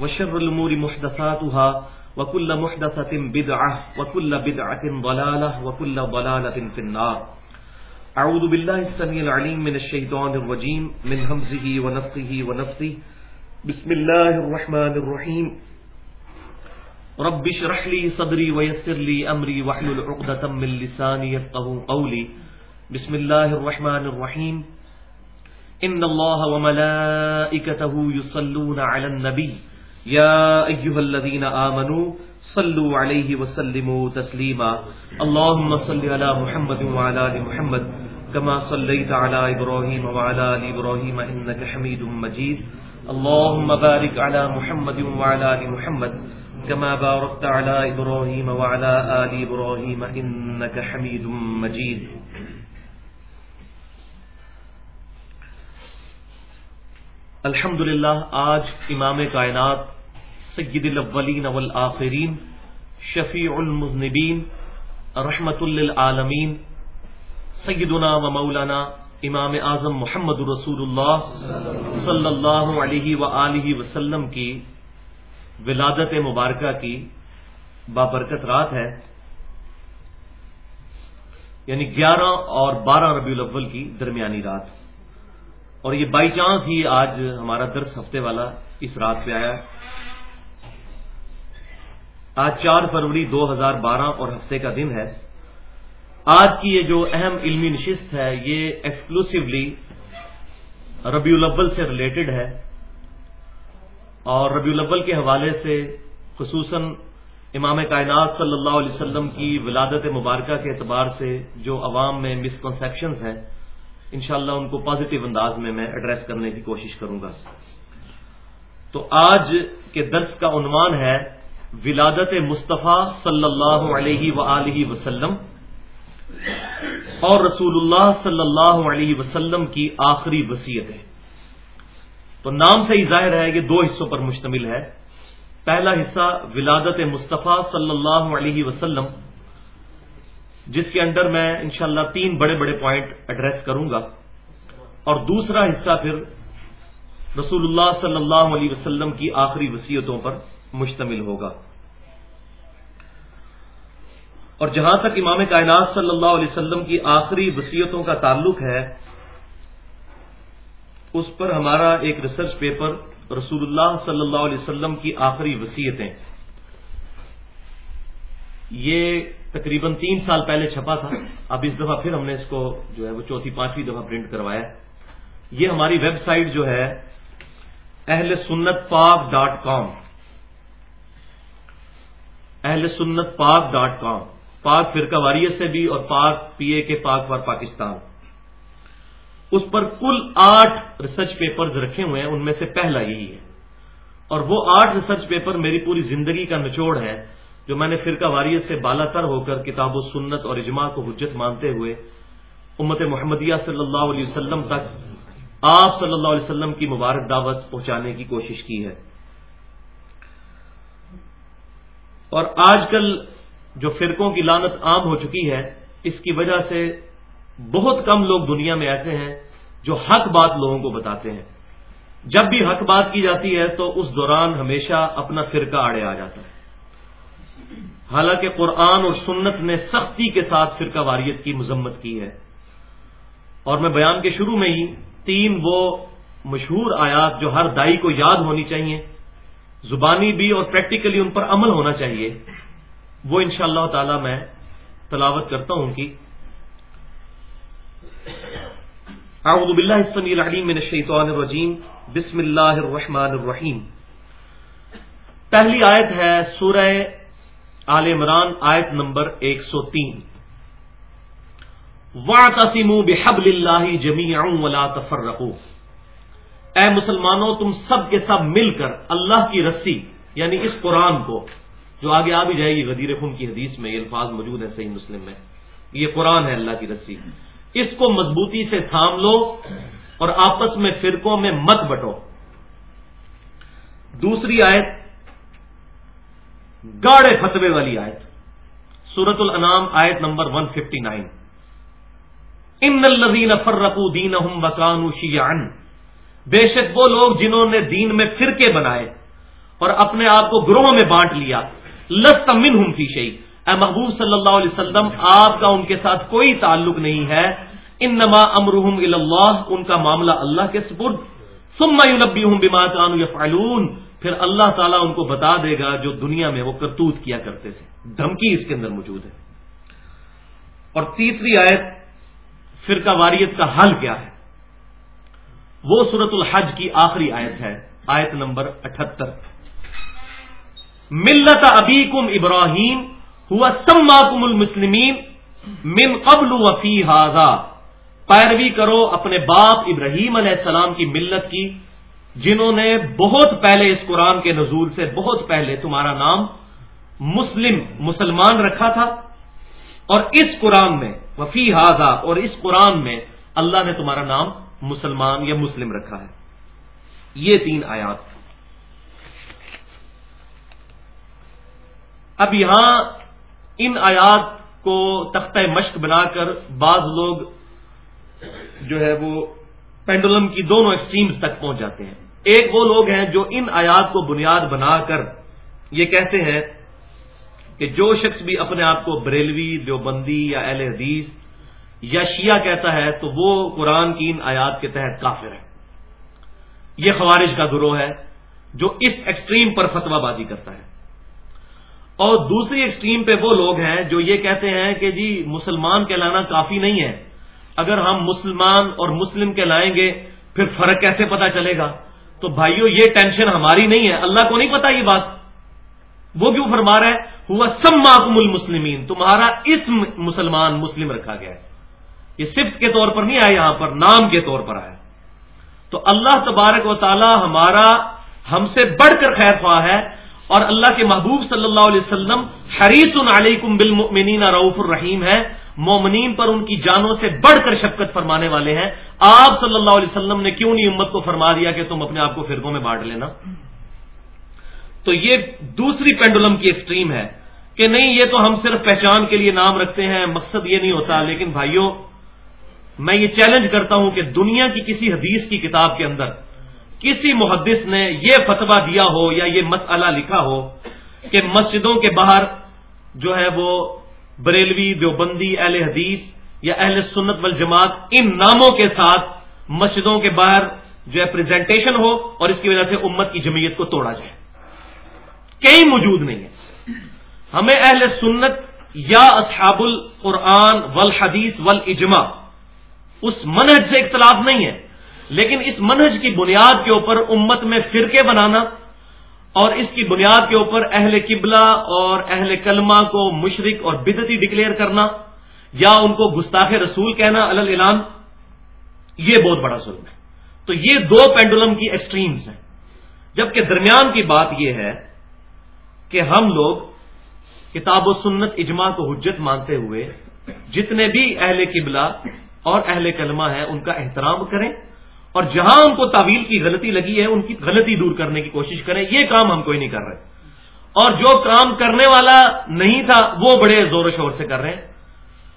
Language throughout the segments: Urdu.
وشر الأمور محدثاتها وكل محدثة بدعة وكل بدعة ضلالة وكل ضلالة في النار. أعوذ بالله السميع العليم من الشيطان الرجيم، من همزه ونفقه ونفثه. بسم الله الرحمن الرحيم. رب اشرح لي صدري ويسر لي أمري واحلل عقدة من لساني يفقه قولي. بسم الله الرحمن الرحيم. إن الله وملائكته يصلون على النبي. يا أيها الذين آمنوا صلوا عليه وسلموا تسليما. اللهم صل على محمد وعلى آل محمد كما صليت على إبراهيم وعلى آل إبراهيم إنك حميد مجيد. اللهم بارك على محمد وعلى آل محمد كما باركت على إبراهيم وعلى آل إبراهيم إنك حميد مجيد. الحمد آج امام کائنات سید الاولین والآخرین، شفیع المذنبین رحمت للعالمین، سیدنا و مولانا امام اعظم محمد رسول اللہ صلی اللہ علیہ وآلہ وسلم کی ولادت مبارکہ کی بابرکت رات ہے۔ یعنی گیارہ اور بارہ ربیع الاول کی درمیانی رات۔ اور یہ بائی چانس ہی آج ہمارا درس ہفتے والا اس رات پہ آیا۔ آج چار فروری دو ہزار بارہ اور ہفتے کا دن ہے۔ آج کی یہ جو اہم علمی نشست ہے، یہ ایکسکلوسولی ربیع الاول سے ریلیٹڈ ہے۔ اور ربیع الاول کے حوالے سے خصوصاً امام کائنات صلی اللہ علیہ وسلم کی ولادت مبارکہ کے اعتبار سے جو عوام میں مسکنسیپشنز ہیں، انشاءاللہ ان کو پازیٹو انداز میں میں ایڈریس کرنے کی کوشش کروں گا۔ تو آج کے درس کا عنوان ہے ولادت مصطفیٰ صلی اللہ علیہ و وسلم اور رسول اللہ صلی اللہ علیہ وسلم کی آخری وصیتیں تو نام سے ہی ظاہر ہے کہ دو حصوں پر مشتمل ہے۔ پہلا حصہ ولادت مصطفیٰ صلی اللہ علیہ وسلم، جس کے انڈر میں انشاءاللہ تین بڑے بڑے پوائنٹ ایڈریس کروں گا۔ اور دوسرا حصہ پھر رسول اللہ صلی اللہ علیہ وسلم کی آخری وصیتوں پر۔ مشتمل ہوگا۔ اور جہاں تک امام کائنات صلی اللہ علیہ وسلم کی آخری وصیتوں کا تعلق ہے، اس پر ہمارا ایک ریسرچ پیپر رسول اللہ صلی اللہ علیہ وسلم کی آخری وصیتیں۔ یہ تقریباً تین سال پہلے چھپا تھا۔ اب اس دفعہ پھر ہم نے اس کو جو ہے وہ چوتھی پانچویں دفعہ پرنٹ کروایا۔ یہ ہماری ویب سائٹ جو ہے، اہل سنت پاک ڈاٹ کام۔ اہل سنت پاک ڈاٹ کام پاک فرقہ واریت سے بھی اور پاک پی اے کے پاک فار پاکستان. اس پر کل آٹھ ریسرچ پیپرز رکھے ہوئے ہیں، ان میں سے پہلا یہی ہے۔ اور وہ آٹھ ریسرچ پیپر میری پوری زندگی کا نچوڑ ہے جو میں نے فرقہ واریت سے بالا تر ہو کر کتاب و سنت اور اجماع کو حجت مانتے ہوئے امت محمدیہ صلی اللہ علیہ وسلم تک آپ صلی اللہ علیہ وسلم کی مبارک دعوت پہنچانے کی کوشش کی ہے۔ اور آج کل جو فرقوں کی لانت عام ہو چکی ہے، اس کی وجہ سے بہت کم لوگ دنیا میں ایسے ہیں جو حق بات لوگوں کو بتاتے ہیں۔ جب بھی حق بات کی جاتی ہے تو اس دوران ہمیشہ اپنا فرقہ آڑے آ جاتا ہے۔ حالانکہ قرآن اور سنت نے سختی کے ساتھ فرقہ واریت کی مذمت کی ہے۔ اور میں بیان کے شروع میں ہی تین وہ مشہور آیات جو ہر دائی کو یاد ہونی چاہیے۔ زبانی بھی اور پریکٹیکلی ان پر عمل ہونا چاہیے۔ وہ ان شاء اللہ تعالی میں تلاوت کرتا ہوں کہ اعوذ باللہ السمیع العلیم من الشیطان الرجیم۔ بسم اللہ الرحمن الرحیم۔ پہلی آیت ہے سورہ آل عمران، آیت نمبر ایک سو تین۔ واقسم بحبل اللہ جمی ولا تفرقوا۔ اے مسلمانوں، تم سب کے سب مل کر اللہ کی رسی یعنی اس قرآن کو، جو آگے آ بھی جائے گی، غدیر خم کی حدیث میں یہ الفاظ موجود ہیں صحیح مسلم میں، یہ قرآن ہے اللہ کی رسی۔ اس کو مضبوطی سے تھام لو اور آپس میں فرقوں میں مت بٹو۔ دوسری آیت، گاڑے فتوے والی آیت۔ سورت الانام آیت نمبر 159 ان الذین فرقوا دینہم وکانوا بے شک وہ لوگ جنہوں نے دین میں فرقے بنائے اور اپنے آپ کو گروہوں میں بانٹ لیا، لست منہم فی شیء۔ اے محبوب صلی اللہ علیہ وسلم، آپ کا ان کے ساتھ کوئی تعلق نہیں ہے۔ انما امرهم الى اللہ، ان کا معاملہ اللہ کے سپرد۔ ثم ينبئهم بما كانوا يفعلون۔ پھر اللہ تعالیٰ ان کو بتا دے گا جو دنیا میں وہ کرتوت کیا کرتے تھے۔ دھمکی اس کے اندر موجود ہے۔ اور تیسری آیت، فرقہ واریت کا حل کیا ہے۔ وہ سورت الحج کی آخری آیت ہے، آیت نمبر اٹھہتر ملت ابیکم ابراہیم، ہوا سماکم المسلمین، من قبل وفی ہاضا پیروی کرو اپنے باپ ابراہیم علیہ السلام کی ملت کی، جنہوں نے بہت پہلے اس قرآن کے نزول سے بہت پہلے تمہارا نام مسلم، مسلمان رکھا تھا۔ اور اس قرآن میں وفی ہاضا اور اس قرآن میں اللہ نے تمہارا نام مسلمان یا مسلم رکھا ہے۔ یہ تین آیات۔ اب یہاں ان آیات کو تختہ مشق بنا کر بعض لوگ جو ہے وہ پینڈولم کی دونوں ایکسٹریمز تک پہنچ جاتے ہیں۔ ایک وہ لوگ ہیں جو ان آیات کو بنیاد بنا کر یہ کہتے ہیں کہ جو شخص بھی اپنے آپ کو بریلوی، دیوبندی یا اہل حدیث یا شیعہ کہتا ہے تو وہ قرآن کی ان آیات کے تحت کافر ہے۔ یہ خوارج کا گروہ ہے جو اس ایکسٹریم پر فتوا بازی کرتا ہے۔ اور دوسری ایکسٹریم پہ وہ لوگ ہیں جو یہ کہتے ہیں کہ جی مسلمان کہلانا کافی نہیں ہے۔ اگر ہم مسلمان اور مسلم کہلائیں گے، پھر فرق کیسے پتا چلے گا؟ تو بھائیو، یہ ٹینشن ہماری نہیں ہے۔ اللہ کو نہیں پتا یہ بات۔ وہ کیوں فرما رہا ہے؟ ہوا سب معقوم المسلمین تمہارا اسم مسلمان مسلم رکھا گیا ہے۔ یہ صفت کے طور پر نہیں آیا یہاں پر، نام کے طور پر آیا تو اللہ تبارک و تعالی ہمارا، ہم سے بڑھ کر خیر خواہ ہے اور اللہ کے محبوب صلی اللہ علیہ وسلم حریص علیکم بالمؤمنین رعف الرحیم ہے مومنین پر ان کی جانوں سے بڑھ کر شفقت فرمانے والے ہیں۔ آپ صلی اللہ علیہ وسلم نے کیوں نہیں امت کو فرما دیا کہ تم اپنے آپ کو فرقوں میں بانٹ لینا؟ تو یہ دوسری پینڈولم کی ایکسٹریم ہے کہ نہیں، یہ تو ہم صرف پہچان کے لیے نام رکھتے ہیں، مقصد یہ نہیں ہوتا، لیکن بھائیوں میں یہ چیلنج کرتا ہوں کہ دنیا کی کسی حدیث کی کتاب کے اندر کسی محدث نے یہ فتوا دیا ہو یا یہ مسئلہ لکھا ہو کہ مسجدوں کے باہر جو ہے وہ بریلوی دیوبندی اہل حدیث یا اہل سنت والجماعت ان ناموں کے ساتھ مسجدوں کے باہر جو ہے پریزنٹیشن ہو اور اس کی وجہ سے امت کی جمعیت کو توڑا جائے۔ کہیں موجود نہیں ہے۔ ہمیں اہل سنت یا اصحاب القرآن والحدیث والاجماع اس منہج سے اختلاف نہیں ہے۔ لیکن اس منہج کی بنیاد کے اوپر امت میں فرقے بنانا اور اس کی بنیاد کے اوپر اہل قبلہ اور اہل کلمہ کو مشرق اور بدتی ڈکلیئر کرنا یا ان کو گستاخ رسول کہنا اعلان یہ بہت بڑا ظلم ہے۔ تو یہ دو پینڈولم کی ایکسٹریمز ہیں۔ جبکہ درمیان کی بات یہ ہے کہ ہم لوگ کتاب و سنت اجماع کو حجت مانتے ہوئے جتنے بھی اہل قبلہ اور اہل کلمہ ہیں، ان کا احترام کریں۔ اور جہاں ان کو تعویل کی غلطی لگی ہے، ان کی غلطی دور کرنے کی کوشش کریں۔ یہ کام ہم کوئی نہیں کر رہے۔ اور جو کام کرنے والا نہیں تھا، وہ بڑے زور و شور سے کر رہے ہیں۔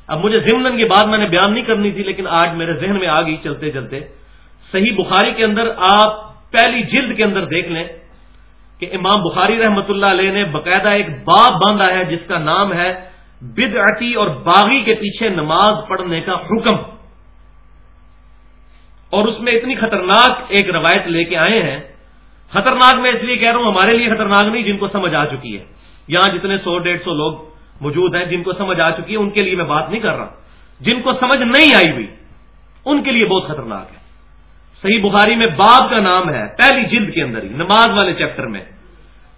اب مجھے ضمن کی بات میں نے بیان نہیں کرنی تھی، لیکن آج میرے ذہن میں آ گئی چلتے چلتے۔ صحیح بخاری کے اندر آپ پہلی جلد کے اندر دیکھ لیں کہ امام بخاری رحمت اللہ علیہ نے باقاعدہ ایک باب باندھا ہے، جس کا نام ہے بد اور باغی کے پیچھے نماز پڑھنے کا حکم۔ اور اس میں اتنی خطرناک ایک روایت لے کے آئے ہیں۔ خطرناک میں اس لیے کہہ رہا ہوں، ہمارے لیے خطرناک نہیں، جن کو سمجھ آ چکی ہے۔ یہاں جتنے سو، ڈیڑھ سو لوگ موجود ہیں، جن کو سمجھ آ چکی ہے، ان کے لیے میں بات نہیں کر رہا۔ جن کو سمجھ نہیں آئی ہوئی، ان کے لیے بہت خطرناک ہے۔ صحیح بخاری میں باب کا نام ہے، پہلی جلد کے اندر ہی، نماز والے چیپٹر میں۔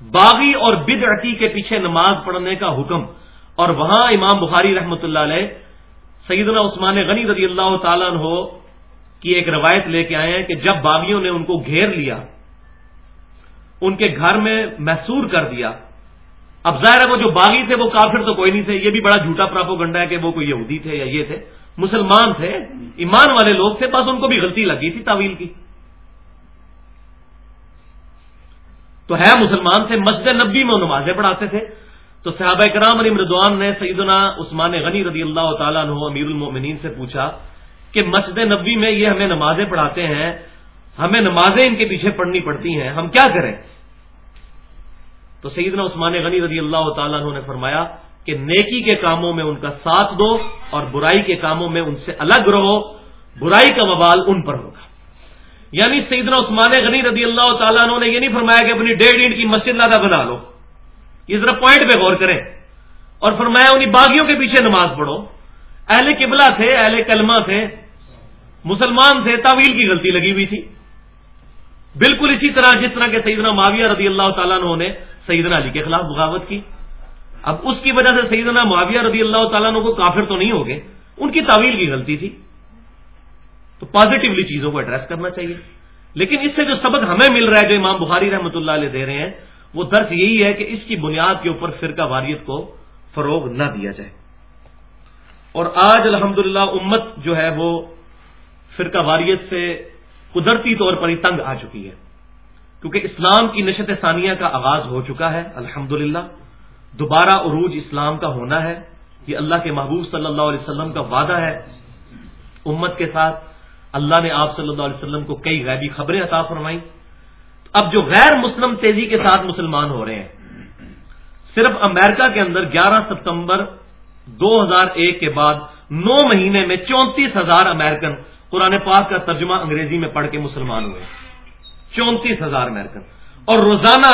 باغی اور بد کے پیچھے نماز پڑھنے کا حکم۔ اور وہاں امام بخاری رحمۃ اللہ علیہ سیدنا عثمان غنی رضی اللہ تعالیٰ ہو کی ایک روایت لے کے آئے ہیں کہ جب باغیوں نے ان کو گھیر لیا، ان کے گھر میں محسور کر دیا۔ اب ظاہر ہے وہ جو باغی تھے وہ کافر تو کوئی نہیں تھے، یہ بھی بڑا جھوٹا پراپو گنڈا ہے کہ وہ کوئی یہودی تھے یا یہ تھے۔ مسلمان تھے، ایمان والے لوگ تھے، بس ان کو بھی غلطی لگی تھی تعویل کی۔ تو ہے مسلمان تھے، مسجد نبی میں نمازیں پڑھاتے تھے۔ تو صحابہ کرام علی مردوان نے سیدنا عثمان غنی رضی اللہ تعالیٰ عنہ امیر المؤمنین سے پوچھا کہ مسجد نبی میں یہ ہمیں نمازیں پڑھاتے ہیں، ہمیں نمازیں ان کے پیچھے پڑھنی پڑتی ہیں، ہم کیا کریں؟ تو سیدنا عثمان غنی رضی اللہ تعالیٰ عنہ نے فرمایا کہ نیکی کے کاموں میں ان کا ساتھ دو اور برائی کے کاموں میں ان سے الگ رہو، برائی کا مبال ان پر ہوگا۔ یعنی سیدنا عثمان غنی رضی اللہ تعالیٰ عنہ نے یہ نہیں فرمایا کہ اپنی ڈیڑھ اینٹ کی مسجد لادہ بنا لو۔ یہ ذرا پوائنٹ پہ غور کریں۔ اور فرمایا انہیں باغیوں کے پیچھے نماز پڑھو۔ اہل قبلہ تھے، اہل کلمہ تھے، مسلمان تھے، تعویل کی غلطی لگی ہوئی تھی۔ بالکل اسی طرح جس طرح کے سیدنا معاویہ رضی اللہ تعالیٰ عنہ نے سیدنا علی کے خلاف بغاوت کی۔ اب اس کی وجہ سے سیدنا معاویہ رضی اللہ تعالیٰ عنہ کو کافر تو نہیں ہو گئے، ان کی تعویل کی غلطی تھی۔ تو پازیٹیولی چیزوں کو ایڈریس کرنا چاہیے۔ لیکن اس سے جو سبق ہمیں مل رہا ہے، جو امام بخاری رحمۃ اللہ علیہ دے رہے ہیں وہ درس یہی ہے کہ اس کی بنیاد کے اوپر فرقہ واریت کو فروغ نہ دیا جائے۔ اور آج الحمد امت جو ہے وہ فرقہ واریت سے قدرتی طور پر ہی تنگ آ چکی ہے۔ کیونکہ اسلام کی نشت ثانیہ کا آغاز ہو چکا ہے الحمد دوبارہ عروج اسلام کا ہونا ہے۔ یہ اللہ کے محبوب صلی اللہ علیہ وسلم کا وعدہ ہے۔ امت کے ساتھ اللہ نے آپ صلی اللہ علیہ وسلم کو کئی غیبی خبریں عطا فرمائی اب جو غیر مسلم تیزی کے ساتھ مسلمان ہو رہے ہیں، صرف امریکہ کے اندر گیارہ ستمبر دو ہزار ایک کے بعد نو مہینے میں چونتیس ہزار امیرکن قرآن پاک کا ترجمہ انگریزی میں پڑھ کے مسلمان ہوئے۔ چونتیس ہزار امیرکن اور روزانہ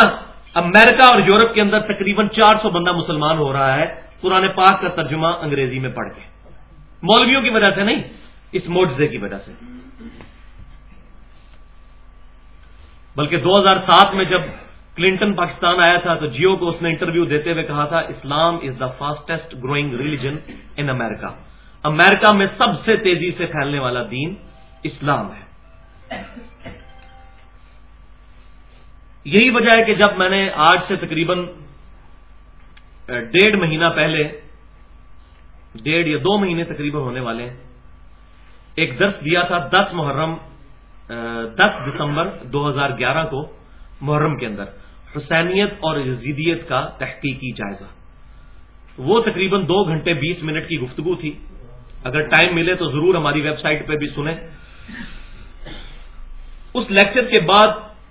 امریکہ اور یورپ کے اندر تقریباً چار سو بندہ مسلمان ہو رہا ہے قرآن پاک کا ترجمہ انگریزی میں پڑھ کے۔ مولویوں کی وجہ سے نہیں، اس موجزے کی وجہ سے۔ بلکہ دو ہزار سات میں جب کلنٹن پاکستان آیا تھا تو جیو کو اس نے انٹرویو دیتے ہوئے کہا تھا، Islam is the fastest growing religion in America America میں سب سے تیزی سے پھیلنے والا دین اسلام ہے۔ یہی وجہ ہے کہ جب میں نے آج سے تقریباً ڈیڑھ مہینہ پہلے، ڈیڑھ یا دو مہینے تقریباً ہونے والے ہیں ایک درس دیا تھا، دس محرم دس دسمبر دو ہزار گیارہ کو محرم کے اندر حسینیت اور یزیدیت کا تحقیقی جائزہ۔ وہ تقریباً دو گھنٹے بیس منٹ کی گفتگو تھی۔ اگر ٹائم ملے تو ضرور ہماری ویب سائٹ پہ بھی سنیں۔ اس لیکچر کے بعد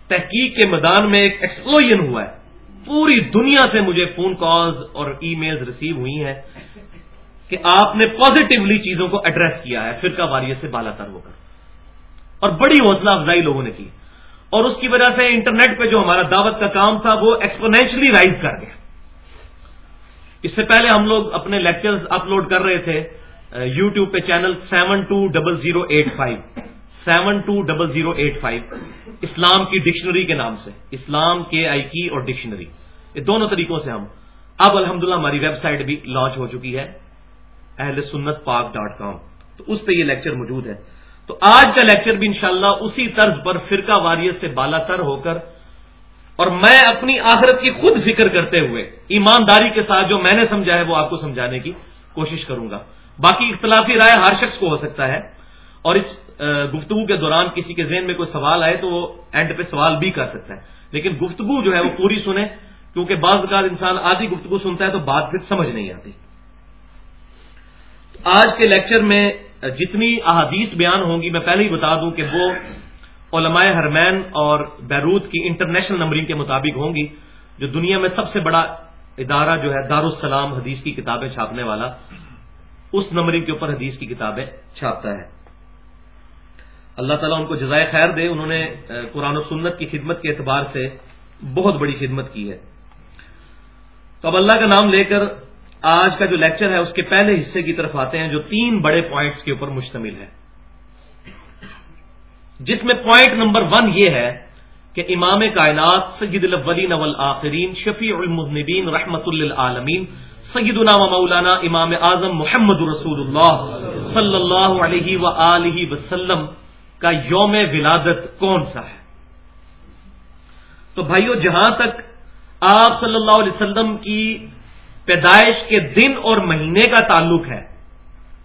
تحقیق کے میدان میں ایک ایکسپلوژن ہوا ہے۔ پوری دنیا سے مجھے فون کالز اور ای میل ریسیو ہوئی ہیں کہ آپ نے پازیٹیولی چیزوں کو ایڈریس کیا ہے۔ فرقہ واریت سے بالا تر ہو کر۔ اور بڑی حوصلہ افزائی لوگوں نے کی۔ اور اس کی وجہ سے انٹرنیٹ پہ جو ہمارا دعوت کا کام تھا، وہ ایکسپونیشلی رائز کر گیا۔ اس سے پہلے ہم لوگ اپنے لیکچرز اپلوڈ کر رہے تھے یو ٹیوب پہ channel seven two double zero eight five seven two double zero eight five اسلام کی ڈکشنری کے نام سے۔ اسلام کے آئی کی اور ڈکشنری یہ دونوں طریقوں سے ہم۔ اب الحمدللہ ہماری ویب سائٹ بھی لانچ ہو چکی ہے، اہل سنت پاک ڈاٹ کام تو اس پہ یہ لیکچر موجود ہے۔ تو آج کا لیکچر بھی انشاءاللہ اسی طرز پر فرقہ واریت سے بالا تر ہو کر اور میں اپنی آخرت کی خود فکر کرتے ہوئے ایمانداری کے ساتھ جو میں نے سمجھا ہے وہ آپ کو سمجھانے کی کوشش کروں گا۔ باقی اختلافی رائے ہر شخص کو ہو سکتا ہے اور اس گفتگو کے دوران کسی کے ذہن میں کوئی سوال آئے تو وہ اینڈ پہ سوال بھی کر سکتا ہے۔ لیکن گفتگو جو ہے وہ پوری سنیں، کیونکہ بعض اوقات انسان آدھی گفتگو سنتا ہے تو بات پھر سمجھ نہیں آتی۔ آج کے لیکچر میں جتنی احادیث بیان ہوں گی، میں پہلے ہی بتا دوں کہ وہ علماء حرمین اور بیروت کی انٹرنیشنل نمبرنگ کے مطابق ہوں گی، جو دنیا میں سب سے بڑا ادارہ جو ہے دارالسلام حدیث کی کتابیں چھاپنے والا، اس نمبرنگ کے اوپر حدیث کی کتابیں چھاپتا ہے۔ اللہ تعالیٰ ان کو جزائے خیر دے، انہوں نے قرآن و سنت کی خدمت کے اعتبار سے بہت بڑی خدمت کی ہے۔ تو اب اللہ کا نام لے کر آج کا جو لیکچر ہے، اس کے پہلے حصے کی طرف آتے ہیں، جو تین بڑے پوائنٹس کے اوپر مشتمل ہے جس میں پوائنٹ نمبر ون یہ ہے کہ امام کائنات سید الاولین والآخرین شفیع المذنبین رحمت للعالمین، سیدنا و مولانا امام اعظم محمد رسول اللہ صلی اللہ علیہ و وسلم کا یوم ولادت کون سا ہے؟ تو بھائیو، جہاں تک آپ صلی اللہ علیہ وسلم کی پیدائش کے دن اور مہینے کا تعلق ہے۔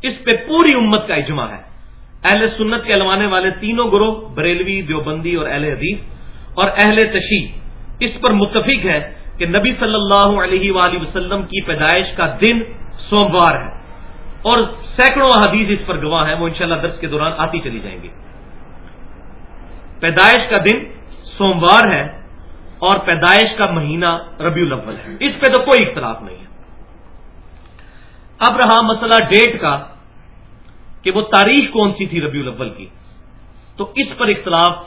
اس پہ پوری امت کا اجماع ہے۔ اہل سنت کے علوانے والے تینوں گروہ، بریلوی، دیوبندی اور اہل حدیث اور اہل تشیع، اس پر متفق ہے کہ نبی صلی اللہ علیہ وآلہ وسلم کی پیدائش کا دن سوموار ہے۔ اور سینکڑوں حدیث اس پر گواہ ہیں، وہ انشاءاللہ درس کے دوران آتی چلی جائیں گے پیدائش کا دن سوموار ہے اور پیدائش کا مہینہ ربیع الاول ہے۔ اس پہ تو کوئی اختلاف نہیں ہے۔ اب رہا مسئلہ ڈیٹ کا کہ وہ تاریخ کون سی تھی ربیع الاول کی۔ تو اس پر اختلاف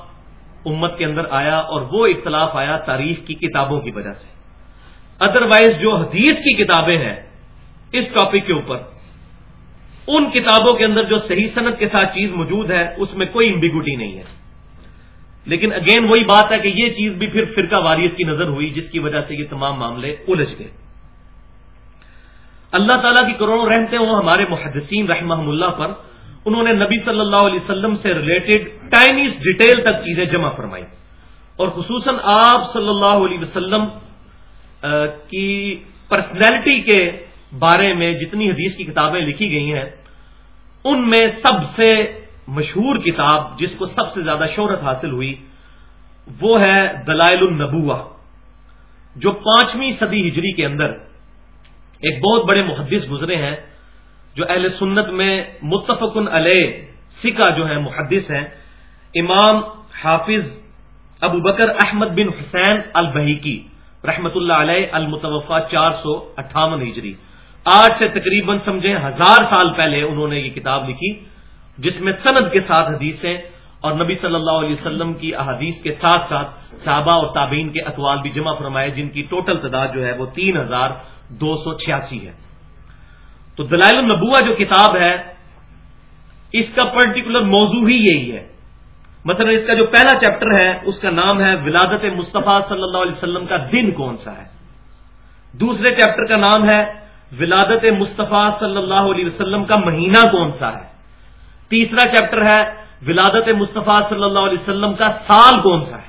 امت کے اندر آیا اور وہ اختلاف آیا تاریخ کی کتابوں کی وجہ سے۔ ادروائز جو حدیث کی کتابیں ہیں اس ٹاپک کے اوپر، ان کتابوں کے اندر جو صحیح صنعت کے ساتھ چیز موجود ہے، اس میں کوئی امبیگوٹی نہیں ہے۔ لیکن اگین وہی بات ہے کہ یہ چیز بھی پھر فرقہ واریت کی نظر ہوئی، جس کی وجہ سے یہ تمام معاملے الجھ گئے۔ اللہ تعالیٰ کی کروڑوں رحمتے ہوں ہمارے محدثین رحمہ اللہ پر، انہوں نے نبی صلی اللہ علیہ وسلم سے ریلیٹڈ ٹائنیز ڈیٹیل تک چیزیں جمع فرمائی اور خصوصاً آپ صلی اللہ علیہ وسلم کی پرسنالٹی کے بارے میں جتنی حدیث کی کتابیں لکھی گئی ہیں، ان میں سب سے مشہور کتاب جس کو سب سے زیادہ شہرت حاصل ہوئی، وہ ہے دلائل النبوہ، جو پانچویں صدی ہجری کے اندر ایک بہت بڑے محدث گزرے ہیں جو اہل سنت میں متفق علیہ سکا جو ہے محدث ہیں۔ امام حافظ ابو بکر احمد بن حسین البحیکی رحمت اللہ علیہ المتوفا چار سو اٹھاون ہجری۔ آج سے تقریباً سمجھیں ہزار سال پہلے انہوں نے یہ کتاب لکھی، جس میں سند کے ساتھ حدیثیں اور نبی صلی اللہ علیہ وسلم کی احادیث کے ساتھ ساتھ صحابہ اور تابعین کے اطوال بھی جمع فرمائے، جن کی ٹوٹل تعداد جو ہے وہ تین ہزار دو سو چھیاسی ہے۔ تو دلائل النبوہ جو کتاب ہے، اس کا پرٹیکولر موضوع ہی یہی ہے۔ مثلا اس کا جو پہلا چیپٹر ہے، اس کا نام ہے ولادت مصطفیٰ صلی اللہ علیہ وسلم کا دن کون سا ہے۔ دوسرے چیپٹر کا نام ہے ولادت مصطفیٰ صلی اللہ علیہ وسلم کا مہینہ کون سا ہے۔ تیسرا چیپٹر ہے ولادت مصطفیٰ صلی اللہ علیہ وسلم کا سال کون سا ہے۔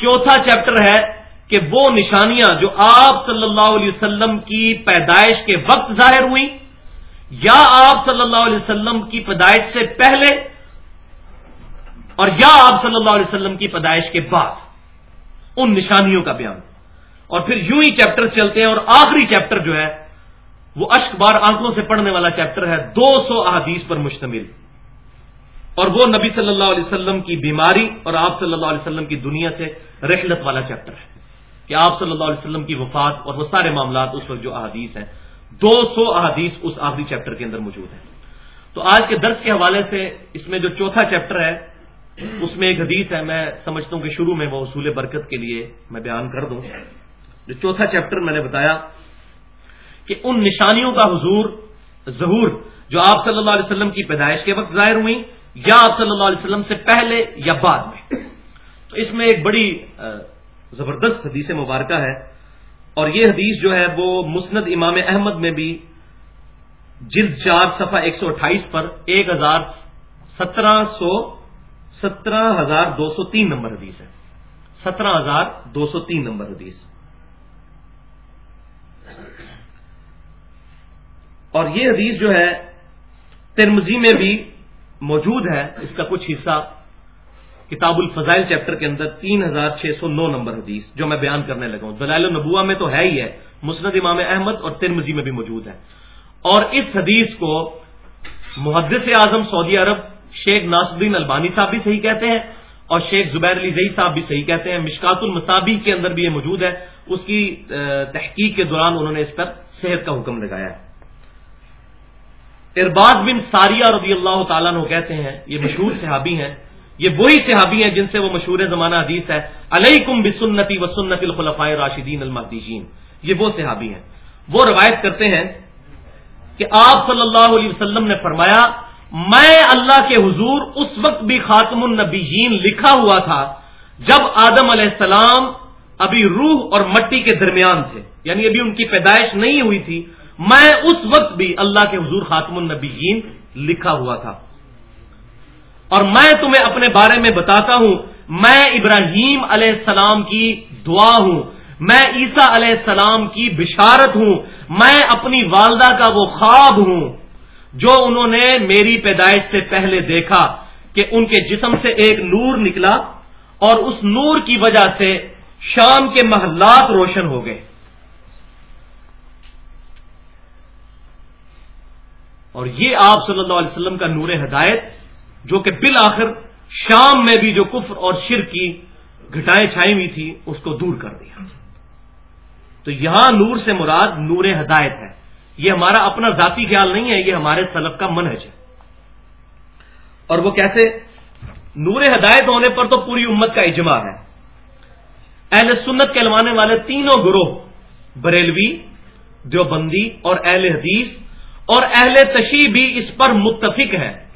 چوتھا چیپٹر ہے کہ وہ نشانیاں جو آپ صلی اللہ علیہ وسلم کی پیدائش کے وقت ظاہر ہوئی یا آپ صلی اللہ علیہ وسلم کی پیدائش سے پہلے اور یا آپ صلی اللہ علیہ وسلم کی پیدائش کے بعد، ان نشانیوں کا بیان۔ اور پھر یوں ہی چیپٹر چلتے ہیں اور آخری چیپٹر جو ہے، وہ اشک بار آنکھوں سے پڑھنے والا چیپٹر ہے، دو سو احادیث پر مشتمل۔ اور وہ نبی صلی اللہ علیہ وسلم کی بیماری اور آپ صلی اللہ علیہ وسلم کی دنیا سے رحلت والا چیپٹر ہے۔ کہ آپ صلی اللہ علیہ وسلم کی وفات اور وہ سارے معاملات اس وقت جو احادیث ہیں، دو سو احادیث اس آخری چیپٹر کے اندر موجود ہیں۔ تو آج کے درس کے حوالے سے اس میں جو چوتھا چیپٹر ہے، اس میں ایک حدیث ہے، میں سمجھتا ہوں کہ شروع میں وہ اصول برکت کے لیے میں بیان کر دوں۔ جو چوتھا چیپٹر میں نے بتایا کہ ان نشانیوں کا حضور ظہور جو آپ صلی اللہ علیہ وسلم کی پیدائش کے وقت ظاہر ہوئی یا آپ صلی اللہ علیہ وسلم سے پہلے یا بعد میں۔ تو اس میں ایک بڑی زبردست حدیث مبارکہ ہے۔ اور یہ حدیث جو ہے وہ مسند امام احمد میں بھی جلد چار صفحہ ایک سو اٹھائیس پر ایک ہزار سترہ سو سترہ ہزار دو سو تین نمبر حدیث ہے۔ سترہ ہزار دو سو تین نمبر حدیث۔ اور یہ حدیث جو ہے ترمزی میں بھی موجود ہے۔ اس کا کچھ حصہ کتاب الفضائل چیپٹر کے اندر تین ہزار چھ سو نو نمبر حدیث جو میں بیان کرنے لگا ہوں۔ دلائل النبوا میں تو ہے ہی ہے، مسند امام احمد اور ترمزی میں بھی موجود ہے۔ اور اس حدیث کو محدث اعظم سعودی عرب شیخ ناصدین البانی صاحب بھی صحیح کہتے ہیں اور شیخ زبیر علی زئی صاحب بھی صحیح کہتے ہیں۔ مشکات المصابی کے اندر بھی یہ موجود ہے۔ اس کی تحقیق کے دوران انہوں نے اس پر صحت کا حکم لگایا ہے۔ ارباد بن ساریہ رضی اللہ تعالیٰ نے کہتے ہیں، یہ مشہور صحابی ہیں۔ یہ وہی صحابی ہیں جن سے وہ مشہور زمانہ حدیث ہے. علیکم بسنتی و سنت الخلفۂ راشدین المحدین یہ وہ صحابی ہیں. وہ روایت کرتے ہیں کہ آپ صلی اللہ علیہ وسلم نے فرمایا، میں اللہ کے حضور اس وقت بھی خاتم النبیین لکھا ہوا تھا جب آدم علیہ السلام ابھی روح اور مٹی کے درمیان تھے. یعنی ابھی ان کی پیدائش نہیں ہوئی تھی. میں اس وقت بھی اللہ کے حضور خاتم النبیین لکھا ہوا تھا. اور میں تمہیں اپنے بارے میں بتاتا ہوں، میں ابراہیم علیہ السلام کی دعا ہوں، میں عیسیٰ علیہ السلام کی بشارت ہوں، میں اپنی والدہ کا وہ خواب ہوں جو انہوں نے میری پیدائش سے پہلے دیکھا کہ ان کے جسم سے ایک نور نکلا اور اس نور کی وجہ سے شام کے محلات روشن ہو گئے۔ اور یہ آپ صلی اللہ علیہ وسلم کا نور ہدایت جو کہ بالآخر شام میں بھی جو کفر اور شر کی گھٹائیں چھائی ہوئی تھی، اس کو دور کر دیا۔ تو یہاں نور سے مراد نور ہدایت ہے۔ یہ ہمارا اپنا ذاتی خیال نہیں ہے، یہ ہمارے سلف کا منہج ہے۔ اور وہ کیسے؟ نور ہدایت ہونے پر تو پوری امت کا اجماع ہے۔ اہل سنت کہلوانے والے تینوں گروہ، بریلوی، دیوبندی اور اہل حدیث اور اہل تشیح بھی اس پر متفق ہے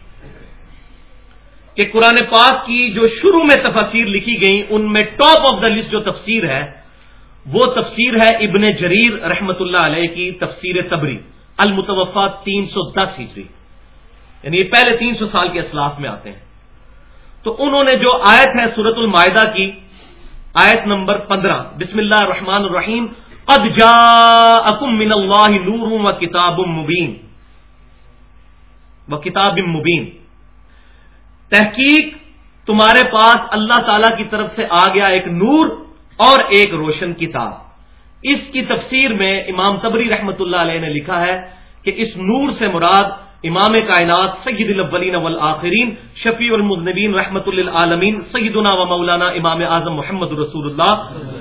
کہ قرآن پاک کی جو شروع میں تفسیر لکھی گئی ان میں ٹاپ آف دا لسٹ جو تفسیر ہے، وہ تفسیر ہے ابن جریر رحمت اللہ علیہ کی تفسیر تبری المتوفا تین سو دس ہجری۔ یعنی یہ پہلے تین سو سال کے اسلاف میں آتے ہیں۔ تو انہوں نے جو آیت ہے سورت المائدہ کی، آیت نمبر پندرہ، بسم اللہ الرحمن الرحیم، قد جاءکم من اللہ نور و کتاب مبین۔ و کتاب مبین۔ تحقیق تمہارے پاس اللہ تعالی کی طرف سے آ گیا ایک نور اور ایک روشن کتاب۔ اس کی تفسیر میں امام تبری رحمت اللہ علیہ نے لکھا ہے کہ اس نور سے مراد امام کائنات سید الاولین والآخرین، شفیع المذنبین رحمت للعالمین، سیدنا و مولانا امام اعظم محمد رسول اللہ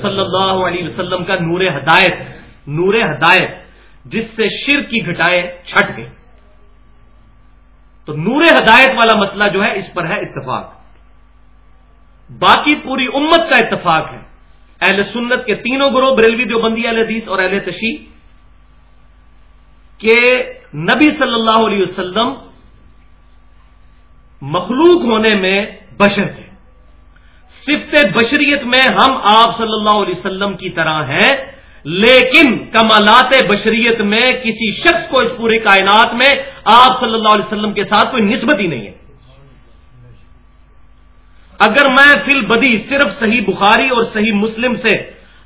صلی اللہ علیہ وسلم کا نور ہدایت نور ہدایت، جس سے شر کی گھٹائے چھٹ گئی تو نور ہدایت والا مسئلہ جو ہے اس پر ہے اتفاق۔ باقی پوری امت کا اتفاق ہے۔ اہل سنت کے تینوں گروہ، بریلوی دیوبندی، اہل حدیث اور اہل تشی کہ نبی صلی اللہ علیہ وسلم مخلوق ہونے میں بشر تھے۔ صفت بشریت میں ہم آپ صلی اللہ علیہ وسلم کی طرح ہیں۔ لیکن کمالات بشریت میں کسی شخص کو اس پورے کائنات میں آپ صلی اللہ علیہ وسلم کے ساتھ کوئی نسبت ہی نہیں ہے۔ اگر میں فل بدی صرف صحیح بخاری اور صحیح مسلم سے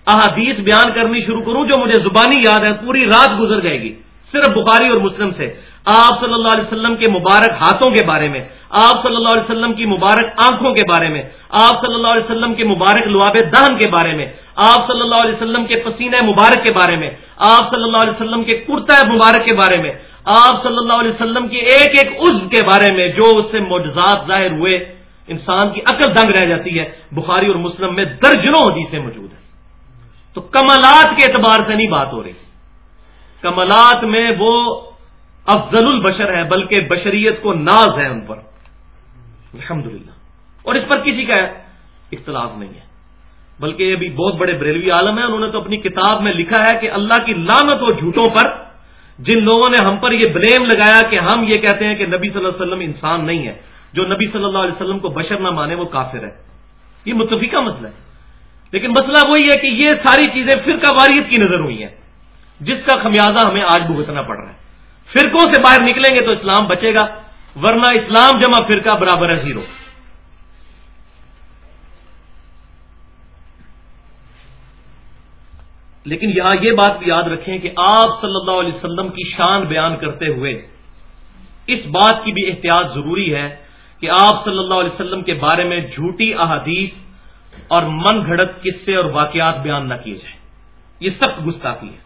احادیث بیان کرنی شروع کروں جو مجھے زبانی یاد ہے، پوری رات گزر جائے گی، صرف بخاری اور مسلم سے۔ آپ صلی اللہ علیہ وسلم کے مبارک ہاتھوں کے بارے میں، آپ صلی اللہ علیہ وسلم کی مبارک آنکھوں کے بارے میں، آپ صلی اللہ علیہ وسلم کے مبارک لواب دہن کے بارے میں، آپ صلی اللہ علیہ وسلم کے پسینہ مبارک کے بارے میں، آپ صلی اللہ علیہ وسلم کے کرتا مبارک کے بارے میں، آپ صلی اللہ علیہ وسلم کی ایک ایک عزو کے بارے میں جو اس سے معجزات ظاہر ہوئے، انسان کی عقل دنگ رہ جاتی ہے۔ بخاری اور مسلم میں درجنوں حدیثیں موجود ہیں۔ تو کمالات کے اعتبار سے نہیں بات ہو رہی۔ کمالات میں وہ افضل البشر ہے بلکہ بشریت کو ناز ہے ان پر۔ الحمد اور اس پر کسی کا اختلاف نہیں ہے۔ بلکہ یہ بھی بہت بڑے بریلوی عالم ہیں، انہوں نے تو اپنی کتاب میں لکھا ہے کہ اللہ کی لانت و جھوٹوں پر جن لوگوں نے ہم پر یہ بلیم لگایا کہ ہم یہ کہتے ہیں کہ نبی صلی اللہ علیہ وسلم انسان نہیں ہے، جو نبی صلی اللہ علیہ وسلم کو بشر نہ مانے، وہ کافر ہے۔ یہ متفقہ مسئلہ ہے۔ لیکن مسئلہ وہی ہے کہ یہ ساری چیزیں فرقہ واریت کی نظر ہوئی ہیں، جس کا خمیازہ ہمیں آج بھگتنا پڑ رہا ہے۔ فرقوں سے باہر نکلیں گے تو اسلام بچے گا، ورنہ اسلام جمع فرقہ برابر ہے زیرو۔ لیکن یہاں یہ بات بھی یاد رکھیں کہ آپ صلی اللہ علیہ وسلم کی شان بیان کرتے ہوئے اس بات کی بھی احتیاط ضروری ہے کہ آپ صلی اللہ علیہ وسلم کے بارے میں جھوٹی احادیث اور من گھڑت قصے اور واقعات بیان نہ کیے جائیں۔ یہ سخت گستاخی ہے۔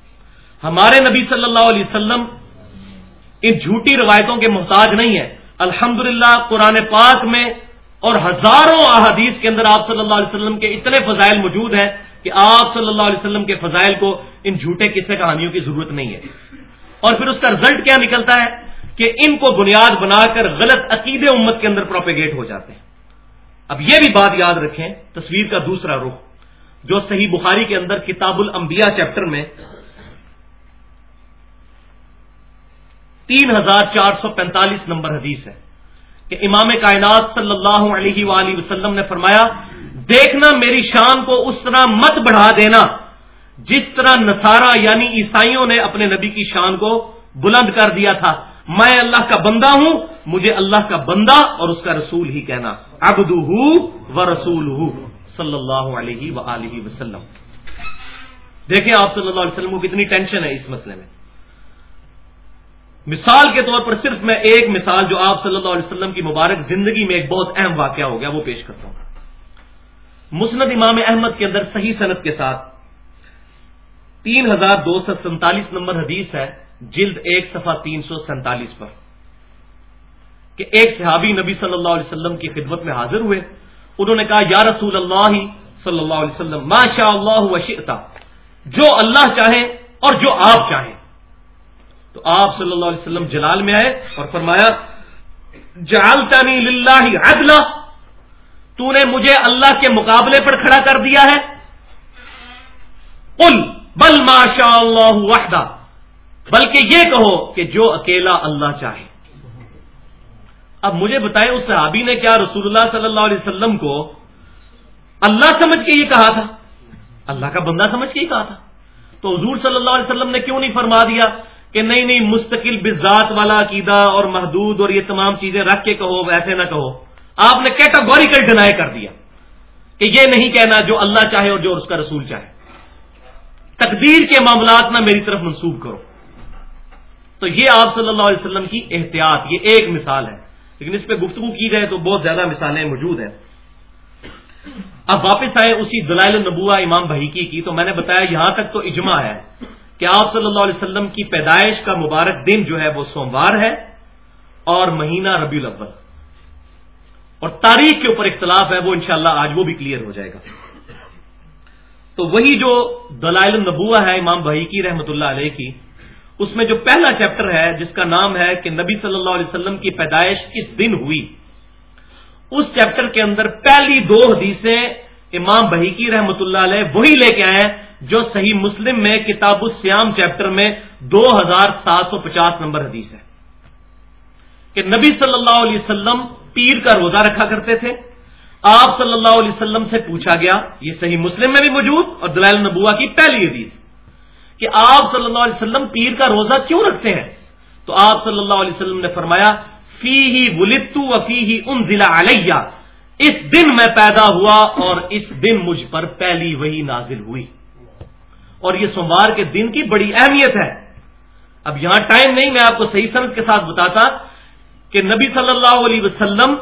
ہمارے نبی صلی اللہ علیہ وسلم ان جھوٹی روایتوں کے محتاج نہیں ہے الحمد قرآن پاک میں اور ہزاروں احادیث کے اندر آپ صلی اللہ علیہ وسلم کے اتنے فضائل موجود ہیں کہ آپ صلی اللہ علیہ وسلم کے فضائل کو ان جھوٹے قصے کہانیوں کی ضرورت نہیں ہے۔ اور پھر اس کا رزلٹ کیا نکلتا ہے کہ ان کو بنیاد بنا کر غلط عقید امت کے اندر پروپیگیٹ ہو جاتے ہیں۔ اب یہ بھی بات یاد رکھیں، تصویر کا دوسرا رخ، جو صحیح بخاری کے اندر کتاب الانبیاء چیپٹر میں تین ہزار چار سو پینتالیس نمبر حدیث ہے کہ امام کائنات صلی اللہ علیہ وآلہ وسلم نے فرمایا، دیکھنا میری شان کو اس طرح مت بڑھا دینا جس طرح نصارہ یعنی عیسائیوں نے اپنے نبی کی شان کو بلند کر دیا تھا۔ میں اللہ کا بندہ ہوں، مجھے اللہ کا بندہ اور اس کا رسول ہی کہنا۔ ابد و رسول صلی اللہ علیہ و وسلم۔ دیکھیں آپ صلی اللہ علیہ وسلم کو کتنی ٹینشن ہے اس مسئلے میں۔ مثال کے طور پر صرف میں ایک مثال جو آپ صلی اللہ علیہ وسلم کی مبارک زندگی میں ایک بہت اہم واقعہ ہو گیا، وہ پیش کرتا ہوں۔ مسند امام احمد کے اندر صحیح صنعت کے ساتھ تین ہزار دو سو سینتالیس نمبر حدیث ہے، جلد ایک صفحہ تین سو سینتالیس پر، کہ ایک صحابی نبی صلی اللہ علیہ وسلم کی خدمت میں حاضر ہوئے۔ انہوں نے کہا، یا رسول اللہ صلی اللہ علیہ وسلم ما شاء اللہ وشئتا، جو اللہ چاہے اور جو آپ چاہیں۔ تو آپ صلی اللہ علیہ وسلم جلال میں آئے اور فرمایا، جعلتنی للہ عدلا تو نے مجھے اللہ کے مقابلے پر کھڑا کر دیا ہے۔ قل، بل ماشاء اللہ وحدہ، بلکہ یہ کہو کہ جو اکیلا اللہ چاہے۔ اب مجھے بتائیں اس صحابی نے کیا رسول اللہ صلی اللہ علیہ وسلم کو اللہ سمجھ کے یہ کہا تھا؟ اللہ کا بندہ سمجھ کے ہی کہا تھا۔ تو حضور صلی اللہ علیہ وسلم نے کیوں نہیں فرما دیا؟ کہ نہیں نہیں، مستقل بزاد والا عقیدہ اور محدود اور یہ تمام چیزیں رکھ کے کہو، ویسے نہ کہو۔ آپ نے کیٹاگوریکل ڈینائی کر دیا کہ یہ نہیں کہنا جو اللہ چاہے اور جو اس کا رسول چاہے۔ تقدیر کے معاملات نہ میری طرف منسوخ کرو۔ تو یہ آپ صلی اللہ علیہ وسلم کی احتیاط، یہ ایک مثال ہے۔ لیکن اس پہ گفتگو کی جائے تو بہت زیادہ مثالیں موجود ہیں۔ اب واپس آئے اسی دلائل النبوہ امام بحیکی کی، تو میں نے بتایا یہاں تک تو اجماع ہے۔ کہ آپ صلی اللہ علیہ وسلم کی پیدائش کا مبارک دن جو ہے وہ سوموار ہے اور مہینہ ربیع الاول۔ اور تاریخ کے اوپر اختلاف ہے، وہ انشاءاللہ آج وہ بھی کلیئر ہو جائے گا۔ تو وہی جو دلائل النبوہ ہے امام بحیکی رحمۃ اللہ علیہ کی، اس میں جو پہلا چیپٹر ہے، جس کا نام ہے کہ نبی صلی اللہ علیہ وسلم کی پیدائش کس دن ہوئی۔ اس چیپٹر کے اندر پہلی دو حدیثیں امام بحیکی رحمۃ اللہ علیہ وہی لے کے آئے ہیں جو صحیح مسلم میں کتاب السیام چیپٹر میں دو ہزار سات سو پچاس نمبر حدیث ہے کہ نبی صلی اللہ علیہ وسلم پیر کا روزہ رکھا کرتے تھے۔ آپ صلی اللہ علیہ وسلم سے پوچھا گیا، یہ صحیح مسلم میں بھی موجود اور دلائل نبوا کی پہلی حدیث کہ آپ صلی اللہ علیہ وسلم پیر کا روزہ کیوں رکھتے ہیں؟ تو آپ صلی اللہ علیہ وسلم نے فرمایا فی ہی ولتو و فی ہی ان ضلع علیہ۔ اس دن میں پیدا ہوا اور اس دن مجھ پر پہلی وہی نازل ہوئی۔ اور یہ سوموار کے دن کی بڑی اہمیت ہے۔ اب یہاں ٹائم نہیں، میں آپ کو صحیح صنعت کے ساتھ بتاتا کہ نبی صلی اللہ علیہ وسلم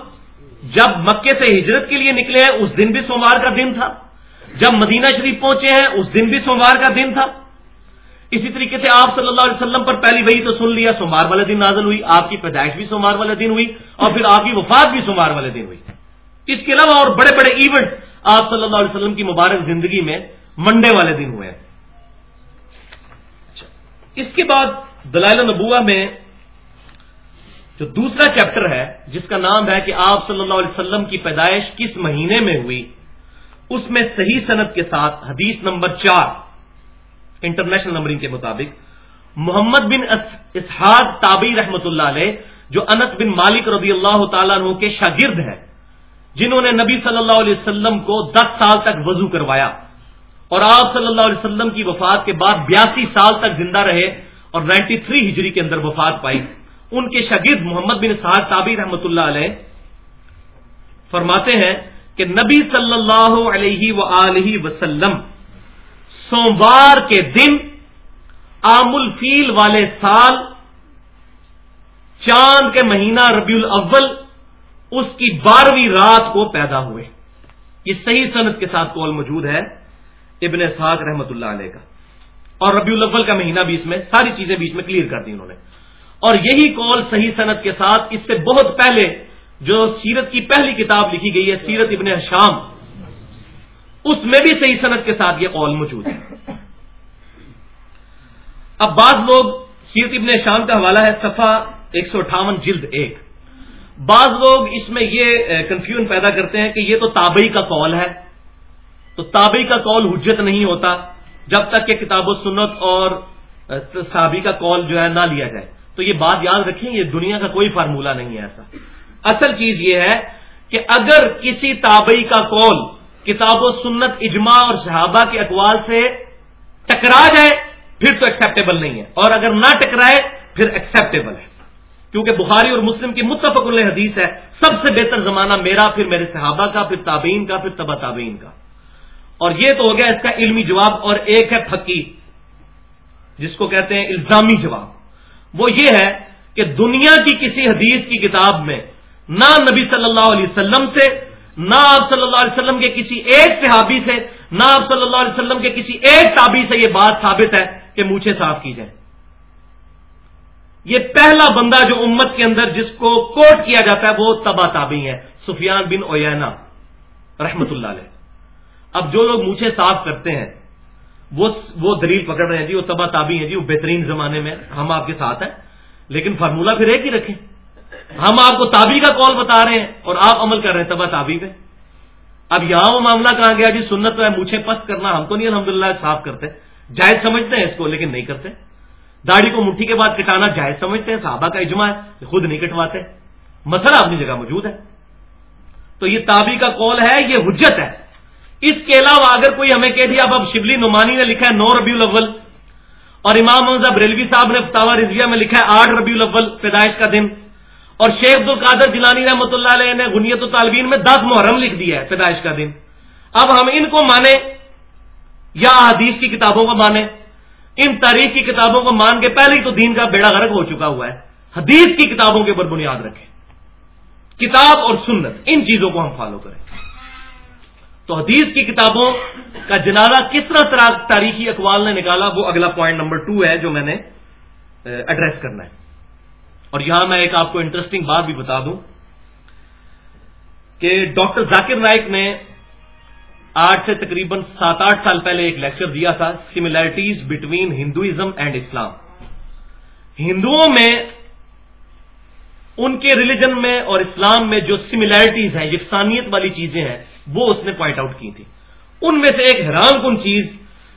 جب مکے سے ہجرت کے لیے نکلے ہیں، اس دن بھی سوموار کا دن تھا۔ جب مدینہ شریف پہنچے ہیں، اس دن بھی سوموار کا دن تھا۔ اسی طریقے سے آپ صلی اللہ علیہ وسلم پر پہلی وہی تو سن لیا، سوموار والے دن نازل ہوئی۔ آپ کی پیدائش بھی سوموار والے دن ہوئی اور پھر آپ کی وفات بھی سوموار والے دن ہوئی۔ اس کے علاوہ اور بڑے بڑے ایونٹس آپ صلی اللہ علیہ وسلم کی مبارک زندگی میں منڈے والے دن ہوئے ہیں۔ اس کے بعد دلائل نبوا میں جو دوسرا چیپٹر ہے، جس کا نام ہے کہ آپ صلی اللہ علیہ وسلم کی پیدائش کس مہینے میں ہوئی؟ اس میں صحیح صنعت کے ساتھ حدیث نمبر چار، انٹرنیشنل نمبرنگ کے مطابق، محمد بن اسحاق تابی رحمۃ اللہ علیہ، جو انت بن مالک رضی اللہ تعالیٰ عنہ کے شاگرد ہیں، جنہوں نے نبی صلی اللہ علیہ وسلم کو دس سال تک وضو کروایا۔ اور آپ صلی اللہ علیہ وسلم کی وفات کے بعد بیاسی سال تک زندہ رہے اور نائنٹی تھری ہجری کے اندر وفات پائی۔ ان کے شاگرد محمد بن اسحاق تابی رحمۃ اللہ علیہ فرماتے ہیں کہ نبی صلی اللہ علیہ وسلم سوموار کے دن آم الفیل والے سال چاند کے مہینہ ربیع الاول اس کی بارہویں رات کو پیدا ہوئے۔ یہ صحیح صنعت کے ساتھ کول موجود ہے۔ ابن ساق رحمت اللہ علیہ کا۔ اور ربیع الاول کا مہینہ بھی اس میں، ساری چیزیں بیچ میں کلیئر کر دی انہوں نے۔ اور یہی کال صحیح صنعت کے ساتھ اس سے بہت پہلے جو سیرت کی پہلی کتاب لکھی گئی ہے، سیرت ابن شام۔ اس میں بھی صحیح صنعت کے ساتھ یہ قول موجود ہے۔ اب بعض لوگ سیرت ابن شام کا حوالہ ہے، صفحہ ایک سو اٹھاون جلد ایک۔ بعض لوگ اس میں یہ کنفیوژن پیدا کرتے ہیں کہ یہ تو تابعی کا قول ہے۔ تو تابعی کا قول حجت نہیں ہوتا جب تک کہ کتاب و سنت اور صحابی کا قول جو ہے نہ لیا جائے۔ تو یہ بات یاد رکھیں، یہ دنیا کا کوئی فارمولہ نہیں ہے ایسا۔ اصل چیز یہ ہے کہ اگر کسی تابعی کا قول کتاب و سنت اجماع اور صحابہ کے اقوال سے ٹکرا جائے، پھر تو ایکسیپٹیبل نہیں ہے۔ اور اگر نہ ٹکرائے، پھر ایکسیپٹیبل ہے۔ کیونکہ بخاری اور مسلم کی متفق حدیث ہے، سب سے بہتر زمانہ میرا، پھر میرے صحابہ کا، پھر تابعین کا، پھر تبا تابعین کا۔ اور یہ تو ہو گیا اس کا علمی جواب اور ایک ہے پھکی، جس کو کہتے ہیں الزامی جواب۔ وہ یہ ہے کہ دنیا کی کسی حدیث کی کتاب میں نہ نبی صلی اللہ علیہ وسلم سے، نہ آپ صلی اللہ علیہ وسلم کے کسی ایک صحابی سے، نہ آپ صلی اللہ علیہ وسلم کے کسی ایک تابی سے یہ بات ثابت ہے کہ مونچھے صاف کی جائے یہ پہلا بندہ جو امت کے اندر جس کو کوٹ کیا جاتا ہے، وہ تبا تابی ہے سفیان بن اوینا رحمت اللہ علیہ۔ اب جو لوگ مونچھے صاف کرتے ہیں، وہ دلیل پکڑ رہے ہیں جی وہ تبا تابی ہیں جی وہ بہترین زمانے میں ہم آپ کے ساتھ ہیں، لیکن فارمولہ پھر ایک ہی رکھیں۔ ہم آپ کو تابی کا کال بتا رہے ہیں اور آپ عمل کر رہے ہیں تبا تابی پہ۔ اب یہاں وہ معاملہ کہاں گیا؟ جی سنت تو ہے مجھے پست کرنا، ہم تو نہیں الحمد صاف کرتے جائز سمجھتے ہیں اس کو، لیکن نہیں کرتے۔ داڑھی کو مٹھی کے بعد کٹانا جائز سمجھتے ہیں، صحابہ کا اجماع ہے، خود نہیں کٹواتے۔ مسئلہ اپنی جگہ موجود ہے۔ تو یہ تابی کا کال ہے، یہ حجت ہے۔ اس کے علاوہ اگر کوئی ہمیں کہہ دیا، اب اب شبلی نعمانی نے لکھا ہے نو ربیع الاول، اور امام محمد ریلوی صاحب نے فتوا رضویہ میں لکھا ہے آٹھ ربیع الاول پیدائش کا دن، اور شیخ عبد القادر جلانی رحمۃ اللہ علیہ نے غنیت الطالبین میں دس محرم لکھ دیا ہے پیدائش کا دن۔ اب ہم ان کو مانیں یا حدیث کی کتابوں کو مانیں؟ ان تاریخ کی کتابوں کو مان کے پہلے ہی تو دین کا بیڑا غرق ہو چکا ہوا ہے۔ حدیث کی کتابوں کے اوپر بنیاد رکھیں۔ کتاب اور سنت، ان چیزوں کو ہم فالو کریں۔ تو حدیث کی کتابوں کا جنازہ کس طرح تاریخی اقوال نے نکالا، وہ اگلا پوائنٹ نمبر ٹو ہے جو میں نے ایڈریس کرنا ہے۔ اور یہاں میں ایک آپ کو انٹرسٹنگ بات بھی بتا دوں کہ ڈاکٹر ذاکر نائک نے آج سے تقریباً سات آٹھ سال پہلے ایک لیکچر دیا تھا similarities between Hinduism and Islam ہندوؤں میں ان کے ریلیجن میں اور اسلام میں جو سملیرٹیز ہیں یکسانیت والی چیزیں ہیں وہ اس نے پوائنٹ آؤٹ کی تھی۔ ان میں سے ایک حیران کن چیز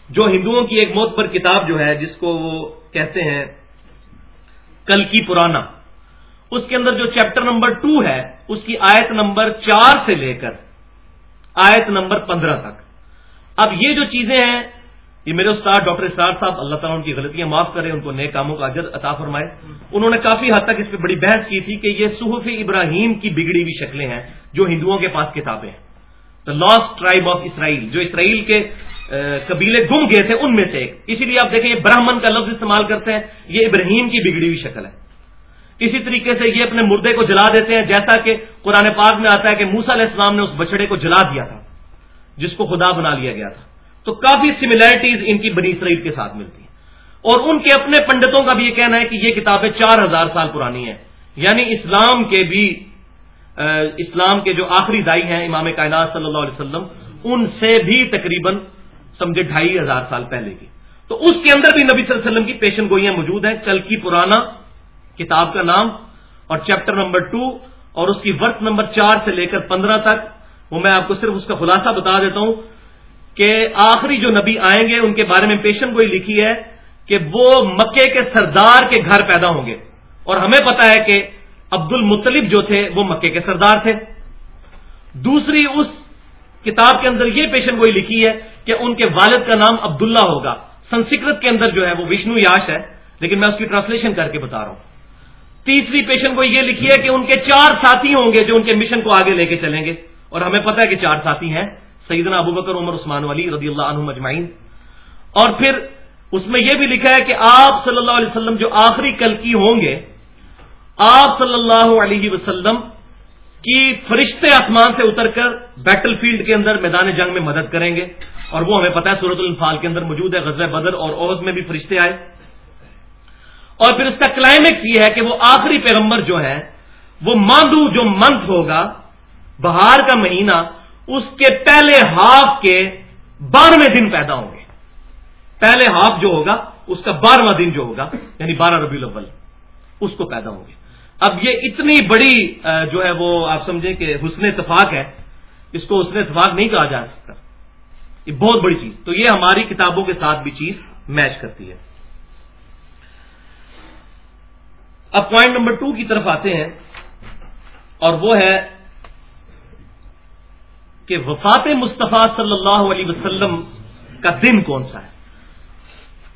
جو ہندوؤں کی ایک موت پر کتاب جو ہے، جس کو وہ کہتے ہیں کل کی پرانا، اس کے اندر جو چیپٹر نمبر ٹو ہے، اس کی آیت نمبر چار سے لے کر آیت نمبر پندرہ تک۔ اب یہ جو چیزیں ہیں، یہ میرے استاد ڈاکٹر اسرار صاحب اللہ تعالیٰ ان کی غلطیاں معاف کریں، ان کو نئے کاموں کا اجر عطا فرمائے۔ انہوں نے کافی حد تک اس پہ بڑی بحث کی تھی کہ یہ صحف ابراہیم کی بگڑی ہوئی شکلیں ہیں جو ہندوؤں کے پاس کتابیں ہیں۔ The last tribe of Israel جو اسرائیل کے قبیلے گم گئے تھے، ان میں سے ایک۔ اسی لیے آپ دیکھیں، یہ براہمن کا لفظ استعمال کرتے ہیں، یہ ابراہیم کی بگڑی ہوئی شکل ہے۔ اسی طریقے سے یہ اپنے مردے کو جلا دیتے ہیں، جیسا کہ قرآن پاک میں آتا ہے کہ موسا علیہ السلام نے اس بچڑے کو جلا دیا تھا، جس کو خدا بنا لیا گیا تھا۔ تو کافی سملیرٹیز ان کی بنی اسرائیل کے ساتھ ملتی ہیں۔ اور ان کے اپنے پنڈتوں کا بھی یہ کہنا ہے کہ یہ کتابیں چار ہزار سال پرانی ہیں۔ یعنی اسلام کے بھی اسلام کے جو آخری دائی ہیں امام کائنات صلی اللہ علیہ وسلم، ان سے بھی تقریباً سمجھے ڈھائی ہزار سال پہلے کی تو اس کے اندر بھی نبی صلی اللہ علیہ وسلم کی پیشن گوئیاں موجود ہیں۔ کل کی پرانا کتاب کا نام اور چیپٹر نمبر ٹو اور اس کی ورک نمبر چار سے لے کر پندرہ تک، وہ میں آپ کو صرف اس کا خلاصہ بتا دیتا ہوں کہ آخری جو نبی آئیں گے، ان کے بارے میں پیشن گوئی لکھی ہے کہ وہ مکے کے سردار کے گھر پیدا ہوں گے۔ اور ہمیں پتا ہے کہ عبد المطلب جو تھے وہ مکے کے سردار تھے۔ دوسری اس کتاب کے اندر یہ پیشن گوئی لکھی ہے کہ ان کے والد کا نام عبداللہ ہوگا۔ سنسکرت کے اندر جو ہے وہ وشنو یاش ہے، لیکن میں اس کی ٹرانسلیشن کر کے بتا رہا ہوں۔ تیسری پیشن کو یہ لکھی ہے کہ ان کے چار ساتھی ہوں گے جو ان کے مشن کو آگے لے کے چلیں گے۔ اور ہمیں پتا ہے کہ چار ساتھی ہیں، سیدنا ابو بکر، عمر، عثمان ولی رضی اللہ عنہ مجمعین اور پھر اس میں یہ بھی لکھا ہے کہ آپ صلی اللہ علیہ وسلم جو آخری کل کی ہوں گے آپ صلی اللہ علیہ وسلم کی فرشتے آسمان سے اتر کر بیٹل فیلڈ کے اندر میدان جنگ میں مدد کریں گے اور وہ ہمیں پتا ہے صورت الفال کے اندر موجود ہے غزہ بدر اور عوض میں بھی فرشتے آئے۔ اور پھر اس کا کلائمیکس یہ ہے کہ وہ آخری پیغمبر جو ہے، وہ ماندو جو منتھ ہوگا، بہار کا مہینہ، اس کے پہلے ہاف کے بارہویں دن پیدا ہوں گے۔ پہلے ہاف جو ہوگا، اس کا بارہواں دن جو ہوگا یعنی بارہ ربی الاول، اس کو پیدا ہوں گے۔ اب یہ اتنی بڑی جو ہے وہ آپ سمجھیں کہ حسن اتفاق ہے، اس کو حسن اتفاق نہیں کہا جا سکتا۔ یہ بہت بڑی چیز۔ تو یہ ہماری کتابوں کے ساتھ بھی چیز میچ کرتی ہے۔ اب پوائنٹ نمبر ٹو کی طرف آتے ہیں، اور وہ ہے کہ وفات مصطفیٰ صلی اللہ علیہ وسلم کا دن کون سا ہے؟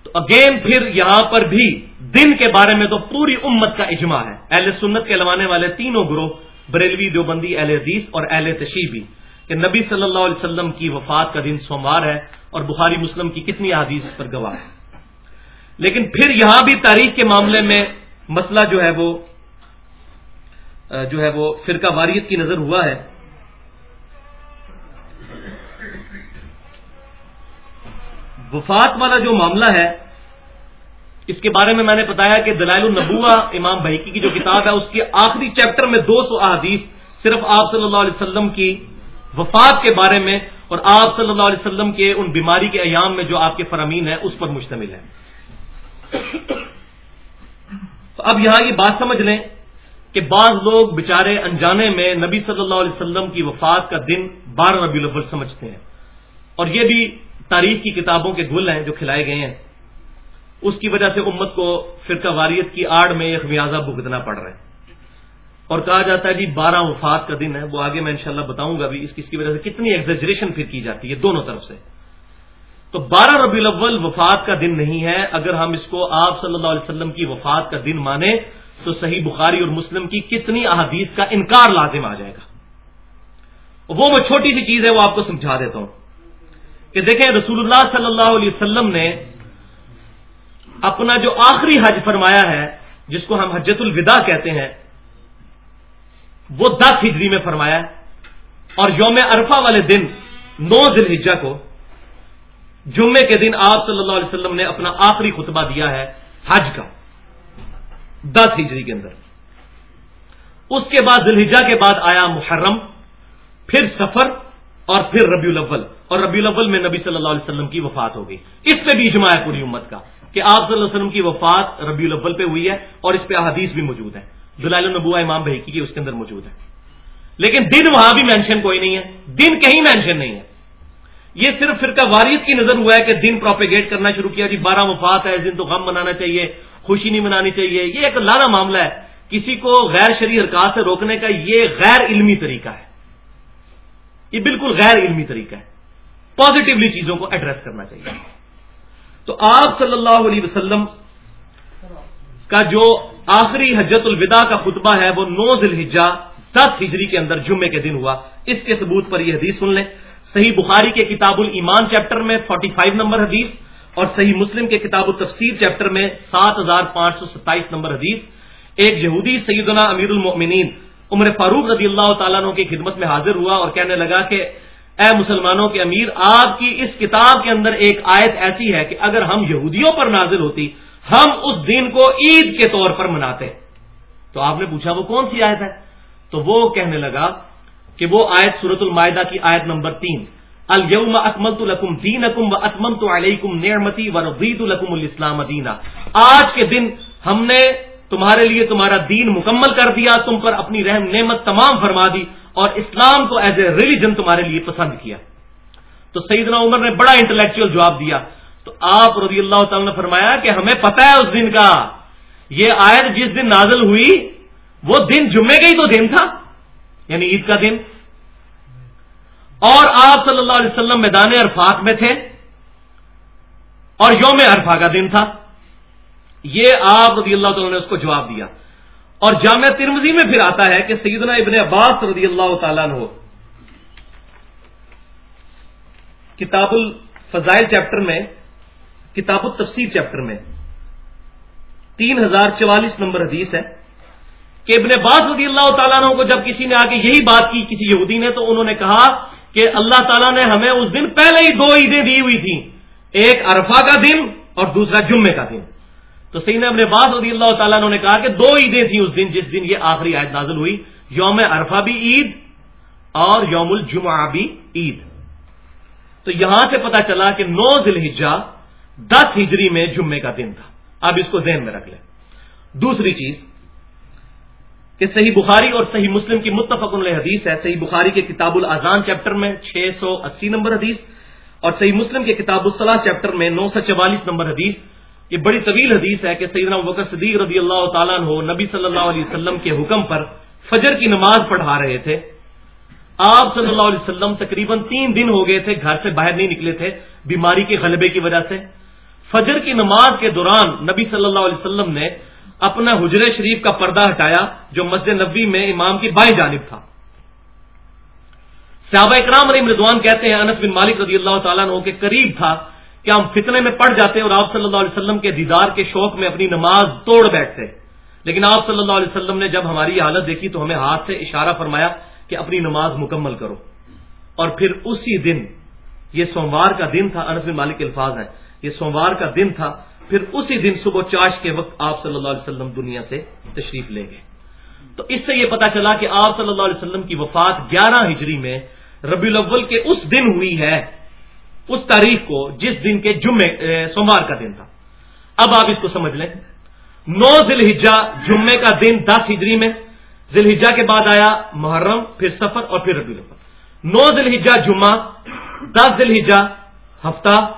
تو اگین پھر یہاں پر بھی دن کے بارے میں تو پوری امت کا اجماع ہے۔ اہل سنت کے لوانے والے تینوں گروہ، بریلوی دیوبندی، اہل حدیث اور اہل تشیبی، کہ نبی صلی اللہ علیہ وسلم کی وفات کا دن سوموار ہے اور بخاری مسلم کی کتنی حدیث پر گواہ ہے۔ لیکن پھر یہاں بھی تاریخ کے معاملے میں مسئلہ جو ہے وہ جو ہے وہ فرقہ واریت کی نظر ہوا ہے۔ وفات والا جو معاملہ ہے اس کے بارے میں میں نے بتایا کہ دلائل النبوہ امام بحیکی کی جو کتاب ہے، اس کے آخری چیپٹر میں دو سو احادیث صرف آپ صلی اللہ علیہ وسلم کی وفات کے بارے میں اور آپ صلی اللہ علیہ وسلم کے ان بیماری کے ایام میں جو آپ کے فرامین ہے اس پر مشتمل ہے تو اب یہاں یہ بات سمجھ لیں کہ بعض لوگ بچارے انجانے میں نبی صلی اللہ علیہ وسلم کی وفات کا دن بارہ ربی الاول سمجھتے ہیں۔ اور یہ بھی تاریخ کی کتابوں کے گل ہیں جو کھلائے گئے ہیں۔ اس کی وجہ سے امت کو فرقہ واریت کی آڑ میں ایک میازہ بھگتنا پڑ رہا ہے۔ اور کہا جاتا ہے جی بارہ وفات کا دن ہے، وہ آگے میں انشاءاللہ بتاؤں گا بھی اس کی وجہ سے کتنی ایگزیجریشن پھر کی جاتی ہے دونوں طرف سے۔ تو بارہ ربی الاول وفات کا دن نہیں ہے۔ اگر ہم اس کو آپ صلی اللہ علیہ وسلم کی وفات کا دن مانیں، تو صحیح بخاری اور مسلم کی کتنی احادیث کا انکار لازم آ جائے گا۔ وہ میں چھوٹی سی چیز ہے، وہ آپ کو سمجھا دیتا ہوں کہ دیکھیں، رسول اللہ صلی اللہ علیہ وسلم نے اپنا جو آخری حج فرمایا ہے، جس کو ہم حجت الوداع کہتے ہیں، وہ دس ہجری میں فرمایا اور یوم عرفہ والے دن، نو ذی الحجہ کو جمعے کے دن آپ صلی اللہ علیہ وسلم نے اپنا آخری خطبہ دیا ہے حج کا، دس ہجری کے اندر۔ اس کے بعد ذلحجہ کے بعد آیا محرم، پھر سفر، اور پھر ربیع الاول۔ اور ربیع الاول میں نبی صلی اللہ علیہ وسلم کی وفات ہو گئی۔ اس پہ بھی اجماع ہے پوری امت کا۔ کہ آپ صلی اللہ علیہ وسلم کی وفات ربیع الاول پہ ہوئی ہے اور اس پہ احادیث بھی موجود ہے دلال النبوہ امام بحیکی کی اس کے اندر موجود ہے لیکن دن وہاں بھی مینشن کوئی نہیں ہے۔ دن کہیں مینشن نہیں ہے۔ یہ صرف فرقہ واریت کی نظر ہوا ہے کہ دن پروپیگیٹ کرنا شروع کیا۔ جی بارہ وفات ہے، اس دن تو غم منانا چاہیے، خوشی نہیں منانی چاہیے۔ یہ ایک لانا معاملہ ہے۔ کسی کو غیر شرعی حرکات سے روکنے کا یہ غیر علمی طریقہ ہے۔ یہ بالکل غیر علمی طریقہ ہے۔ پازیٹیولی چیزوں کو ایڈریس کرنا چاہیے۔ تو آپ صلی اللہ علیہ وسلم کا جو آخری حجت الوداع کا خطبہ ہے، وہ نو ذلحجہ دس ہجری کے اندر جمعے کے دن ہوا۔ اس کے ثبوت پر یہ حدیث سن لیں۔ صحیح بخاری کے کتاب الایمان چیپٹر میں 45 نمبر حدیث اور صحیح مسلم کے کتاب التفسیر چیپٹر میں سات ہزار پانچ سو ستائیس نمبر حدیث۔ ایک یہودی سیدنا امیر المؤمنین عمر فاروق رضی اللہ تعالیٰ عنہ کی خدمت میں حاضر ہوا اور کہنے لگا کہ اے مسلمانوں کے امیر، آپ کی اس کتاب کے اندر ایک آیت ایسی ہے کہ اگر ہم یہودیوں پر نازل ہوتی، ہم اس دن کو عید کے طور پر مناتے۔ تو آپ نے پوچھا وہ کون سی آیت ہے؟ تو وہ کہنے لگا کہ وہ آیت سورت المائدہ کی آیت نمبر تین۔ الکم اکملت الکم دین اکم و اتمم تو علیکم نعمتی و رضیت الکم الاسلام دینا آج کے دن ہم نے تمہارے لیے تمہارا دین مکمل کر دیا، تم پر اپنی رحم، نعمت تمام فرما دی۔ اور اسلام کو ایز اے ریلیجن تمہارے لیے پسند کیا۔ تو سیدنا عمر نے بڑا انٹلیکچوئل جواب دیا۔ تو آپ رضی اللہ تعالی نے فرمایا کہ ہمیں پتہ ہے اس دن کا۔ یہ آیت جس دن نازل ہوئی، وہ دن جمعے کا ہی تو دن تھا یعنی عید کا دن۔ اور آپ صلی اللہ علیہ وسلم میدان عرفات میں تھے اور یوم عرفہ کا دن تھا۔ یہ آپ رضی اللہ تعالیٰ نے اس کو جواب دیا۔ اور جامعہ ترمزی میں پھر آتا ہے کہ سیدنا ابن عباس رضی اللہ تعالیٰ نے کتاب الفضائل چیپٹر میں، کتاب التفسیر چیپٹر میں تین ہزار چوالیس نمبر حدیث ہے کہ ابن عباس رضی اللہ تعالیٰ عنہ کو جب کسی نے آ کے یہی بات کی کسی یہودی نے تو انہوں نے کہا کہ اللہ تعالیٰ نے ہمیں اس دن پہلے ہی دو عیدیں دی ہوئی تھیں، ایک عرفہ کا دن اور دوسرا جمعے کا دن۔ تو سین ابن عباس رضی اللہ تعالیٰ نے کہا کہ دو عیدیں تھیں اس دن جس دن یہ آخری عائد نازل ہوئی، یوم عرفہ بھی عید اور یوم الجمعہ بھی عید۔ تو یہاں سے پتا چلا کہ نو ذی الحجہ دس ہجری میں جمعے کا دن تھا۔ اب اس کو ذہن میں رکھ لیں۔ دوسری چیز، کہ صحیح بخاری اور صحیح مسلم کی متفق علیہ حدیث ہے۔ صحیح بخاری کے کتاب الاذان چیپٹر میں چھ سو اسی نمبر حدیث اور صحیح مسلم کے کتاب الصلاح چیپٹر میں نو سو چوالیس نمبر حدیث۔ یہ بڑی طویل حدیث ہے کہ سیدنا بکر صدیق رضی اللہ تعالیٰ ہو نبی صلی اللہ علیہ وسلم کے حکم پر فجر کی نماز پڑھا رہے تھے۔ آپ صلی اللہ علیہ وسلم تقریباً تین دن ہو گئے تھے گھر سے باہر نہیں نکلے تھے، بیماری کے غلبے کی وجہ سے۔ فجر کی نماز کے دوران نبی صلی اللہ علیہ وسلم نے اپنا حجر شریف کا پردہ ہٹایا جو مسجد نبی میں امام کی بائیں جانب تھا۔ صحابہ اکرام علی مردوان کہتے ہیں، انس بن مالک رضی اللہ تعالیٰ عنہ کے قریب تھا۔ کہ ہم فتنے میں پڑ جاتے اور آپ صلی اللہ علیہ وسلم کے دیدار کے شوق میں اپنی نماز توڑ بیٹھتے لیکن آپ صلی اللہ علیہ وسلم نے جب ہماری حالت دیکھی تو ہمیں ہاتھ سے اشارہ فرمایا کہ اپنی نماز مکمل کرو۔ اور پھر اسی دن، یہ سوموار کا دن تھا، انس بن مالک الفاظ ہیں۔ یہ سوموار کا دن تھا، پھر اسی دن صبح چاش کے وقت آپ صلی اللہ علیہ وسلم دنیا سے تشریف لے گئے۔ تو اس سے یہ پتا چلا کہ آپ صلی اللہ علیہ وسلم کی وفات گیارہ ہجری میں ربی الاول کے اس دن ہوئی ہے۔ اس تاریخ کو جس دن کے جمعے سوموار کا دن تھا۔ اب آپ اس کو سمجھ لیں۔ نو ذیل جمعے کا دن دس ہجری میں ذیل کے بعد آیا محرم، پھر سفر اور پھر ربی الاول۔ نو ذیل جمعہ، دس ذیل ہفتہ،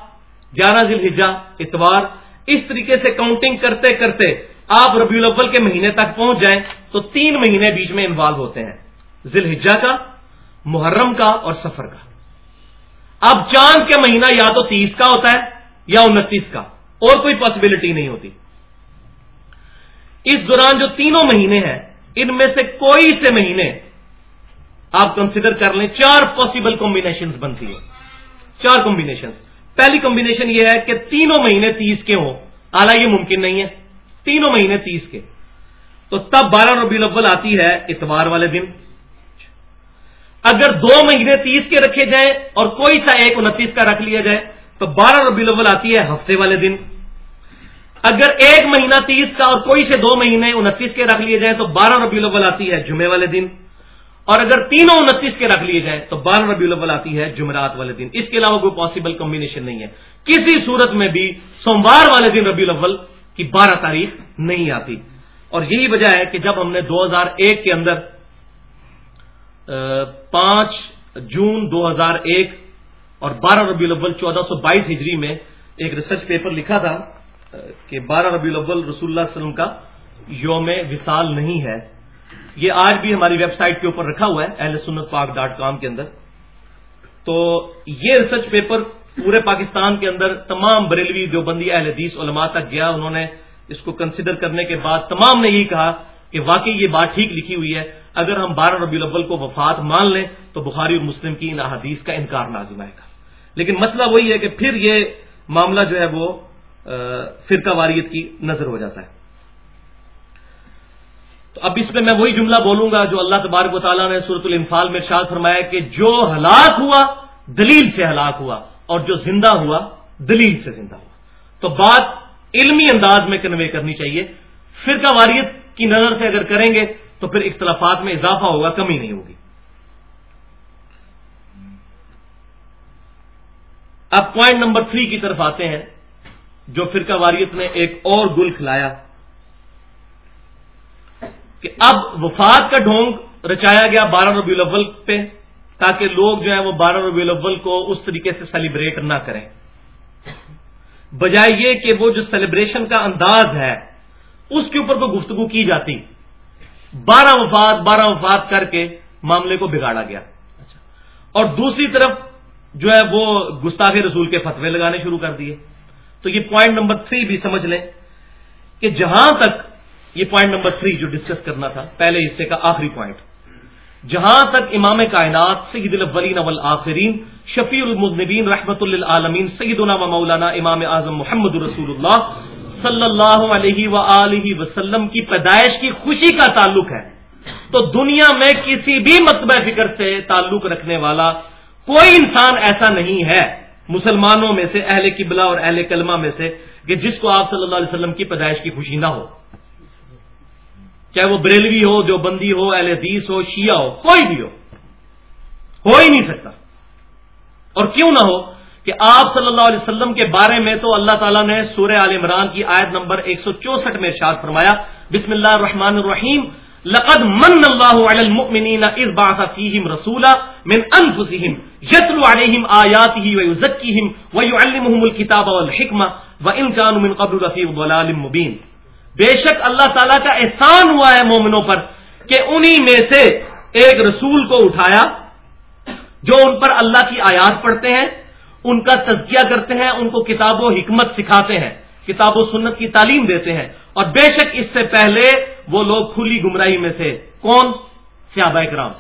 گیارہ ذیل اتوار۔ اس طریقے سے کاؤنٹنگ کرتے کرتے آپ ربیع الاول کے مہینے تک پہنچ جائیں تو تین مہینے بیچ میں انوالو ہوتے ہیں۔ ذیل کا، محرم کا اور سفر کا۔ اب چاند کا مہینہ یا تو تیس کا ہوتا ہے یا انتیس کا، اور کوئی پاسبلٹی نہیں ہوتی۔ اس دوران جو تینوں مہینے ہیں، ان میں سے کوئی سے مہینے آپ کنسیڈر کر لیں، چار پاسبل کمبینیشن بنتی ہے چار کمبینیشن پہلی کمبینیشن یہ ہے کہ تینوں مہینے تیس کے ہوں۔ اعلیٰ یہ ممکن نہیں ہے۔ تینوں مہینے تیس کے۔ تو تب بارہ ربی الاول آتی ہے اتوار والے دن۔ اگر دو مہینے تیس کے رکھے جائیں اور کوئی سا ایک انتیس کا رکھ لیا جائے، تو بارہ ربی الاول آتی ہے ہفتے والے دن۔ اگر ایک مہینہ تیس کا اور کوئی سے دو مہینے انتیس کے رکھ لیے جائیں، تو بارہ ربی الاول آتی ہے جمعے والے دن۔ اور اگر تینوں انتیس کے رکھ لیے جائیں، تو بارہ ربی الاول آتی ہے جمعرات والے دن۔ اس کے علاوہ کوئی پاسبل کمبینیشن نہیں ہے۔ کسی صورت میں بھی سوموار والے دن ربی الاول کی بارہ تاریخ نہیں آتی۔ اور یہی وجہ ہے کہ جب ہم نے دو ہزار ایک کے اندر پانچ جون دو ہزار ایک اور بارہ ربی الاول چودہ سو بائیس ہجری میں ایک ریسرچ پیپر لکھا تھا کہ بارہ ربی الاول رسول اللہ علیہ وسلم کا یوم وصال نہیں ہے۔ یہ آج بھی ہماری ویب سائٹ کے اوپر رکھا ہوا ہے، اہل سنت پاک ڈاٹ کام کے اندر۔ تو یہ ریسرچ پیپر پورے پاکستان کے اندر تمام بریلوی دیوبندی اہل حدیث علماء تک گیا۔ انہوں نے اس کو کنسیڈر کرنے کے بعد تمام نے یہی کہا کہ واقعی یہ بات ٹھیک لکھی ہوئی ہے۔ اگر ہم بارہ ربی الاول کو وفات مان لیں تو بخاری اور مسلم کی ان احادیث کا انکار نازم آئے گا۔ لیکن مسئلہ وہی ہے کہ پھر یہ معاملہ جو ہے وہ فرقہ واریت کی نظر ہو جاتا ہے۔ تو اب اس میں میں وہی جملہ بولوں گا جو اللہ تبارک و تعالیٰ نے صورت الانفال میں ارشاد فرمایا کہ جو ہلاک ہوا، دلیل سے ہلاک ہوا، اور جو زندہ ہوا، دلیل سے زندہ ہوا۔ تو بات علمی انداز میں کنوے کرنی چاہیے۔ فرقہ واریت کی نظر سے اگر کریں گے تو پھر اختلافات میں اضافہ ہوگا، کمی نہیں ہوگی۔ اب پوائنٹ نمبر تھری کی طرف آتے ہیں، جو فرقہ واریت نے ایک اور گل کھلایا کہ اب وفات کا ڈھونگ رچایا گیا بارہ ربی الاول پہ، تاکہ لوگ جو ہیں وہ بارہ ربی الاول کو اس طریقے سے سیلیبریٹ نہ کریں۔ بجائے یہ کہ وہ جو سیلیبریشن کا انداز ہے، اس کے اوپر کوئی گفتگو کی جاتی۔ بارہ وفات بارہ وفات کر کے معاملے کو بگاڑا گیا۔ اور دوسری طرف جو ہے وہ گستاخ رسول کے فتوے لگانے شروع کر دیے۔ تو یہ پوائنٹ نمبر تھری بھی سمجھ لیں کہ جہاں تک یہ پوائنٹ نمبر تھری جو ڈسکس کرنا تھا پہلے حصے کا آخری پوائنٹ جہاں تک امام کائنات سید الاولین والآخرین شفیع المذنبین رحمت للعالمین سیدنا و مولانا امام اعظم محمد رسول اللہ صلی اللہ علیہ و وسلم کی پیدائش کی خوشی کا تعلق ہے۔ تو دنیا میں کسی بھی مطبع فکر سے تعلق رکھنے والا کوئی انسان ایسا نہیں ہے۔ مسلمانوں میں سے، اہل قبلہ اور اہل کلمہ میں سے، کہ جس کو آپ صلی اللہ علیہ وسلم کی پیدائش کی خوشی نہ ہو۔ چاہے وہ بریلوی ہو جو بندی ہو، اہل حدیث ہو، شیعہ ہو، کوئی بھی ہو۔ ہو ہی نہیں سکتا۔ اور کیوں نہ ہو؟ کہ آپ صلی اللہ علیہ وسلم کے بارے میں تو اللہ تعالیٰ نے سورہ عال عمران کی آیت نمبر 164 میں ارشاد فرمایا، بسم اللہ الرحمن الرحیم، لقد من اللہ علی المؤمنین اذ بعث فیہم رسولا من انفسہم یتلو علیہم آیاتہ ویزکیہم ویعلمہم الکتاب والحکمہ وان كانوا من قبل لفی ضلال مبین۔ بے شک اللہ تعالیٰ کا احسان ہوا ہے مومنوں پر کہ انہی میں سے ایک رسول کو اٹھایا جو ان پر اللہ کی آیات پڑھتے ہیں۔ ان کا تزکیہ کرتے ہیں، ان کو کتاب و حکمت سکھاتے ہیں، کتاب و سنت کی تعلیم دیتے ہیں۔ اور بے شک اس سے پہلے وہ لوگ کھلی گمراہی میں تھے۔ کون؟ صحابہ کرام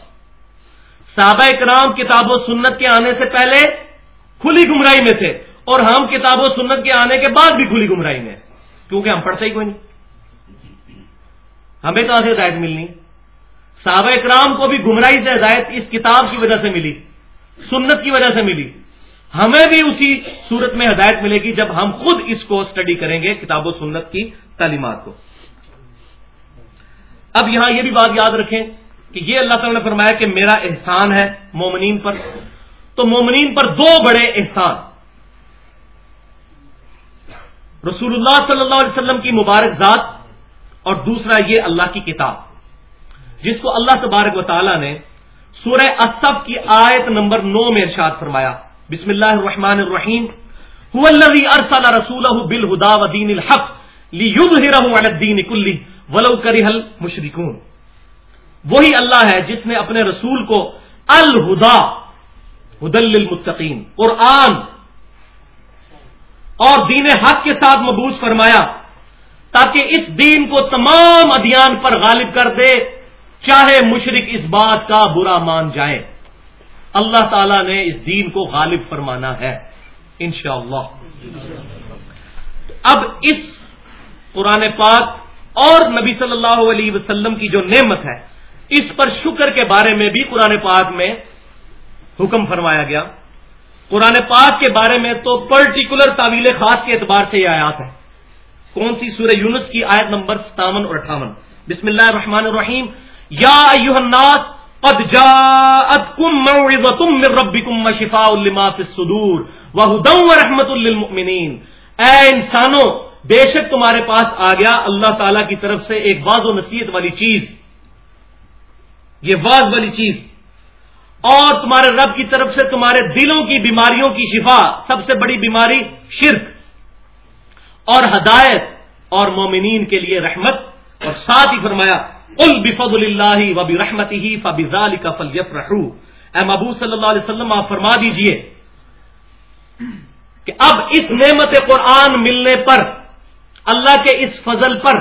صحابہ کرام کتاب و سنت کے آنے سے پہلے کھلی گمراہی میں تھے۔ اور ہم کتاب و سنت کے آنے کے بعد بھی کھلی گمراہی میں۔ کیونکہ ہم پڑھتے ہی کوئی نہیں۔ ہمیں کہاں سے ہدایت ملنی۔ صحابہ کرام کو بھی گمراہی سے ہدایت اس کتاب کی وجہ سے ملی، سنت کی وجہ سے ملی۔ ہمیں بھی اسی صورت میں ہدایت ملے گی جب ہم خود اس کو اسٹڈی کریں گے کتاب و سنت کی تعلیمات کو۔ اب یہاں یہ بھی بات یاد رکھیں کہ یہ اللہ تعالیٰ نے فرمایا کہ میرا احسان ہے مومنین پر۔ تو مومنین پر دو بڑے احسان۔ رسول اللہ صلی اللہ علیہ وسلم کی مبارک ذات اور دوسرا یہ اللہ کی کتاب، جس کو اللہ تبارک و تعالیٰ نے سورہ اصب کی آیت نمبر نو میں ارشاد فرمایا۔ بسم اللہ الرحمن الرحیم. ارسل رسولہ بالہدا ودین الحق لیظہرہ علی الدین کلی ولو کرہ المشرکون. وہی اللہ ہے جس نے اپنے رسول کو الہدا، ہدل للمتقین، قرآن اور دین حق کے ساتھ مبوس فرمایا تاکہ اس دین کو تمام ادیان پر غالب کر دے، چاہے مشرق اس بات کا برا مان جائے۔ اللہ تعالی نے اس دین کو غالب فرمانا ہے، انشاءاللہ۔ اب اس قرآن پاک اور نبی صلی اللہ علیہ وسلم کی جو نعمت ہے، اس پر شکر کے بارے میں بھی قرآن پاک میں حکم فرمایا گیا۔ قرآن پاک کے بارے میں تو پرٹیکولر تعویل خاص کے اعتبار سے یہ آیات ہے کون سی سورہ یونس کی آیت نمبر ستاون اور اٹھاون؟ بسم اللہ الرحمن الرحیم۔ یا الناس قد جاءتکم موعظتم من ربکم وشفاء لما فی الصدور وہدى ورحمت للمؤمنین۔ اے انسانوں، بے شک تمہارے پاس آ گیا اللہ تعالی کی طرف سے ایک واض و نصیحت والی چیز۔ یہ واض والی چیز۔ اور تمہارے رب کی طرف سے تمہارے دلوں کی بیماریوں کی شفا، سب سے بڑی بیماری شرک۔ اور ہدایت اور مومنین کے لیے رحمت۔ اور ساتھ ہی فرمایا ال بفضل اللہ وبی رحمت ہی فبال اے محبوب صلی اللہ علیہ وسلم، آپ فرما دیجیے کہ اب اس نعمت قرآن ملنے پر، اللہ کے اس فضل پر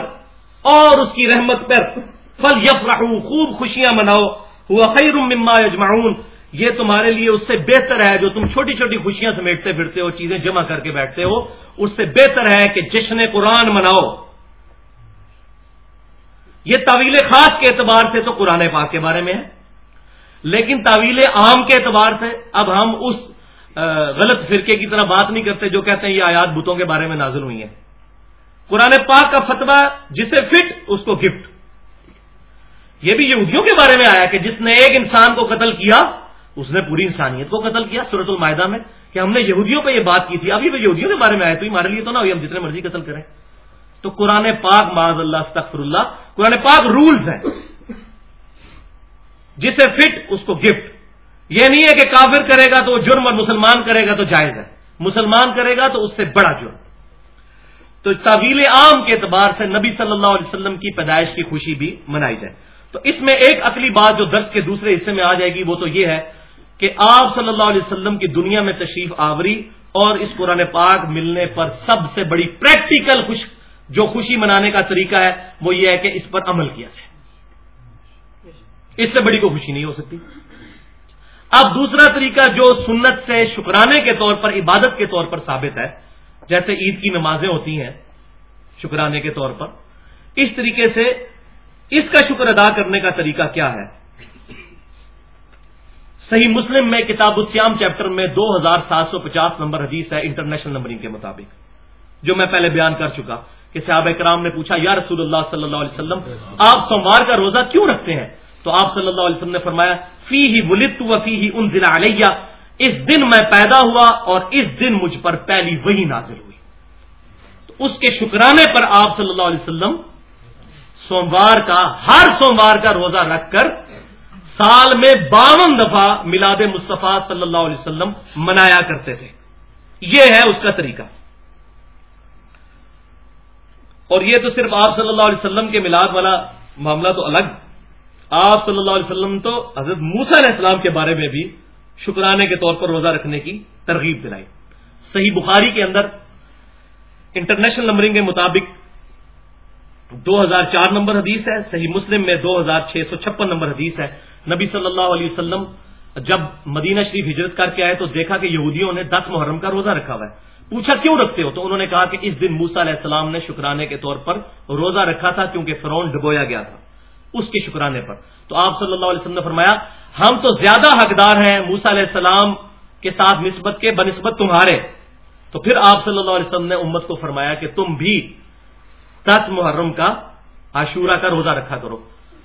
اور اس کی رحمت پر فل یف خوب خوشیاں مناؤ۔ ہوا خیر مما یجمعون۔ یہ تمہارے لیے اس سے بہتر ہے جو تم چھوٹی چھوٹی خوشیاں سمیٹتے پھرتے ہو، چیزیں جمع کر کے بیٹھتے ہو۔ اس سے بہتر ہے کہ جشن قرآن مناؤ۔ یہ طویل خاص کے اعتبار سے تو قرآن پاک کے بارے میں ہے، لیکن طویل عام کے اعتبار سے اب ہم اس غلط فرقے کی طرح بات نہیں کرتے جو کہتے ہیں یہ آیات بتوں کے بارے میں نازل ہوئی ہیں۔ قرآن پاک کا فتویٰ جسے فٹ، اس کو گفٹ۔ یہ بھی یہودیوں کے بارے میں آیا کہ جس نے ایک انسان کو قتل کیا، اس نے پوری انسانیت کو قتل کیا سورت المائدہ میں۔ کہ ہم نے یہودیوں پہ یہ بات کی تھی، ابھی یہودیوں کے بارے میں آئے تو ہمارے لیے تو نہ ہوئی، ہم جتنے مرضی قتل کریں۔ تو قرآن پاک معذ اللہ، استغفر اللہ قرآن پاک رولز ہیں۔ جسے فٹ اس کو گفٹ یہ نہیں ہے کہ کافر کرے گا تو وہ جرم اور مسلمان کرے گا تو جائز ہے۔ مسلمان کرے گا تو اس سے بڑا جرم۔ تو طویل عام کے اعتبار سے نبی صلی اللہ علیہ وسلم کی پیدائش کی خوشی بھی منائی جائے۔ تو اس میں ایک عقلی بات جو درس کے دوسرے حصے میں آ جائے گی وہ تو یہ ہے کہ آپ صلی اللہ علیہ وسلم کی دنیا میں تشریف آوری اور اس قرآن پاک ملنے پر سب سے بڑی پریکٹیکل خوش جو خوشی منانے کا طریقہ ہے، وہ یہ ہے کہ اس پر عمل کیا جائے۔ اس سے بڑی کوئی خوشی نہیں ہو سکتی۔ اب دوسرا طریقہ جو سنت سے شکرانے کے طور پر، عبادت کے طور پر ثابت ہے، جیسے عید کی نمازیں ہوتی ہیں شکرانے کے طور پر، اس طریقے سے اس کا شکر ادا کرنے کا طریقہ کیا ہے؟ صحیح مسلم میں کتاب السیام چیپٹر میں دو ہزار سات سو پچاس نمبر حدیث ہے، انٹرنیشنل نمبرنگ کے مطابق، جو میں پہلے بیان کر چکا۔ کہ صحابہ کرام نے پوچھا، یا رسول اللہ صلی اللہ علیہ وسلم، آپ سوموار کا روزہ کیوں رکھتے ہیں؟ تو آپ صلی اللہ علیہ وسلم نے فرمایا فی ہی ولت و فی ہی ان ضلع علیہ، اس دن میں پیدا ہوا اور اس دن مجھ پر پہلی وہی نازل ہوئی۔ تو اس کے شکرانے پر آپ صلی اللہ علیہ وسلم سوموار کا، ہر سوموار کا روزہ رکھ کر سال میں باون دفعہ میلاد مصطفیٰ صلی اللہ علیہ وسلم منایا کرتے تھے۔ یہ ہے اس کا طریقہ۔ اور یہ تو صرف آپ صلی اللہ علیہ وسلم کے میلاد والا معاملہ تو الگ۔ آپ صلی اللہ علیہ وسلم تو حضرت موسا علیہ السلام کے بارے میں بھی شکرانے کے طور پر روزہ رکھنے کی ترغیب دلائی۔ صحیح بخاری کے اندر انٹرنیشنل نمبرنگ کے مطابق دو ہزار چار نمبر حدیث ہے، صحیح مسلم میں دو ہزار چھ سو چھپن نمبر حدیث ہے۔ نبی صلی اللہ علیہ وسلم جب مدینہ شریف ہجرت کر کے آئے تو دیکھا کہ یہودیوں نے دس محرم کا روزہ رکھا ہوا ہے۔ پوچھا کیوں رکھتے ہو؟ تو انہوں نے کہا کہ اس دن موسا علیہ السلام نے شکرانے کے طور پر روزہ رکھا تھا کیونکہ فرون ڈبویا گیا تھا اس کے شکرانے پر۔ تو آپ صلی اللہ علیہ وسلم نے فرمایا، ہم تو زیادہ حقدار ہیں موسا علیہ السلام کے ساتھ نسبت کے، بنسبت تمہارے۔ تو پھر آپ صلی اللہ علیہ وسلم نے امت کو فرمایا کہ تم بھی دس محرم کا، عاشورہ کا روزہ رکھا کرو۔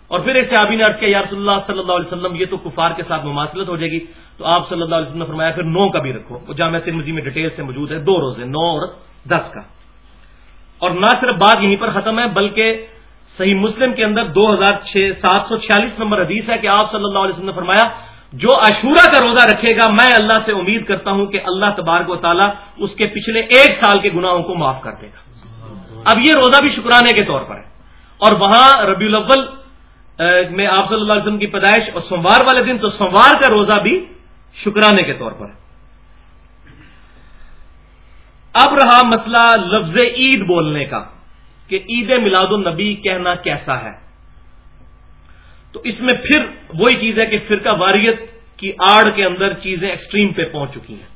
اور پھر ایک صحابی نے کیا، یا رسول اللہ صلی اللہ علیہ وسلم، یہ تو کفار کے ساتھ مماثلت ہو جائے گی. تو آپ صلی اللہ علیہ وسلم نے فرمایا، پھر نو کا بھی رکھو. وہ جامعہ ترمزی میں ڈیٹیل سے موجود ہے، دو روزے، نو اور دس کا۔ اور نہ صرف بات یہیں پر ختم ہے، بلکہ صحیح مسلم کے اندر دو ہزار سات سو چھیالیس نمبر حدیث ہے کہ آپ صلی اللہ علیہ وسلم نے فرمایا، جو عاشورہ کا روزہ رکھے گا، میں اللہ سے امید کرتا ہوں کہ اللہ تبارک و تعالیٰ اس کے پچھلے ایک سال کے گناہوں کو معاف کر دے گا۔ اب یہ روزہ بھی شکرانے کے طور پر ہے۔ اور وہاں ربیع الاول میں آپ صلی اللہ علیہ وسلم کی پیدائش اور سوموار والے دن تو سوموار کا روزہ بھی شکرانے کے طور پر اب رہا مسئلہ لفظ عید بولنے کا کہ عید میلاد النبی کہنا کیسا ہے۔ تو اس میں پھر وہی چیز ہے کہ فرقہ واریت کی آڑ کے اندر چیزیں ایکسٹریم پہ پہنچ چکی ہیں۔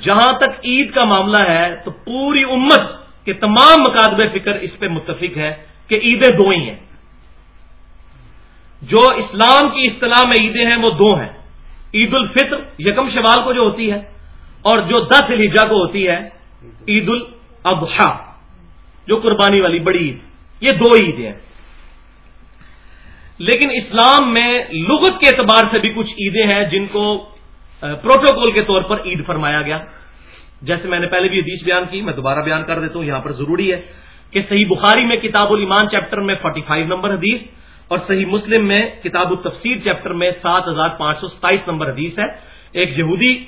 جہاں تک عید کا معاملہ ہے تو پوری امت کے تمام مقادب فکر اس پہ متفق ہے کہ عیدیں دو ہی ہیں۔ جو اسلام کی اصطلاح میں عیدیں ہیں وہ دو ہیں۔ عید الفطر یکم شوال کو جو ہوتی ہے اور جو دس الحجا کو ہوتی ہے، عید الاضحیٰ، جو قربانی والی بڑی عید۔ یہ دو عیدیں ہیں۔ لیکن اسلام میں لغت کے اعتبار سے بھی کچھ عیدیں ہیں جن کو پروٹوکول کے طور پر عید فرمایا گیا۔ جیسے میں نے پہلے بھی حدیث بیان کی، میں دوبارہ بیان کر دیتا ہوں، یہاں پر ضروری ہے کہ صحیح بخاری میں کتاب الایمان چیپٹر میں 45 نمبر حدیث اور صحیح مسلم میں کتاب التفسیر چیپٹر میں سات ہزار پانچ سو ستائیس نمبر حدیث ہے۔ ایک یہودی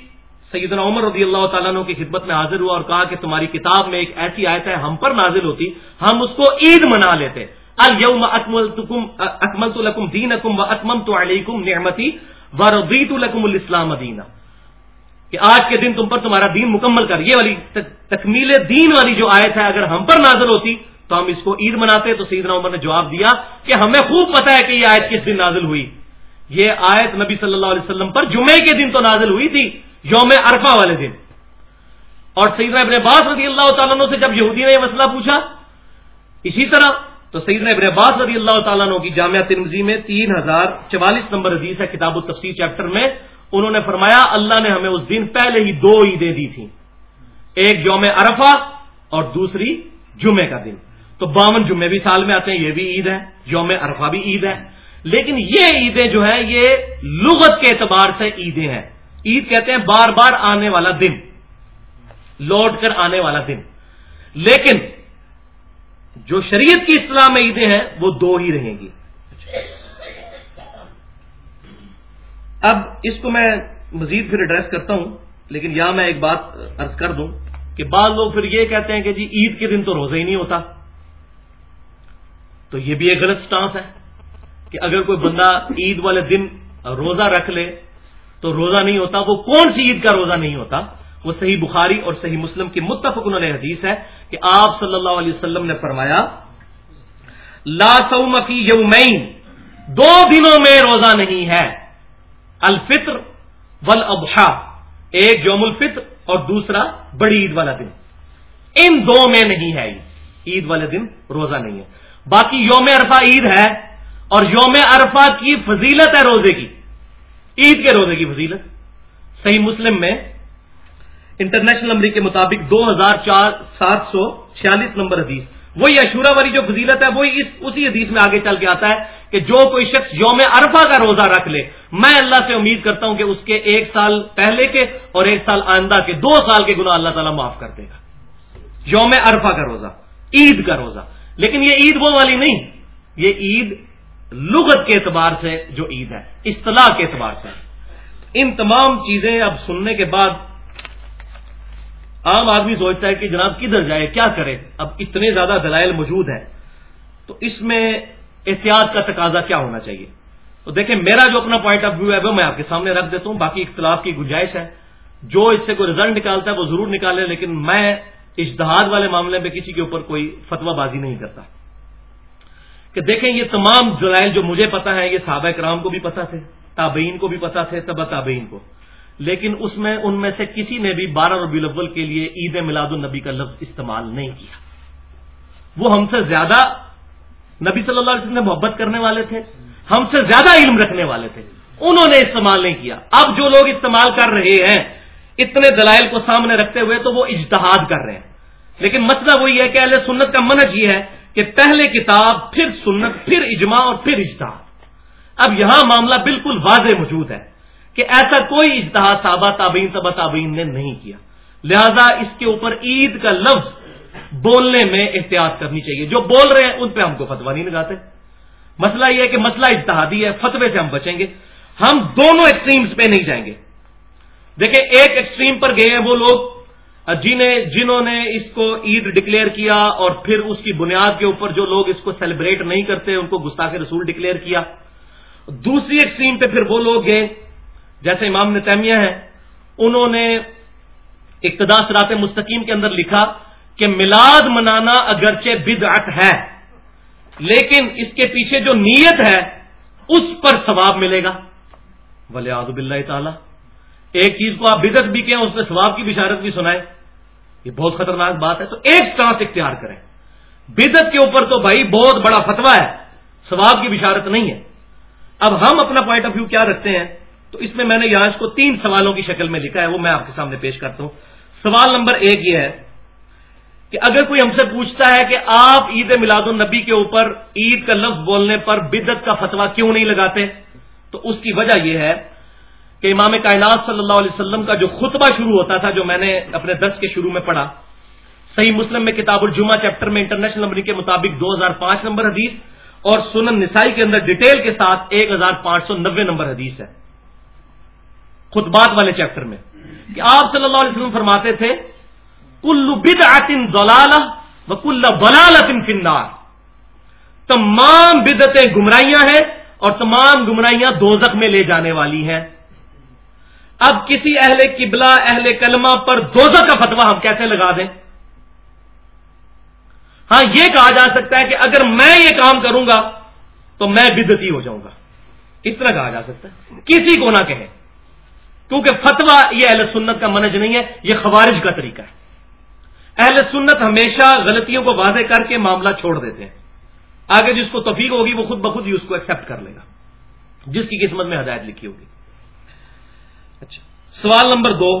سیدنا عمر رضی اللہ تعالیٰ عنہ کی خدمت میں حاضر ہوا اور کہا کہ تمہاری کتاب میں ایک ایسی آیت ہے، ہم پر نازل ہوتی، ہم اس کو عید منا لیتے۔ الم اکمل تو لکم دین اکم و اکمم تو علیکم نعمتی و ربیت الکم الاسلام دینا۔ کہ آج کے دن تم پر تمہارا دین مکمل کر، یہ والی تکمیل دین والی جو آیت ہے، اگر ہم پر نازل ہوتی تو ہم اس کو عید مناتے تو سیدنا عمر نے جواب دیا کہ ہمیں خوب پتا ہے کہ یہ آیت کس دن نازل ہوئی۔ یہ آیت نبی صلی اللہ علیہ وسلم پر جمعے کے دن تو نازل ہوئی تھی، یوم عرفہ والے دن۔ اور سیدنا ابن عباس رضی اللہ تعالیٰ عنہ سے جب یہودی نے یہ مسئلہ پوچھا، اسی طرح تو سیدنا ابن عباس رضی اللہ تعالیٰ عنہ کی جامعہ ترمزی میں تین ہزار چوالیس نمبر حدیث ہے کتاب التفسیر چیپٹر میں۔ انہوں نے فرمایا، اللہ نے ہمیں اس دن پہلے ہی دو عیدیں دی تھیں، ایک یوم عرفہ اور دوسری جمعے کا دن۔ تو باون جمعے بھی سال میں آتے ہیں، یہ بھی عید ہے، یوم عرفہ بھی عید ہے۔ لیکن یہ عیدیں جو ہیں، یہ لغت کے اعتبار سے عیدیں ہیں۔ عید کہتے ہیں بار بار آنے والا دن، لوٹ کر آنے والا دن۔ لیکن جو شریعت کی اصطلاح میں عیدیں ہیں، وہ دو ہی رہیں گی۔ اب اس کو میں مزید پھر ایڈریس کرتا ہوں، لیکن یہاں میں ایک بات ارض کر دوں کہ بعض لوگ پھر یہ کہتے ہیں کہ جی عید کے دن تو روزہ ہی نہیں ہوتا۔ تو یہ بھی ایک غلط سٹانس ہے کہ اگر کوئی بندہ عید والے دن روزہ رکھ لے تو روزہ نہیں ہوتا، وہ کون سی عید کا روزہ نہیں ہوتا؟ وہ صحیح بخاری اور صحیح مسلم کی متفق علیہ حدیث ہے کہ آپ صلی اللہ علیہ وسلم نے فرمایا، لا سوم فی یومین، دو دنوں میں روزہ نہیں ہے، الفطر ول ایک یوم الفطر اور دوسرا بڑی عید والا دن۔ ان دو میں نہیں ہے، عید والے دن روزہ نہیں ہے۔ باقی یوم عرفہ عید ہے اور یوم عرفہ کی فضیلت ہے روزے کی عید کے روزے کی فضیلت صحیح مسلم میں انٹرنیشنل نمبر کے مطابق دو ہزار چار سات سو چھیالیس نمبر حدیث وہی اشورا والی جو فضیلت ہے وہی اسی حدیث میں آگے چل کے آتا ہے کہ جو کوئی شخص یوم عرفہ کا روزہ رکھ لے میں اللہ سے امید کرتا ہوں کہ اس کے ایک سال پہلے کے اور ایک سال آئندہ کے دو سال کے گناہ اللہ تعالیٰ معاف کر دے گا یوم عرفہ کا روزہ، عید کا روزہ۔ لیکن یہ عید وہ والی نہیں، یہ عید لغت کے اعتبار سے جو عید ہے، اصطلاح کے اعتبار سے۔ ان تمام چیزیں اب سننے کے بعد عام آدمی سوچتا ہے کہ جناب کدھر جائے، کیا کرے؟ اب اتنے زیادہ دلائل موجود ہیں۔ تو اس میں احتیاط کا تقاضا کیا ہونا چاہیے؟ تو دیکھیں، میرا جو اپنا پوائنٹ آف ویو ہے، وہ میں آپ کے سامنے رکھ دیتا ہوں، باقی اختلاف کی گنجائش ہے۔ جو اس سے کوئی رزلٹ نکالتا ہے، وہ ضرور نکالے، لیکن میں اشتہاد والے معاملے میں کسی کے اوپر کوئی فتوا بازی نہیں کرتا۔ کہ دیکھیں یہ تمام دلائل جو مجھے پتا ہے یہ صحابہ کرام کو بھی پتا تھے، تابعین کو بھی پتا تھے تبا تابعین کو۔ لیکن اس میں، ان میں سے کسی نے بھی بارہ ربی الاول کے لیے عید میلاد النبی کا لفظ استعمال نہیں کیا۔ وہ ہم سے زیادہ نبی صلی اللہ علیہ وسلم نے محبت کرنے والے تھے، ہم سے زیادہ علم رکھنے والے تھے۔ انہوں نے استعمال نہیں کیا۔ اب جو لوگ استعمال کر رہے ہیں اتنے دلائل کو سامنے رکھتے ہوئے تو وہ اجتہاد کر رہے ہیں۔ لیکن مسئلہ وہی ہے کہ اہل سنت کا منج یہ ہے کہ پہلے کتاب، پھر سنت، پھر اجماع اور پھر اجتہاد۔ اب یہاں معاملہ بالکل واضح موجود ہے کہ ایسا کوئی اجتہاد صحابہ، تابعین صبا تابعین نے نہیں کیا۔ لہذا اس کے اوپر عید کا لفظ بولنے میں احتیاط کرنی چاہیے۔ جو بول رہے ہیں، ان پہ ہم کو فتوا نہیں لگاتے۔ مسئلہ یہ ہے کہ مسئلہ اجتہادی ہے، فتوے سے ہم بچیں گے۔ ہم دونوں ایکسٹریمز پہ نہیں جائیں گے۔ دیکھیں، ایک ایکسٹریم پر گئے ہیں وہ لوگ۔ جنہیں جنہوں نے اس کو عید ڈکلیئر کیا اور پھر اس کی بنیاد کے اوپر جو لوگ اس کو سیلیبریٹ نہیں کرتے، ان کو گستاخ رسول ڈکلیئر کیا۔ دوسری ایکسٹریم پہ پھر وہ لوگ گئے، جیسے امام نتیمیہ ہیں، انہوں نے اقتدا سرات مستقیم کے اندر لکھا کہ میلاد منانا اگرچہ بدعت ہے، لیکن اس کے پیچھے جو نیت ہے، اس پر ثواب ملے گا۔ ولی آدب اللہ تعالی۔ ایک چیز کو آپ بدت بھی کہیں اس میں ثواب کی بشارت بھی سنائے یہ بہت خطرناک بات ہے، تو ایک ساتھ اختیار کریں۔ بدت کے اوپر تو بھائی بہت بڑا فتوا ہے، ثواب کی بشارت نہیں ہے۔ اب ہم اپنا پوائنٹ آف ویو کیا رکھتے ہیں؟ تو اس میں میں نے یہاں اس کو تین سوالوں کی شکل میں لکھا ہے، وہ میں آپ کے سامنے پیش کرتا ہوں۔ سوال نمبر ایک یہ ہے کہ اگر کوئی ہم سے پوچھتا ہے کہ آپ عید میلاد النبی کے اوپر عید کا لفظ بولنے پر بدت کا فتوا کیوں نہیں لگاتے، تو اس کی وجہ یہ ہے کہ امام کائنات صلی اللہ علیہ وسلم کا جو خطبہ شروع ہوتا تھا جو میں نے اپنے دس کے شروع میں پڑھا، صحیح مسلم میں کتاب الجمہ چیپٹر میں انٹرنیشنل نمبر کے مطابق دو ہزار پانچ نمبر حدیث اور سنن نسائی کے اندر ڈیٹیل کے ساتھ ایک ہزار پانچ سو نبے نمبر حدیث ہے۔ خطبات والے چیپٹر میں۔ کہ آپ صلی اللہ علیہ وسلم فرماتے تھے، کل بد آتن و کل بلالتن فنار تمام بدتیں گمراہیاں ہیں اور تمام گمراہیاں دوزخ میں لے جانے والی ہیں۔ اب کسی اہل قبلہ، اہل کلمہ پر دوزخ کا فتوا ہم کیسے لگا دیں؟ ہاں یہ کہا جا سکتا ہے کہ اگر میں یہ کام کروں گا تو میں بدتی ہو جاؤں گا۔ اس طرح کہا جا سکتا ہے۔ کسی کو نہ کہے۔ کیونکہ فتوا یہ اہل سنت کا منج نہیں ہے، یہ خوارج کا طریقہ ہے۔ اہل سنت ہمیشہ غلطیوں کو واضح کر کے معاملہ چھوڑ دیتے ہیں۔ آگے جس کو توفیق ہوگی، وہ خود بخود ہی اس کو ایکسپٹ کر لے گا۔ جس کی قسمت میں ہدایت لکھی ہوگی۔ اچھا۔ سوال نمبر دو،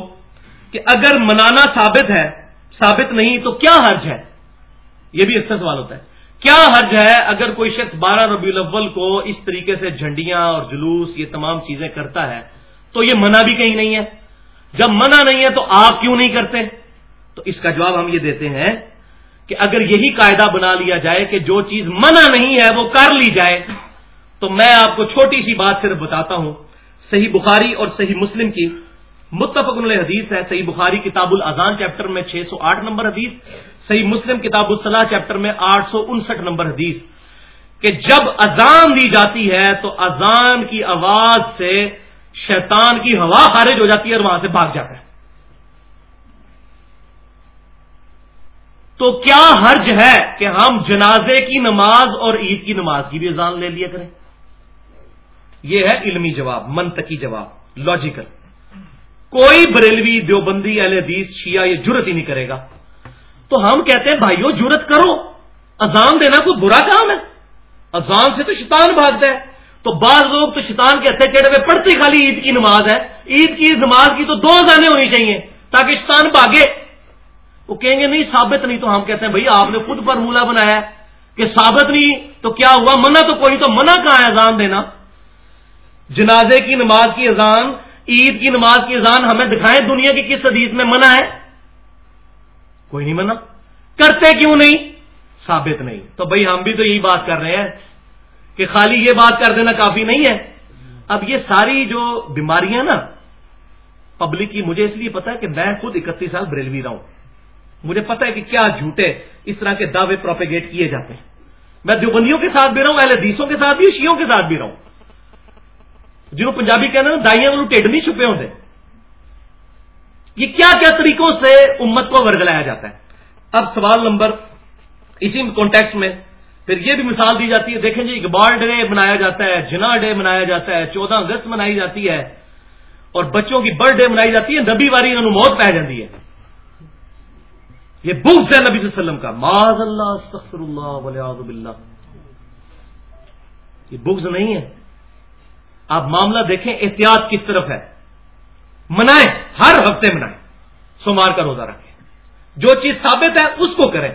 کہ اگر منانا ثابت ہے، ثابت نہیں تو کیا حرج ہے؟ یہ بھی اچھا سوال ہوتا ہے۔ کیا حرج ہے اگر کوئی شخص بارہ ربی الاول کو اس طریقے سے جھنڈیاں اور جلوس، یہ تمام چیزیں کرتا ہے، تو یہ منع بھی کہیں نہیں ہے؟ جب منع نہیں ہے تو آپ کیوں نہیں کرتے؟ تو اس کا جواب ہم یہ دیتے ہیں کہ اگر یہی قاعدہ بنا لیا جائے کہ جو چیز منع نہیں ہے وہ کر لی جائے، تو میں آپ کو چھوٹی سی بات صرف بتاتا ہوں۔ صحیح بخاری اور صحیح مسلم کی متفق علیہ حدیث ہے۔ صحیح بخاری کتاب الازان چیپٹر میں چھ سو آٹھ نمبر حدیث، صحیح مسلم کتاب الصلاح چیپٹر میں آٹھ سو انسٹھ نمبر حدیث کہ جب اذان دی جاتی ہے تو اذان کی آواز سے شیطان کی ہوا خارج ہو جاتی ہے اور وہاں سے بھاگ جاتا ہے۔ تو کیا حرج ہے کہ ہم جنازے کی نماز اور عید کی نماز کی بھی اذان لے لیا کریں؟ یہ ہے علمی جواب، منطقی جواب لاجیکل کوئی بریلوی دیوبندی اہل حدیث، شیعہ یہ جرت ہی نہیں کرے گا۔ تو ہم کہتے ہیں، بھائیو جرت کرو۔ اذان دینا کوئی برا کام ہے؟ اذان سے تو شیطان بھاگتا ہے۔ تو بعض لوگ تو شیطان کے ہتھے چڑھے ہوئے پڑھتے خالی عید کی نماز ہے۔ عید کی نماز کی تو دو اذانیں ہونی چاہیے تاکہ شیطان بھاگے۔ وہ کہیں گے، نہیں، ثابت نہیں تو ہم کہتے ہیں، بھائی، آپ نے خود پر مولا بنایا کہ ثابت نہیں تو کیا ہوا؟ منع تو کوئی تو منع کہاں ہے اذان دینا؟ جنازے کی نماز کی اذان، عید کی نماز کی اذان ہمیں دکھائیں دنیا کی کس حدیث میں منع ہے؟ کوئی نہیں منع۔ کرتے کیوں نہیں؟ ثابت نہیں۔ تو بھائی ہم بھی تو یہی بات کر رہے ہیں کہ خالی یہ بات کر دینا کافی نہیں ہے۔ اب یہ ساری جو بیماریاں نا پبلک کی مجھے اس لیے پتا ہے کہ میں خود اکتیس سال بریلوی رہا ہوں۔ مجھے پتا ہے کہ کیا جھوٹے اس طرح کے دعوے پروپیگیٹ کیے جاتے ہیں۔ میں دیوبندیوں کے ساتھ بھی رہا ہوں، اہل حدیثوں کے ساتھ بھی شیوں کے ساتھ بھی رہا ہوں۔ جنہوں پنجابی کہنا نا دائیاں ٹھڈ نہیں چھپے ہوتے یہ کیا کیا طریقوں سے امت کو ورگلایا جاتا ہے؟ اب سوال نمبر، اسی کانٹیکس میں پھر یہ بھی مثال دی جاتی ہے۔ دیکھیں جی اقبال ڈے منایا جاتا ہے جنا ڈے منایا جاتا ہے، چودہ اگست منائی جاتی ہے، اور بچوں کی برتھ ڈے منائی جاتی ہے، نبی واری انہوں موت پہ جاتی ہے۔ یہ بغض ہے نبی صلی اللہ علیہ وسلم کا۔ معاذ اللہ، استغفر اللہ ولیاض باللہ۔ یہ بغض نہیں ہے۔ آپ معاملہ دیکھیں احتیاط کس طرف ہے؟ منائیں، ہر ہفتے منائیں۔ سوموار کا روزہ رکھیں۔ جو چیز ثابت ہے اس کو کریں۔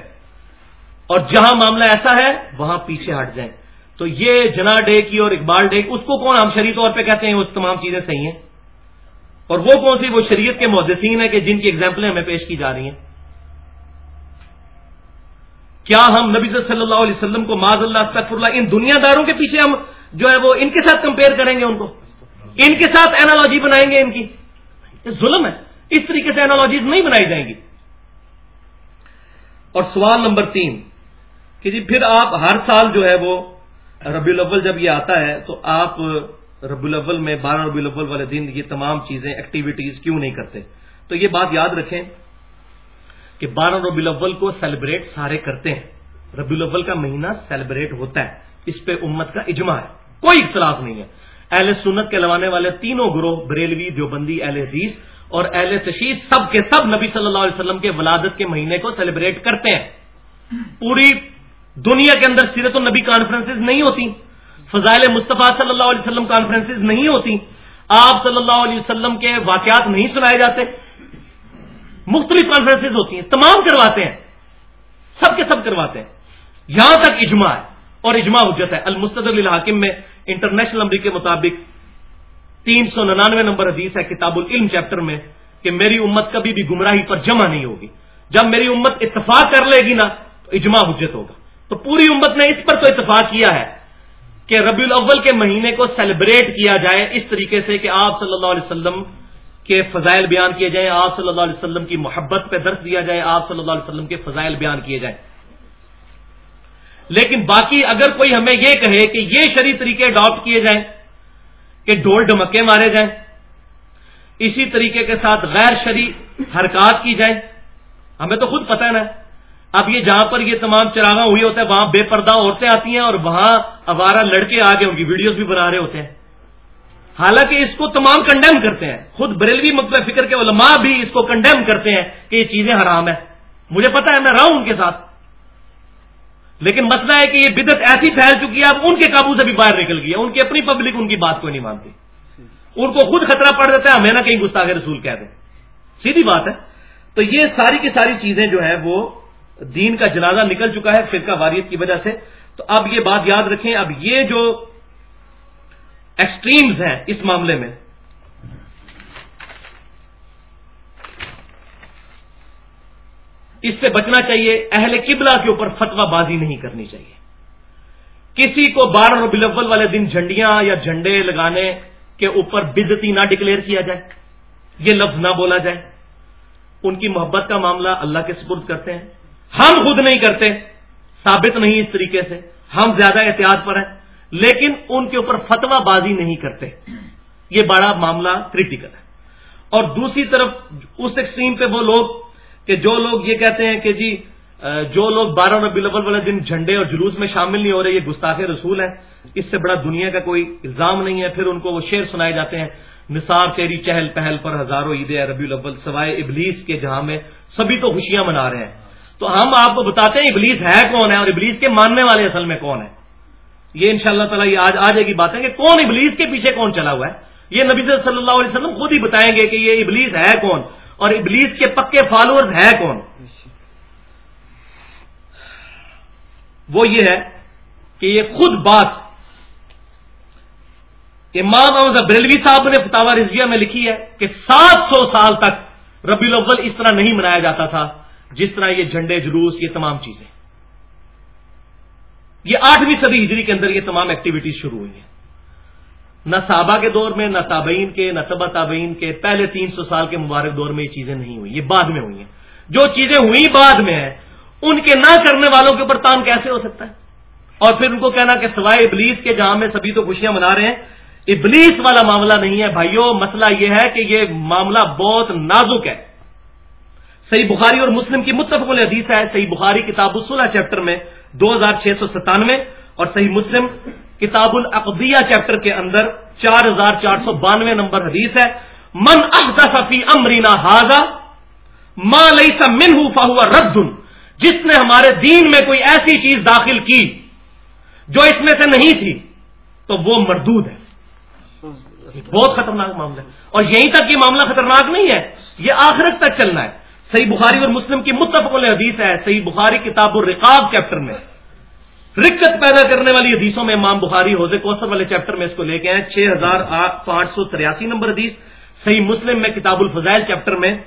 اور جہاں معاملہ ایسا ہے، وہاں پیچھے ہٹ جائیں۔ تو یہ جنا ڈے کی اور اقبال ڈے اس کو کون ہم شریع طور پہ کہتے ہیں؟ وہ تمام چیزیں صحیح ہیں۔ اور وہ کون سی؟ وہ شریعت کے محدثین ہیں کہ جن کی ایگزامپلیں ہمیں پیش کی جا رہی ہیں۔ کیا ہم نبی صلی اللہ علیہ وسلم کو معذ اللہ اللہ، ان دنیا داروں کے پیچھے ہم جو ہے وہ ان کے ساتھ کمپیئر کریں گے ان کو؟ ان کے ساتھ اینالوجی بنائیں گے ان کی؟ ظلم ہے۔ اس طریقے سے اینالوجیز نہیں بنائی جائیں گی۔ اور سوال نمبر تین، کہ جی پھر آپ ہر سال جو ہے وہ ربی الاول جب یہ آتا ہے، تو آپ ربی الاول میں، بارہ ربی الاول والے دن یہ تمام چیزیں ایکٹیویٹیز کیوں نہیں کرتے؟ تو یہ بات یاد رکھیں کہ بارہ ربی الاول کو سیلیبریٹ سارے کرتے ہیں۔ ربی الاول کا مہینہ سیلیبریٹ ہوتا ہے۔ اس پہ امت کا اجماع ہے۔ کوئی اختلاف نہیں ہے۔ اہل سنت کے لوانے والے تینوں گروہ، بریلوی، دیوبندی، اہل حدیث اور اہل تشیش سب کے سب نبی صلی اللہ علیہ وسلم کے ولادت کے مہینے کو سیلیبریٹ کرتے ہیں۔ پوری دنیا کے اندر سیرت النبی کانفرنسز نہیں ہوتی۔ فضائل مصطفیٰ صلی اللہ علیہ وسلم کانفرنسز نہیں ہوتی۔ آپ صلی اللہ علیہ وسلم کے واقعات نہیں سنائے جاتے۔ مختلف کانفرنسز ہوتی ہیں، تمام کرواتے ہیں۔ سب کے سب کرواتے ہیں۔ یہاں تک اجماع ہے اور اجماع حجت ہے۔ المستد الحاکم میں انٹرنیشنل نمبر کے مطابق تین سو ننانوے نمبر حدیث ہے کتاب العلم چیپٹر میں کہ میری امت کبھی بھی گمراہی پر جمع نہیں ہوگی۔ جب میری امت اتفاق کر لے گی نا، تو اجماع حجت ہوگا۔ تو پوری امت نے اس پر تو اتفاق کیا ہے کہ ربیع الاول کے مہینے کو سیلیبریٹ کیا جائے اس طریقے سے کہ آپ صلی اللہ علیہ وسلم کے فضائل بیان کیے جائیں، آپ صلی اللہ علیہ وسلم کی محبت پہ درد دیا جائے، آپ صلی اللہ علیہ وسلم کے فضائل بیان کیے جائیں۔ لیکن باقی اگر کوئی ہمیں یہ کہے کہ یہ شری طریقے اڈاپٹ کیے جائیں، کہ ڈول ڈمکے مارے جائیں، اسی طریقے کے ساتھ غیر شری حرکات کی جائیں، ہمیں تو خود پتہ نا۔ اب یہ جہاں پر یہ تمام چراغاں ہوئی ہوتے ہیں، وہاں بے پردہ عورتیں آتی ہیں اور وہاں ابارہ لڑکے آگے ان کی ویڈیوز بھی بنا رہے ہوتے ہیں۔ حالانکہ اس کو تمام کنڈیم کرتے ہیں۔ خود بریلوی مقبہ فکر کے علماء بھی اس کو کنڈیم کرتے ہیں کہ یہ چیزیں حرام ہیں۔ مجھے پتا ہے، میں رہا ہوں ان کے ساتھ۔ لیکن مسئلہ ہے کہ یہ بدت ایسی پھیل چکی ہے، اب ان کے قابو سے بھی باہر نکل گئی ہے۔ ان کی اپنی پبلک ان کی بات کو نہیں مانتی۔ ان کو خود خطرہ پڑ دیتا ہے، ہمیں نہ کہیں گستاخ رسول کہہ دیں۔ سیدھی بات ہے۔ تو یہ ساری کی ساری چیزیں جو ہے، وہ دین کا جنازہ نکل چکا ہے فرقہ واریت کی وجہ سے۔ تو اب یہ بات یاد رکھیں، اب یہ جو ایکسٹریمز ہیں اس معاملے میں۔ اس سے بچنا چاہیے، اہل قبلہ کے اوپر فتوا بازی نہیں کرنی چاہیے۔ کسی کو بارہ ربی الاول والے دن جھنڈیاں یا جھنڈے لگانے کے اوپر بدتی نہ ڈکلیئر کیا جائے، یہ لفظ نہ بولا جائے۔ ان کی محبت کا معاملہ اللہ کے سپرد کرتے ہیں۔ ہم خود نہیں کرتے، ثابت نہیں اس طریقے سے۔ ہم زیادہ احتیاط پر ہیں۔ لیکن ان کے اوپر فتوا بازی نہیں کرتے۔ یہ بڑا معاملہ کریٹیکل ہے۔ اور دوسری طرف اس ایکسٹریم پہ وہ لوگ کہ جو لوگ یہ کہتے ہیں کہ جی جو لوگ بارہ ربی الاول والے دن جھنڈے اور جلوس میں شامل نہیں ہو رہے، یہ گستاخ رسول ہے اس سے بڑا دنیا کا کوئی الزام نہیں ہے۔ پھر ان کو وہ شعر سنائے جاتے ہیں، نثار تیری چہل پہل پر ہزاروں عید ربی الاول، سوائے ابلیس کے جہاں میں سبھی تو خوشیاں منا رہے ہیں۔ تو ہم آپ کو بتاتے ہیں ابلیس ہے کون ہے اور ابلیس کے ماننے والے اصل میں کون ہے یہ ان شاء اللہ تعالیٰ یہ آج آ جائے گی بات ہے کہ کون ابلیس کے پیچھے کون چلا ہوا ہے؟ یہ نبی صلی اللہ علیہ وسلم خود ہی بتائیں گے کہ یہ ابلیس ہے کون اور ابلیس کے پکے فالوور ہے کون؟ وہ یہ ہے کہ یہ خود بات امام محمد بریلوی صاحب نے فتوا رضویہ میں لکھی ہے کہ سات سو سال تک ربی الاول اس طرح نہیں منایا جاتا تھا جس طرح یہ جھنڈے جلوس یہ تمام چیزیں۔ یہ آٹھویں صدی ہجری کے اندر یہ تمام ایکٹیویٹیز شروع ہوئی ہیں۔ نہ صحابہ کے دور میں، نہ تابعین کے، نہ تبا تابعین کے۔ پہلے تین سو سال کے مبارک دور میں یہ چیزیں نہیں ہوئی، یہ بعد میں ہوئی ہیں۔ جو چیزیں ہوئی بعد میں ہیں، ان کے نہ کرنے والوں کے اوپر تان کیسے ہو سکتا ہے؟ اور پھر ان کو کہنا کہ سوائے ابلیس کے، جہاں میں سبھی تو خوشیاں منا رہے ہیں، ابلیس والا معاملہ نہیں ہے۔ بھائیو، مسئلہ یہ ہے کہ یہ معاملہ بہت نازک ہے۔ صحیح بخاری اور مسلم کی متفق حدیث ہے، صحیح بخاری کتاب الصلح چیپٹر میں دو ہزار چھ سو ستانوے اور صحیح مسلم کتاب العقدیہ چیپٹر کے اندر چار ہزار چار سو بانوے نمبر حدیث ہے، من فی امرینا ہاضا ماں لئی سا من ہوا رد، جس نے ہمارے دین میں کوئی ایسی چیز داخل کی جو اس میں سے نہیں تھی، تو وہ مردود ہے۔ بہت خطرناک معاملہ ہے۔ اور یہیں تک یہ معاملہ خطرناک نہیں ہے، یہ آخرت تک چلنا ہے۔ صحیح بخاری اور مسلم کی متفق حدیث ہے، صحیح بخاری کتاب الرقاب چیپٹر میں۔ رکت پیدا کرنے والی حدیثوں میں امام بخاری حوضے کوثر والے چیپٹر میں اس کو لے کے آئے۔ چھ ہزار پانچ سو تریاسی نمبر حدیث، صحیح مسلم میں کتاب الفضائل چیپٹر میں۔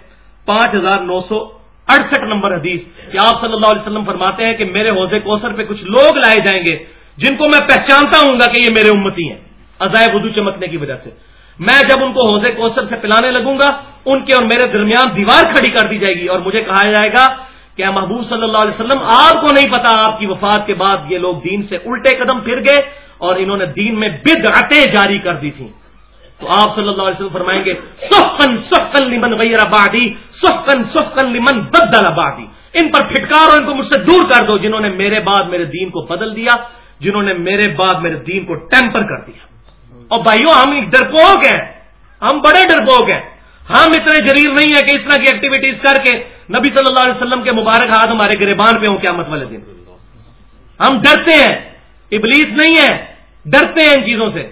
پانچ ہزار نو سو اڑسٹھ نمبر حدیث۔ کہ آپ صلی اللہ علیہ وسلم فرماتے ہیں کہ میرے حوضے کوثر پہ کچھ لوگ لائے جائیں گے جن کو میں پہچانتا ہوں گا کہ یہ میرے امتی ہیں؟ عزائے بدو چمکنے کی وجہ سے۔ میں جب ان کو حوضے کوثر سے پلانے لگوں گا، ان کے اور میرے درمیان دیوار کھڑی کر دی جائے گی اور مجھے کہا جائے گا کہ محبوب صلی اللہ علیہ وسلم، آپ کو نہیں پتا آپ کی وفات کے بعد یہ لوگ دین سے الٹے قدم پھر گئے اور انہوں نے دین میں بدعتیں جاری کر دی تھیں۔ تو آپ صلی اللہ علیہ وسلم فرمائیں گے سخن سخن لمن غیر بادی سخن سخن لمن بدل آبادی ان پر پھٹکار اور ان کو مجھ سے دور کر دو، جنہوں نے میرے بعد میرے دین کو بدل دیا، جنہوں نے میرے بعد میرے دین کو ٹیمپر کر دیا۔ اور بھائیوں ہم ڈرپوک ہیں۔ ہم بڑے ڈرپوک ہیں۔ ہم اتنے جریر نہیں ہیں کہ اس طرح کی ایکٹیویٹیز کر کے نبی صلی اللہ علیہ وسلم کے مبارک ہاتھ ہمارے گریبان پہ ہوں، قیامت والے دن۔ ہم ڈرتے ہیں۔ ابلیس نہیں ہے۔ ڈرتے ہیں ان چیزوں سے۔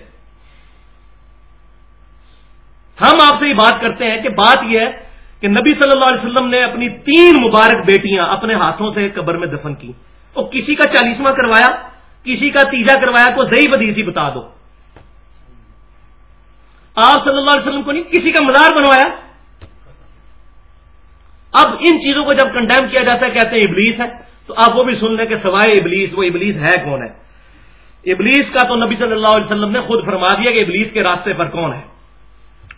ہم آپ سے یہ بات کرتے ہیں کہ بات یہ ہے کہ نبی صلی اللہ علیہ وسلم نے اپنی تین مبارک بیٹیاں اپنے ہاتھوں سے قبر میں دفن کی۔ اور کسی کا چالیسواں کروایا، کسی کا تیجا کروایا کو ضعیف حدیثی بتا دو۔ آپ صلی اللہ علیہ وسلم کو نہیں، کسی کا مزار بنوایا؟ اب ان چیزوں کو جب کنڈیم کیا جاتا ہے، کہتے ہیں ابلیس ہے، تو آپ وہ بھی سن لیں کہ سوائے ابلیس، وہ ابلیس ہے کون ہے؟ ابلیس کا تو نبی صلی اللہ علیہ وسلم نے خود فرما دیا کہ ابلیس کے راستے پر کون ہے۔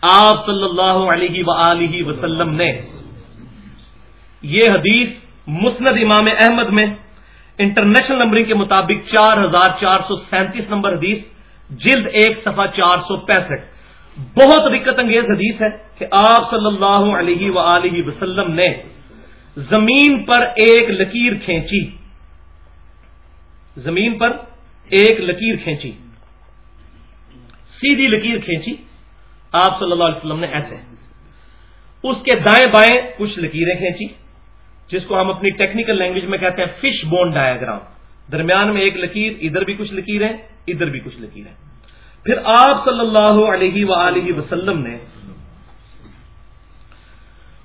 آپ صلی اللہ علیہ و وسلم نے یہ حدیث مسند امام احمد میں انٹرنیشنل نمبرنگ کے مطابق چار ہزار چار سو سینتیس نمبر حدیث، جلد ایک صفحہ چار سو پینسٹھ۔ بہت دقت انگیز حدیث ہے کہ آپ صلی اللہ علیہ و وسلم نے زمین پر ایک لکیر کھینچی۔ زمین پر ایک لکیر کھینچی۔ سیدھی لکیر کھینچی۔ آپ صلی اللہ علیہ وسلم نے ایسے۔ اس کے دائیں بائیں کچھ لکیریں کھینچی، جس کو ہم اپنی ٹیکنیکل لینگویج میں کہتے ہیں فش بون ڈایاگرام درمیان میں ایک لکیر، ادھر بھی کچھ لکیریں، ادھر بھی کچھ لکیریں۔ پھر آپ صلی اللہ علیہ و وسلم نے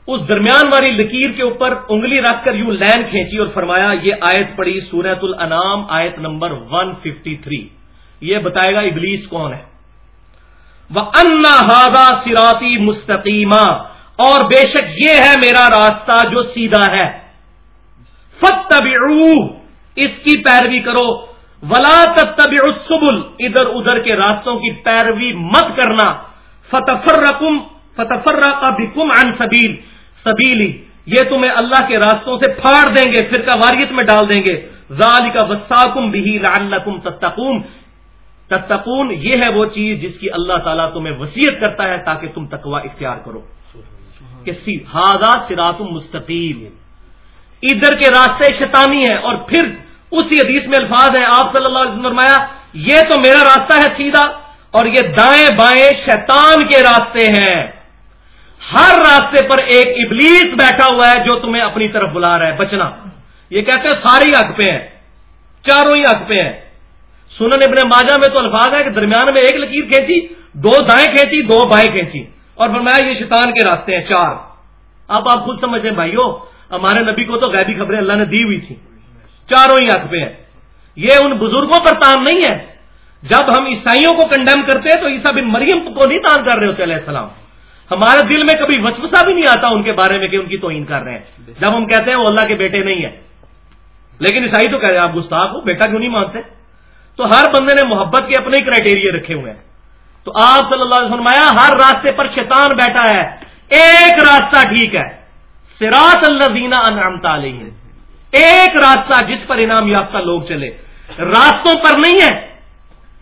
اس درمیان والی لکیر کے اوپر انگلی رکھ کر یوں لین کھینچی اور فرمایا، یہ آیت پڑی سورت الانام آیت نمبر 153 یہ بتائے گا ابلیس کون ہے۔ وہ انا سراتی مستقیمہ اور بے شک یہ ہے میرا راستہ جو سیدھا ہے۔ فتب اس کی پیروی کرو۔ ولا تب السبل، ادھر ادھر کے راستوں کی پیروی مت کرنا۔ فتفر رقم فتفر سبیل سبیلی، یہ تمہیں اللہ کے راستوں سے پھاڑ دیں گے پھر کا واریت میں ڈال دیں گے۔ ذالی کا وساکم بھی لعلکم تتقون۔ تتقون، یہ ہے وہ چیز جس کی اللہ تعالیٰ تمہیں وسیعت کرتا ہے تاکہ تم تقوا اختیار کرو۔ کہ ہاضا سراتم مستقیم۔ ادھر کے راستے شیطانی ہیں اور پھر اسی حدیث میں الفاظ ہیں، آپ صلی اللہ علیہ وسلم فرمایا، یہ تو میرا راستہ ہے سیدھا اور یہ دائیں بائیں شیطان کے راستے ہیں۔ ہر راستے پر ایک ابلیس بیٹھا ہوا ہے جو تمہیں اپنی طرف بلا رہا ہے، بچنا۔ یہ کہتے ہیں ساری حق پہ ہیں، چاروں ہی حق پہ ہیں۔ سنن ابن ماجہ میں تو الفاظ ہے کہ درمیان میں ایک لکیر کھینچی، دو دائیں کھینچی، دو بائیں کھینچی۔ اور فرمایا، یہ شیطان کے راستے ہیں، چار۔ اب آپ خود سمجھیں بھائیو، ہمارے نبی کو تو غیبی خبریں اللہ نے دی ہوئی تھی چاروں ہی حق پہ ہیں۔ یہ ان بزرگوں پر تان نہیں ہے۔ جب ہم عیسائیوں کو کنڈیم کرتے ہیں تو عیسا بن مریم کو نہیں تان کر رہے ہوتے علیہ السلام؟ ہمارے دل میں کبھی وسوسا بھی نہیں آتا ان کے بارے میں کہ ان کی توہین کر رہے ہیں۔ جب ہم کہتے ہیں وہ اللہ کے بیٹے نہیں ہیں۔ لیکن عیسائی تو کہہ رہے ہیں، آپ گستاخ ہو، بیٹا کیوں نہیں مانتے؟ تو ہر بندے نے محبت کے اپنے کرائٹیریا رکھے ہوئے ہیں۔ تو آپ صلی اللہ علیہ وسلم ہر راستے پر شیطان بیٹھا ہے۔ ایک راستہ ٹھیک ہے۔ سراط اللہ دینا انعامتا علیہ ایک راستہ جس پر انعام یافتہ لوگ چلے، راستوں پر نہیں ہے۔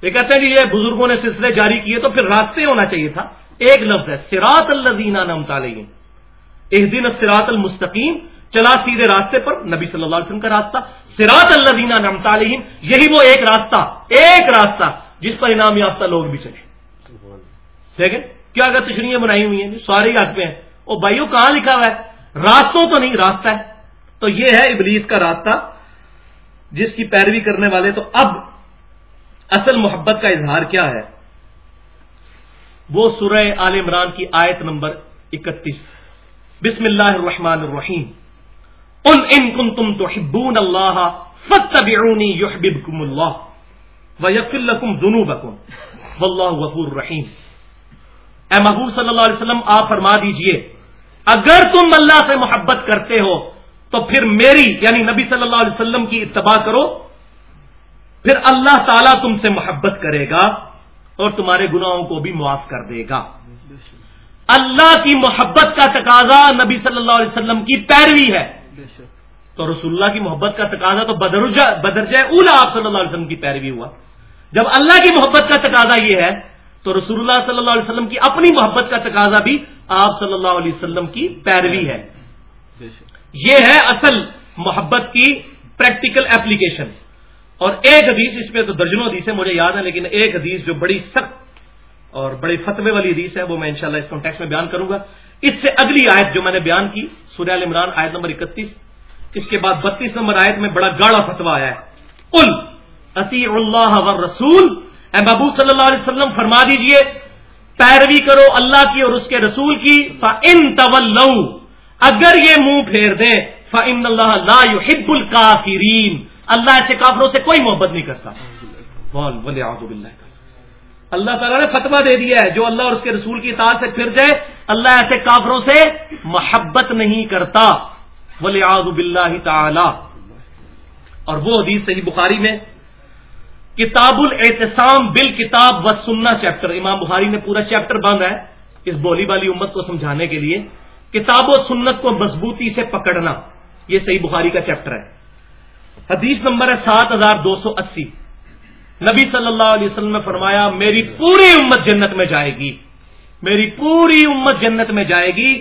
یہ کہتے ہیں کہ یہ بزرگوں نے سلسلے جاری کیے تو پھر راستے ہونا چاہیے تھا۔ ایک لفظ ہے سراط الزین نمتالین ایک دن سراط المستقیم۔ چلا سیدھے راستے پر، نبی صلی اللہ علیہ وسلم کا راستہ۔ سراط اللہ نمتالین یہی وہ ایک راستہ ایک راستہ جس پر انعام یافتہ لوگ بھی چلے۔ ٹھیک ہے کیا اگر تشریح بنائی ہوئی ہیں؟ سارے ہی پہ ہیں۔ وہ بھائیو، کہاں لکھا ہوا ہے؟ راستوں تو نہیں، راستہ ہے۔ تو یہ ہے ابلیس کا راستہ جس کی پیروی کرنے والے تو اب اصل محبت کا اظہار کیا ہے؟ وہ سورہ آل عمران کی آیت نمبر اکتیس۔ بسم اللہ الرحمن الرحیم۔ ان ان کن تم تو ہبون اللہ فتبعونی یحببکم اللہ ویغفر لکم ذنوبکم۔ واللہ غفور رحیم۔ اے محبوب صلی اللہ علیہ وسلم، آپ فرما دیجیے، اگر تم اللہ سے محبت کرتے ہو تو پھر میری یعنی نبی صلی اللہ علیہ وسلم کی اتباع کرو، پھر اللہ تعالیٰ تم سے محبت کرے گا اور تمہارے گناہوں کو بھی معاف کر دے گا۔ اللہ کی محبت کا تقاضا نبی صلی اللہ علیہ وسلم کی پیروی ہے۔ تو رسول اللہ کی محبت کا تقاضا تو بدرجہ اولا آپ صلی اللہ علیہ وسلم کی پیروی ہوا۔ جب اللہ کی محبت کا تقاضا یہ ہے، تو رسول اللہ صلی اللہ علیہ وسلم کی اپنی محبت کا تقاضا بھی آپ صلی اللہ علیہ وسلم کی پیروی ہے۔ یہ ہے اصل محبت کی پریکٹیکل ایپلیکیشن اور ایک حدیث اس پہ تو درجنوں حدیث ہے مجھے یاد ہے لیکن ایک حدیث جو بڑی سخت اور بڑے فتوے والی حدیث ہے، وہ میں انشاءاللہ اس کانٹیکس میں بیان کروں گا۔ اس سے اگلی آیت جو میں نے بیان کی سوریہ عمران آیت نمبر اکتیس۔ اس کے بعد بتیس نمبر آیت میں بڑا گاڑا فتوا آیا ہے۔ ال عطی اللہ رسول اے محبوب صلی اللہ علیہ وسلم، فرما دیجیے، پیروی کرو اللہ کی اور اس کے رسول کی ان طول اگر یہ منہ پھیر دیں فن اللہ لا يحب الکافرین اللہ ایسے کافروں سے کوئی محبت نہیں کرتا۔ اللہ تعالیٰ نے فتوا دے دیا ہے، جو اللہ اور اس کے رسول کی اطاعت سے پھر جائے، اللہ ایسے کافروں سے محبت نہیں کرتا۔ ولی آزب اللہ تعالی۔ اور وہ حدیث صحیح بخاری میں، کتاب الاعتصام بال کتاب و سننا چیپٹر، امام بخاری نے پورا چیپٹر باندھا ہے۔ اس بولی والی امت کو سمجھانے کے لیے کتاب و سنت کو مضبوطی سے پکڑنا، یہ صحیح بخاری کا چیپٹر ہے۔ حدیث نمبر ہے سات ہزار دو سو اسی۔ نبی صلی اللہ علیہ وسلم نے فرمایا، میری پوری امت جنت میں جائے گی۔ میری پوری امت جنت میں جائے گی،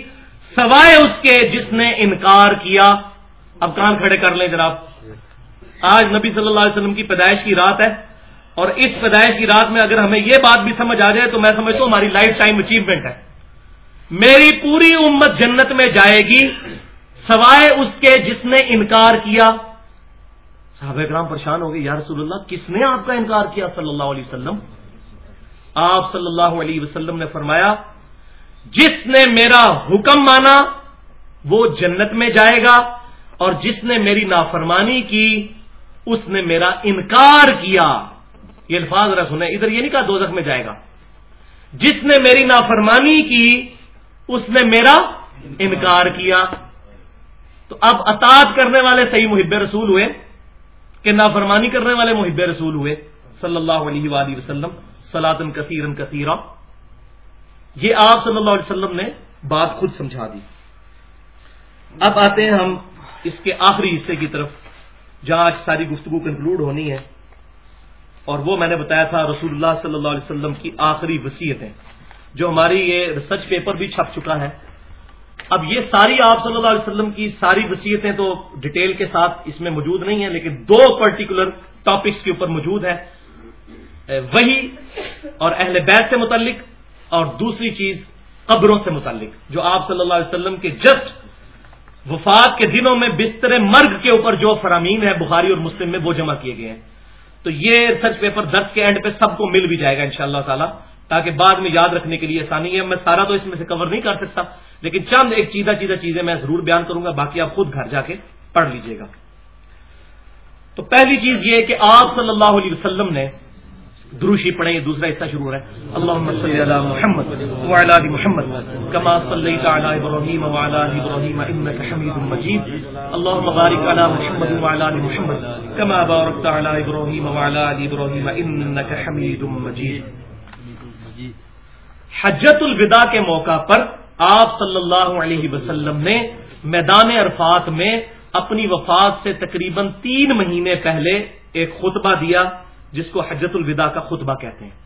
سوائے اس کے جس نے انکار کیا۔ اب کان کھڑے کر لیں جناب۔ آج نبی صلی اللہ علیہ وسلم کی پیدائش کی رات ہے، اور اس پیدائش کی رات میں اگر ہمیں یہ بات بھی سمجھ آ جائے تو میں سمجھتا ہوں ہماری لائف ٹائم اچیومنٹ ہے۔ میری پوری امت جنت میں جائے گی، سوائے اس کے جس نے انکار کیا۔ صحابہ کرام پریشان ہو گئے، یا رسول اللہ، کس نے آپ کا انکار کیا صلی اللہ علیہ وسلم؟ آپ صلی اللہ علیہ وسلم نے فرمایا، جس نے میرا حکم مانا، وہ جنت میں جائے گا، اور جس نے میری نافرمانی کی، اس نے میرا انکار کیا۔ یہ الفاظ ذرا سنیں، ادھر یہ نہیں کہا دو میں جائے گا۔ جس نے میری نافرمانی کی اس نے میرا انکار کیا۔ تو اب اطاعت کرنے والے صحیح محب رسول ہوئے کہ نافرمانی کرنے والے محب رسول ہوئے۔ صلی اللہ علیہ وآلہ وسلم سلاطن کثیر کثیرہ۔ یہ آپ صلی اللہ علیہ وسلم نے بات خود سمجھا دی۔ اب آتے ہیں ہم اس کے آخری حصے کی طرف، جہاں آج ساری گفتگو کنکلوڈ ہونی ہے۔ اور وہ میں نے بتایا تھا رسول اللہ صلی اللہ علیہ وسلم کی آخری وصیتیں۔ جو ہماری یہ ریسرچ پیپر بھی چھپ چکا ہے۔ اب یہ ساری آپ صلی اللہ علیہ وسلم کی ساری وصیتیں تو ڈیٹیل کے ساتھ اس میں موجود نہیں ہیں، لیکن دو پرٹیکولر ٹاپکس کے اوپر موجود ہے وہی اور اہل بیت سے متعلق اور دوسری چیز قبروں سے متعلق، جو آپ صلی اللہ علیہ وسلم کے جسٹ وفات کے دنوں میں بستر مرگ کے اوپر جو فرامین ہے بخاری اور مسلم میں وہ جمع کیے گئے ہیں۔ تو یہ ریسرچ پیپر درس کے اینڈ پہ سب کو مل بھی جائے گا ان شاء اللہ تعالیٰ۔ تاکہ بعد میں یاد رکھنے کے لیے آسانی ہے۔ میں سارا تو اس میں سے کور نہیں کر سکتا، لیکن چند ایک چیزہ چیزہ چیزیں میں ضرور بیان کروں گا، باقی آپ خود گھر جا کے پڑھ لیجیے گا۔ تو پہلی چیز یہ کہ آپ صلی اللہ علیہ وسلم نے دروشی پڑھیں دوسرا حصہ شروع ہو رہا ہے۔ اللهم صل على محمد وعلى ال محمد كما صليت على ابراهيم وعلى ال ابراهيم انك حميد مجيد اللهم بارك على محمد وعلى ال محمد كما باركت على ابراهيم وعلى ال ابراهيم انك حميد مجيد حجت الوداع کے موقع پر آپ صلی اللہ علیہ وسلم نے میدان عرفات میں اپنی وفات سے تقریباً تین مہینے پہلے ایک خطبہ دیا، جس کو حجت الوداع کا خطبہ کہتے ہیں۔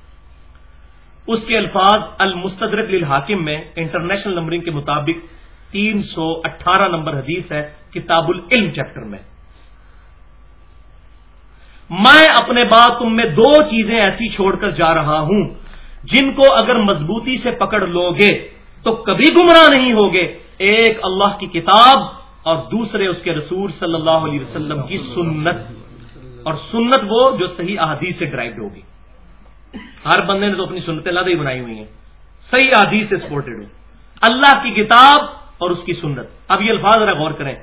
اس کے الفاظ المستدرک للحاکم میں انٹرنیشنل نمبرنگ کے مطابق تین سو اٹھارہ نمبر حدیث ہے کتاب العلم چیپٹر میں۔ میں اپنے بعد تم میں دو چیزیں ایسی چھوڑ کر جا رہا ہوں جن کو اگر مضبوطی سے پکڑ لو گے تو کبھی گمراہ نہیں ہوگے، ایک اللہ کی کتاب اور دوسرے اس کے رسول صلی اللہ علیہ وسلم کی سنت۔ اور سنت وہ جو صحیح احادیث سے ڈرائیو ہوگی۔ ہر بندے نے تو اپنی سنتیں لادہ ہی بنائی ہوئی ہیں۔ صحیح احادیث سے سپورٹڈ ہو اللہ کی کتاب اور اس کی سنت۔ اب یہ الفاظ ذرا غور کریں۔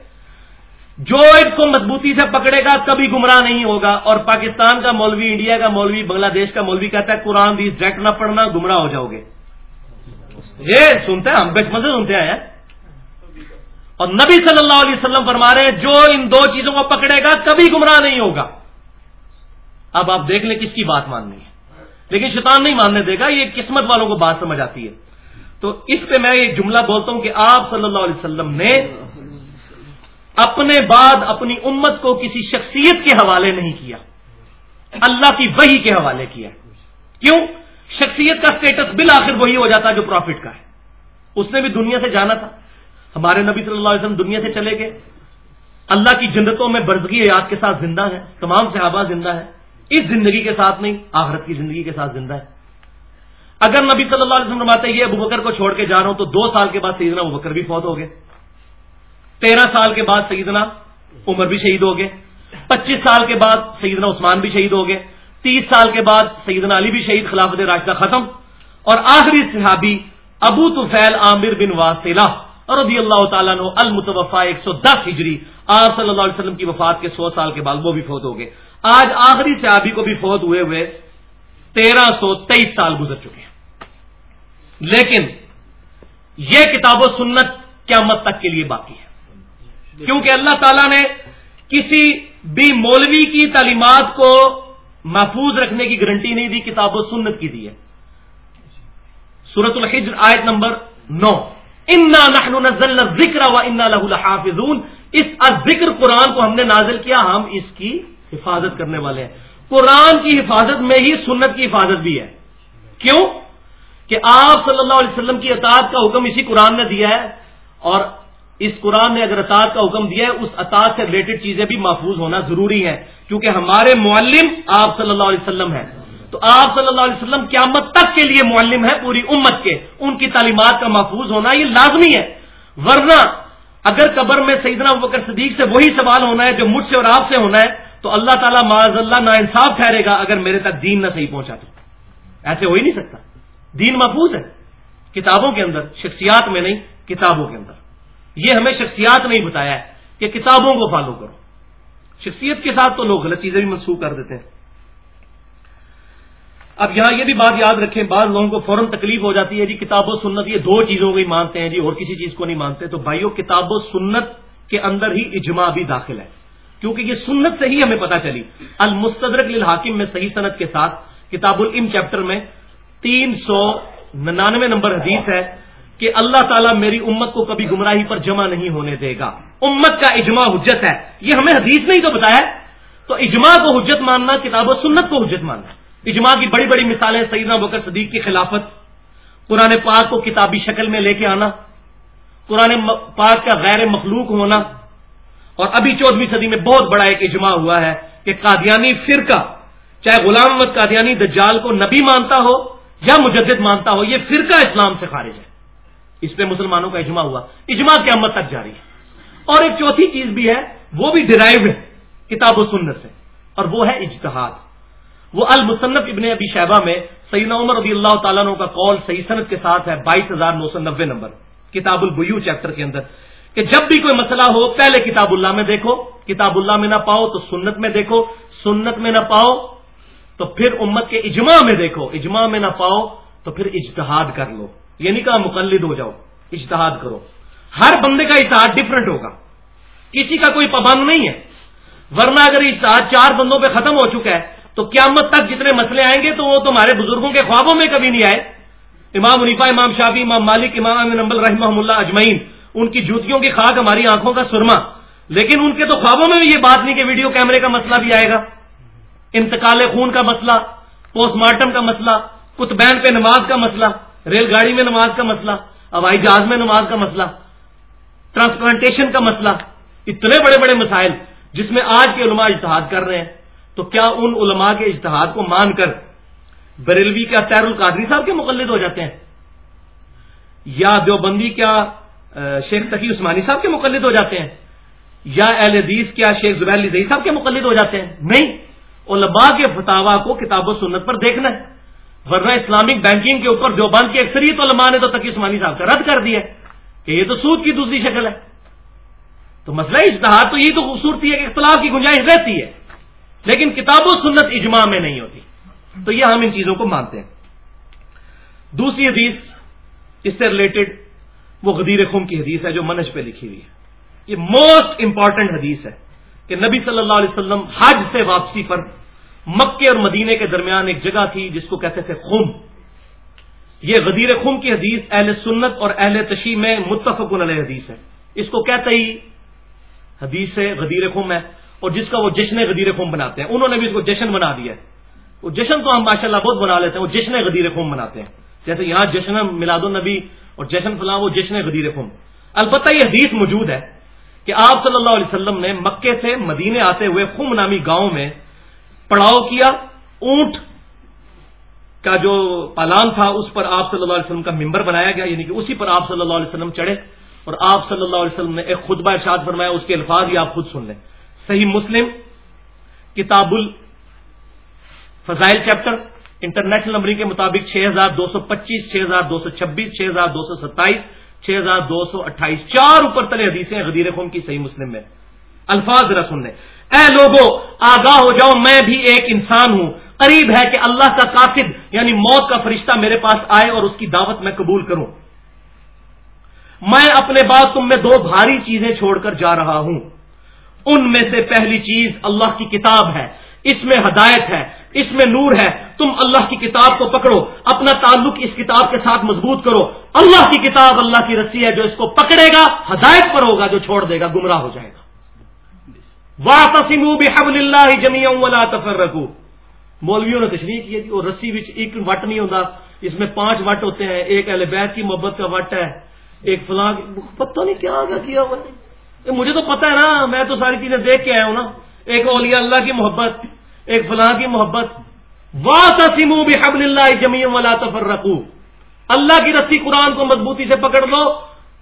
جو ایک کو مضبوطی سے پکڑے گا کبھی گمراہ نہیں ہوگا اور پاکستان کا مولوی، انڈیا کا مولوی، بنگلہ دیش کا مولوی کہتا ہے، قرآن بھی ڈائریکٹ نہ پڑھنا، گمراہ ہو جاؤ گے۔ یہ سنتے ہیں، ہم بچپن سے سنتے ہیں۔ اور نبی صلی اللہ علیہ وسلم فرما رہے ہیں، جو ان دو چیزوں کو پکڑے گا کبھی گمراہ نہیں ہوگا۔ اب آپ دیکھ لیں کس کی بات ماننی ہے۔ لیکن شیطان نہیں ماننے دے گا، یہ قسمت والوں کو بات سمجھ آتی ہے۔ تو اس پہ میں ایک جملہ بولتا ہوں کہ آپ صلی اللہ علیہ وسلم نے اپنے بعد اپنی امت کو کسی شخصیت کے حوالے نہیں کیا۔ اللہ کی وہی کے حوالے کیا۔ کیوں؟ شخصیت کا اسٹیٹس بالآخر وہی ہو جاتا جو پروفٹ کا ہے۔ اس نے بھی دنیا سے جانا تھا۔ ہمارے نبی صلی اللہ علیہ وسلم دنیا سے چلے گئے۔ اللہ کی جنتوں میں برزگی حیات کے ساتھ زندہ ہے تمام صحابہ زندہ ہے اس زندگی کے ساتھ نہیں، آخرت کی زندگی کے ساتھ زندہ ہے اگر نبی صلی اللہ علیہ وسلم فرماتے یہ ابو بکر کو چھوڑ کے جا رہا ہوں تو دو سال کے بعد سیدنا ابو بکر بھی فوت ہو گئے۔ تیرہ سال کے بعد سیدنا عمر بھی شہید ہو گئے، پچیس سال کے بعد سیدنا عثمان بھی شہید ہو گئے، تیس سال کے بعد سیدنا علی بھی شہید، خلافت راشدہ ختم، اور آخری صحابی ابو توفیل عامر بن واسلہ رضی اللہ تعالیٰ نو المتوفا ایک سو دس ہجری، آپ صلی اللہ علیہ وسلم کی وفات کے سو سال کے بعد وہ بھی فوت ہو گئے۔ آج آخری صحابی کو بھی فوت ہوئے ہوئے تیرہ سو تیئیس سال گزر چکے ہیں۔ لیکن یہ کتاب و سنت قیامت تک کے لیے باقی ہے۔ کیونکہ اللہ تعالیٰ نے کسی بھی مولوی کی تعلیمات کو محفوظ رکھنے کی گارنٹی نہیں دی، کتاب و سنت کی دی ہے۔ سورت الحجر آیت نمبر نو۔ انا نحن ذکر و انا الحافظون اس ذکر قرآن کو ہم نے نازل کیا، ہم اس کی حفاظت کرنے والے ہیں۔ قرآن کی حفاظت میں ہی سنت کی حفاظت بھی ہے۔ کیوں؟ کہ آپ صلی اللہ علیہ وسلم کی اطاعت کا حکم اسی قرآن نے دیا ہے اور اس قرآن نے اگر اطاعت کا حکم دیا ہے، اس اطاعت سے ریلیٹڈ چیزیں بھی محفوظ ہونا ضروری ہے کیونکہ ہمارے معلم آپ صلی اللہ علیہ وسلم ہیں۔ تو آپ صلی اللہ علیہ وسلم قیامت تک کے لیے معلم ہے پوری امت کے، ان کی تعلیمات کا محفوظ ہونا یہ لازمی ہے۔ ورنہ اگر قبر میں سیدنا بکر صدیق سے وہی سوال ہونا ہے جو مجھ سے اور آپ سے ہونا ہے، تو اللہ تعالیٰ معاذ اللہ نا انصاف ٹھہرے گا اگر میرے تک دین نہ صحیح پہنچا تو۔ ایسے ہو ہی نہیں سکتا۔ دین محفوظ ہے، کتابوں کے اندر، شخصیات میں نہیں، کتابوں کے اندر۔ یہ ہمیں شخصیات نہیں بتایا ہے کہ کتابوں کو فالو کرو۔ شخصیت کے ساتھ تو لوگ غلط چیزیں بھی منسوخ کر دیتے ہیں۔ اب یہاں یہ بھی بات یاد رکھیں، بعض لوگوں کو فوراً تکلیف ہو جاتی ہے جی کتاب و سنت یہ دو چیزوں کو ہی مانتے ہیں جی اور کسی چیز کو نہیں مانتے۔ تو بھائیو، کتاب و سنت کے اندر ہی اجماع بھی داخل ہے۔ کیونکہ یہ سنت سے ہی ہمیں پتا چلی۔ المستدرک للحاکم میں صحیح صنعت کے ساتھ کتاب العم چیپٹر میں تین سو ننانوے نمبر حدیث ہے۔ کہ اللہ تعالیٰ میری امت کو کبھی گمراہی پر جمع نہیں ہونے دے گا۔ امت کا اجماع حجت ہے۔ یہ ہمیں حدیث نہیں تو بتایا تو اجماع کو حجت ماننا، کتاب و سنت کو حجت ماننا۔ اجماع کی بڑی بڑی مثالیں سیدنا بکر صدیق کی خلافت، قرآن پاک کو کتابی شکل میں لے کے آنا، قرآن پاک کا غیر مخلوق ہونا۔ اور ابھی چودہویں صدی میں بہت بڑا ایک اجماع ہوا ہے کہ قادیانی فرقہ، چاہے غلام محمد قادیانی دجال کو نبی مانتا ہو یا مجدد مانتا ہو، یہ فرقہ اسلام سے خارج ہے۔ اس پہ مسلمانوں کا اجماع ہوا۔ اجماع کے تک جاری ہے۔ اور ایک چوتھی چیز بھی ہے، وہ بھی ڈرائیو ہے، کتاب و سنت سے، اور وہ ہے اجتہاد۔ وہ المصنف ابن ابی شہبہ میں سیدنا عمر رضی اللہ تعالیٰ کا قول صحیح صنعت کے ساتھ ہے، بائیس ہزار نو سو نبے نمبر کتاب البیو چیپٹر کے اندر۔ کہ جب بھی کوئی مسئلہ ہو، پہلے کتاب اللہ میں دیکھو کتاب اللہ میں نہ پاؤ تو سنت میں دیکھو، سنت میں نہ پاؤ تو پھر امت کے اجماع میں دیکھو، اجماع میں نہ پاؤ تو پھر اجتہاد کر لو۔ یہ نہیں کہا مقلد ہو جاؤ، اجتہاد کرو۔ ہر بندے کا اجتہاد ڈفرنٹ ہوگا۔ کسی کا کوئی پابند نہیں ہے۔ ورنہ اگر اجتہاد چار بندوں پہ ختم ہو چکا ہے، تو قیامت تک جتنے مسئلے آئیں گے، تو وہ تمہارے بزرگوں کے خوابوں میں کبھی نہیں آئے۔ امام منیفا امام شافی امام مالک، امام نمبل رحمہ اللہ اجمعین، ان کی جوتیوں کی خاک ہماری آنکھوں کا سرما۔ لیکن ان کے تو خوابوں میں بھی یہ بات نہیں کہ ویڈیو کیمرے کا مسئلہ بھی آئے گا۔ انتقال خون کا مسئلہ، پوسٹ مارٹم کا مسئلہ، کتبین پہ نماز کا مسئلہ۔ ریل گاڑی میں نماز کا مسئلہ، ہوائی جہاز میں نماز کا مسئلہ، ٹرانسپلانٹیشن کا مسئلہ، اتنے بڑے بڑے مسائل جس میں آج کے علماء اجتہاد کر رہے ہیں۔ تو کیا ان علماء کے اجتہاد کو مان کر بریلوی کیا تیر القادری صاحب کے مقلد ہو جاتے ہیں؟ یا دیوبندی کیا شیخ تقی عثمانی صاحب کے مقلد ہو جاتے ہیں؟ یا اہل حدیث کیا شیخ زبیر علی صاحب کے مقلد ہو جاتے ہیں؟ نہیں، علماء کے فتوا کو کتاب و سنت پر دیکھنا ہے۔ ورنہ اسلامک بینکنگ کے اوپر دیوبند کی اکثریت علماء نے تو تقی عثمانی صاحب کا رد کر دیا کہ یہ تو سود کی دوسری شکل ہے۔ تو مسئلہ اشتہار تو یہی تو خوبصورتی ہے کہ اختلاف کی گنجائش رہتی ہے، لیکن کتاب و سنت اجماع میں نہیں ہوتی۔ تو یہ ہم ان چیزوں کو مانتے ہیں۔ دوسری حدیث، اس سے ریلیٹڈ وہ غدیر خم کی حدیث ہے جو منش پہ لکھی ہوئی ہے۔ یہ موسٹ امپارٹنٹ حدیث ہے کہ نبی صلی اللہ علیہ وسلم حج سے واپسی پر مکے اور مدینے کے درمیان ایک جگہ تھی جس کو کہتے تھے خم. یہ غدیر خم کی حدیث اہل سنت اور اہل تشیح میں متفق علیہ حدیث ہے. اس کو کہتے ہی حدیث سے غدیر خم ہے اور جس کا وہ جشن غدیر خم بناتے ہیں. انہوں نے بھی اس کو جشن بنا دیا ہے. وہ جشن تو ہم ماشاء اللہ بہت بنا لیتے ہیں. وہ جشن غدیر خم بناتے ہیں. جیسے یہاں جشن میلاد النبی اور جشن فلاں وہ جشن غدیر خم. البتہ یہ حدیث موجود ہے کہ آپ صلی اللہ علیہ وسلم نے مکے سے مدینے آتے ہوئے خم نامی گاؤں میں پڑاؤ کیا، اونٹ کا جو پالان تھا، اس پر آپ صلی اللہ علیہ وسلم کا ممبر بنایا گیا یعنی کہ اسی پر آپ صلی اللہ علیہ وسلم چڑھے اور آپ صلی اللہ علیہ وسلم نے ایک خطبہ ارشاد فرمایا، اس کے الفاظ ہی آپ خود سن لیں۔ صحیح مسلم، کتاب الفضائل چیپٹر، انٹرنیشنل نمبرنگ کے مطابق چھ ہزار دو سو پچیس، چھ ہزار دو سو چھبیس، چھ ہزار دو سو ستائیس، چھ ہزار دو سو اٹھائیس۔ چار اوپر تلے حدیثیں غدیر قوم کی صحیح مسلم میں۔ الفاظ ذرا سن لیں۔ اے لوگوں آگاہ ہو جاؤ، میں بھی ایک انسان ہوں۔ قریب ہے کہ اللہ کا قاصد یعنی موت کا فرشتہ میرے پاس آئے اور اس کی دعوت میں قبول کروں۔ میں اپنے بعد تم میں دو بھاری چیزیں چھوڑ کر جا رہا ہوں۔ ان میں سے پہلی چیز اللہ کی کتاب ہے۔ اس میں ہدایت ہے، اس میں نور ہے۔ تم اللہ کی کتاب کو پکڑو، اپنا تعلق اس کتاب کے ساتھ مضبوط کرو۔ اللہ کی کتاب اللہ کی رسی ہے، جو اس کو پکڑے گا، ہدایت پر ہوگا، جو چھوڑ دے گا، گمراہ ہو جائے گا۔ اللہ جمی تفر رکھو مولویوں نے تشریح کی جی اور رسی ایک وٹ نہیں ہوتا اس میں پانچ وٹ ہوتے ہیں، ایک اہل بیت کی محبت کا وٹ ہے، ایک فلاں پتہ نہیں کیا آگا کیا مجھے تو پتا ہے نا، میں تو ساری چیزیں دیکھ کے آیا ہوں نا۔ ایک اولیاء اللہ کی محبت، ایک فلاں کی محبت۔ واسمو بحبل اللہ جمی ولا تفر رکھو اللہ کی رسی قرآن کو مضبوطی سے پکڑ لو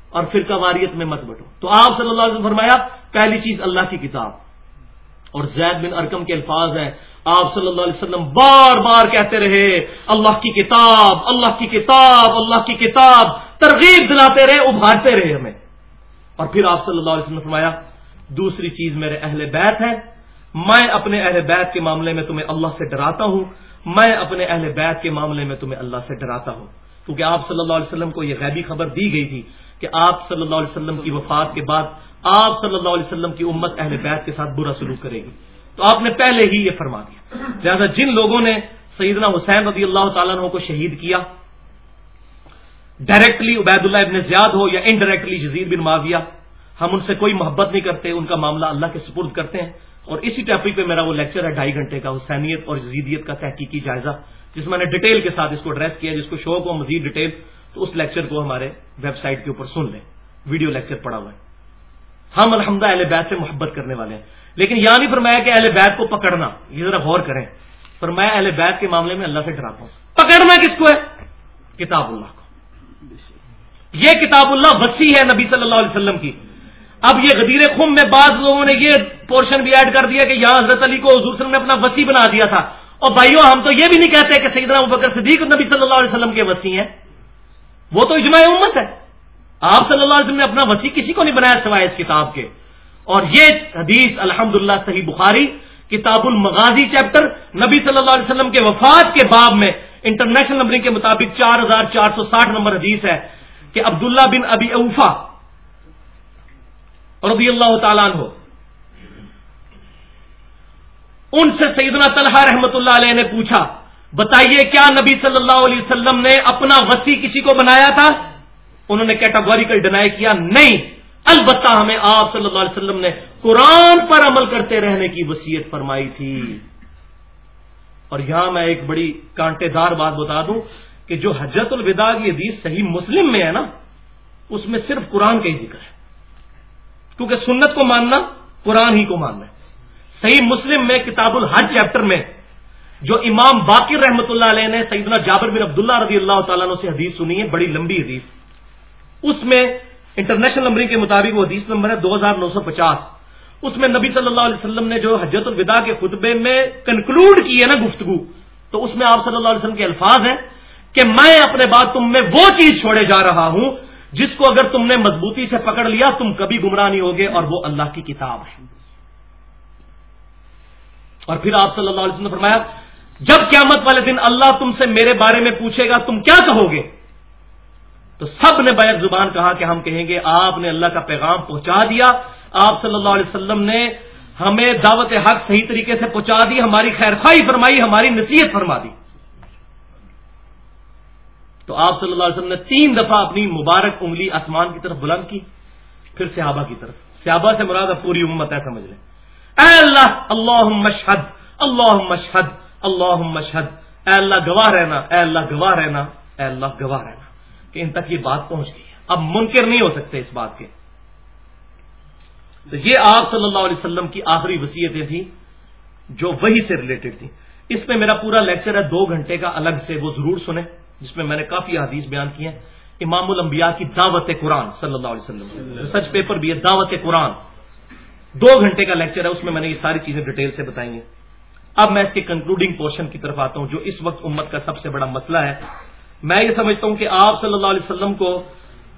اور پھر کواریت میں مت بٹو۔ تو آپ صلی اللہ علیہ وسلم فرمایا، پہلی چیز اللہ کی کتاب۔ اور زید بن ارکم کے الفاظ ہیں۔ آپ صلی اللہ علیہ وسلم بار بار کہتے رہے، اللہ کی کتاب، اللہ کی کتاب، اللہ کی کتاب۔ ترغیب دلاتے رہے، ابھارتے رہے ہمیں۔ اور پھر آپ صلی اللہ علیہ وسلم نے فرمایا، دوسری چیز میرے اہل بیت ہے میں اپنے اہل بیت کے معاملے میں تمہیں اللہ سے ڈراتا ہوں۔ میں اپنے اہل بیت کے معاملے میں تمہیں اللہ سے ڈراتا ہوں۔ کیونکہ آپ صلی اللہ علیہ وسلم کو یہ غیبی خبر دی گئی تھی کہ آپ صلی اللہ علیہ وسلم کی وفات کے بعد آپ صلی اللہ علیہ وسلم کی امت اہل بیت کے ساتھ برا سلوک کرے گی۔ تو آپ نے پہلے ہی یہ فرما دیا۔ لہٰذا جن لوگوں نے سیدنا حسین رضی اللہ تعالیٰ عنہ کو شہید کیا ڈائریکٹلی عبید اللہ ابن زیاد ہو یا انڈائریکٹلی جزیر بن معاویہ، ہم ان سے کوئی محبت نہیں کرتے، ان کا معاملہ اللہ کے سپرد کرتے ہیں۔ اور اسی ٹاپک پہ میرا وہ لیکچر ہے، ڈھائی گھنٹے کا حسینیت اور جزیدیت کا تحقیقی جائزہ، جس میں نے ڈیٹیل کے ساتھ اس کو ایڈریس کیا، جس کو شوق ہو مزید ڈیٹیل تو اس لیکچر کو ہمارے ویب سائٹ کے اوپر سن لیں۔ ویڈیو لیکچر پڑا ہوا ہے۔ ہم الحمدہ اہل بیت سے محبت کرنے والے ہیں۔ لیکن یہاں نہیں فرمایا کہ اہل بیت کو پکڑنا، یہ ذرا غور کریں۔ پر میں اہل بیت کے معاملے میں اللہ سے ڈراتا ہوں۔ پکڑنا کس کو ہے؟ کتاب اللہ کو۔ یہ کتاب اللہ وسیع ہے نبی صلی اللہ علیہ وسلم کی۔ اب یہ غدیر خم میں بعض لوگوں نے یہ پورشن بھی ایڈ کر دیا کہ یہاں حضرت علی کو حضور نے اپنا وسیع بنا دیا تھا۔ اور بھائیو، ہم تو یہ بھی نہیں کہتے کہ سیدنا بکر صدیق نبی صلی اللہ علیہ وسلم کے وسیع ہیں۔ وہ تو اجماع امت ہے۔ آپ صلی اللہ علیہ وسلم نے اپنا وسیع کسی کو نہیں بنایا سوائے اس کتاب کے۔ اور یہ حدیث الحمدللہ صحیح بخاری، کتاب المغازی چیپٹر، نبی صلی اللہ علیہ وسلم کے وفات کے باب میں انٹرنیشنل نمبرنگ کے مطابق چار ہزار چار سو ساٹھ نمبر حدیث ہے کہ عبداللہ بن ابی اوفا رضی اللہ تعالیٰ عنہ، ان سے سیدنا طلحہ رحمت اللہ علیہ نے پوچھا، بتائیے کیا نبی صلی اللہ علیہ وسلم نے اپنا وسیع کسی کو بنایا تھا؟ انہوں نے کیٹاگوریکل ڈینائی کیا، نہیں. البتہ ہمیں آپ صلی اللہ علیہ وسلم نے قرآن پر عمل کرتے رہنے کی وسیعت فرمائی تھی. اور یہاں میں ایک بڑی کانٹے دار بات بتا دوں کہ جو حجت الوداع کی حدیث صحیح مسلم میں ہے نا، اس میں صرف قرآن کا ہی ذکر ہے. کیونکہ سنت کو ماننا، قرآن ہی کو ماننا ہے. صحیح مسلم میں کتاب الحج چیپٹر میں جو امام باقر رحمۃ اللہ علیہ نے سیدنا جابر بن عبداللہ رضی اللہ تعالیٰ سے حدیث سنی ہے، بڑی لمبی حدیث. اس میں انٹرنیشنل نمبرنگ کے مطابق وہ حدیث نمبر ہے دو ہزار نو سو پچاس۔ اس میں نبی صلی اللہ علیہ وسلم نے جو حجت الوداع کے خطبے میں کنکلوڈ کی ہے نا گفتگو، تو اس میں آپ صلی اللہ علیہ وسلم کے الفاظ ہیں کہ میں اپنے بات تم میں وہ چیز چھوڑے جا رہا ہوں جس کو اگر تم نے مضبوطی سے پکڑ لیا تم کبھی گمراہ نہیں ہوگے اور وہ اللہ کی کتاب ہے۔ اور پھر آپ صلی اللہ علیہ وسلم نے فرمایا، جب قیامت والے دن اللہ تم سے میرے بارے میں پوچھے گا تم کیا کہو گے؟ تو سب نے بیک زبان کہا کہ ہم کہیں گے آپ نے اللہ کا پیغام پہنچا دیا۔ آپ صلی اللہ علیہ وسلم نے ہمیں دعوت حق صحیح طریقے سے پہنچا دی، ہماری خیر خواہی فرمائی، ہماری نصیحت فرما دی۔ تو آپ صلی اللہ علیہ وسلم نے تین دفعہ اپنی مبارک انگلی آسمان کی طرف بلند کی، پھر صحابہ کی طرف۔ صحابہ سے مراد اب پوری امت ہے، سمجھ لیں۔ اے اللہ اللہ مشہد اللہ مشہد اللہ مشہد اے اللہ گواہ رہنا، اے اللہ گواہ رہنا، اے اللہ گواہ رہنا۔ کہ ان تک یہ بات پہنچ گئی۔ اب منکر نہیں ہو سکتے اس بات کے۔ تو یہ آپ صلی اللہ علیہ وسلم کی آخری وصیتیں تھیں جو وہی سے ریلیٹڈ تھیں۔ اس میں میرا پورا لیکچر ہے، دو گھنٹے کا الگ سے وہ ضرور سنیں، جس میں میں نے کافی حدیث بیان کی ہیں۔ امام الانبیاء کی دعوت قرآن صلی اللہ علیہ وسلم۔ سچ پیپر بھی ہے، دعوت قرآن۔ دو گھنٹے کا لیکچر ہے، اس میں میں نے یہ ساری چیزیں ڈیٹیل سے بتائی ہیں۔ اب میں اس کے کنکلوڈنگ پورشن کی طرف آتا ہوں، جو اس وقت امت کا سب سے بڑا مسئلہ ہے۔ میں یہ سمجھتا ہوں کہ آپ صلی اللہ علیہ وسلم کو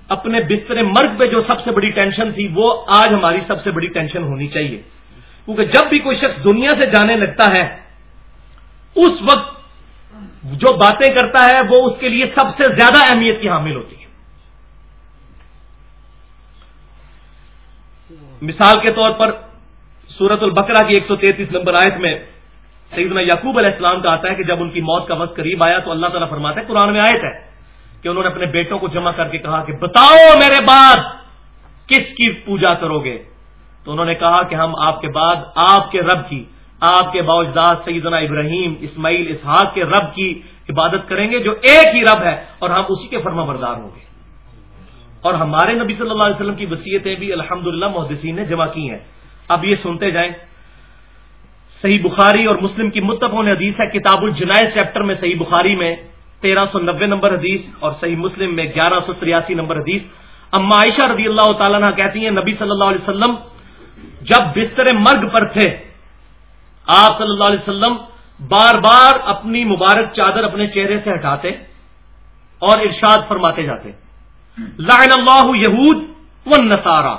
اپنے بستر مرگ پہ جو سب سے بڑی ٹینشن تھی، وہ آج ہماری سب سے بڑی ٹینشن ہونی چاہیے۔ کیونکہ جب بھی کوئی شخص دنیا سے جانے لگتا ہے، اس وقت جو باتیں کرتا ہے، وہ اس کے لیے سب سے زیادہ اہمیت کی حامل ہوتی ہے۔ مثال کے طور پر سورت البقرہ کی ایک سو تینتیس نمبر آیت میں سیدنا یعقوب علیہ السلام کا آتا ہے کہ جب ان کی موت کا وقت قریب آیا تو اللہ تعالیٰ فرماتا ہے، قرآن میں آیت ہے کہ انہوں نے اپنے بیٹوں کو جمع کر کے کہا کہ بتاؤ میرے بعد کس کی پوجا کرو گے؟ تو انہوں نے کہا کہ ہم آپ کے بعد، آپ کے رب کی، آپ کے باوجداد سیدنا ابراہیم، اسماعیل، اسحاق کے رب کی عبادت کریں گے جو ایک ہی رب ہے اور ہم اسی کے فرما بردار ہوں گے۔ اور ہمارے نبی صلی اللہ علیہ وسلم کی وصیتیں بھی الحمدللہ محدثین نے جمع کی ہیں۔ اب یہ سنتے جائیں۔ صحیح بخاری اور مسلم کی متفق حدیث ہے، کتاب الجنائز چیپٹر میں صحیح بخاری میں تیرہ سو نبے نمبر حدیث اور صحیح مسلم میں گیارہ سو تریاسی نمبر حدیث۔ اما عائشہ رضی اللہ تعالیٰ کہتی ہیں، نبی صلی اللہ علیہ وسلم جب بستر مرگ پر تھے، آپ صلی اللہ علیہ وسلم بار بار اپنی مبارک چادر اپنے چہرے سے ہٹاتے اور ارشاد فرماتے جاتے۔ لعن اللہ یہود و نسارا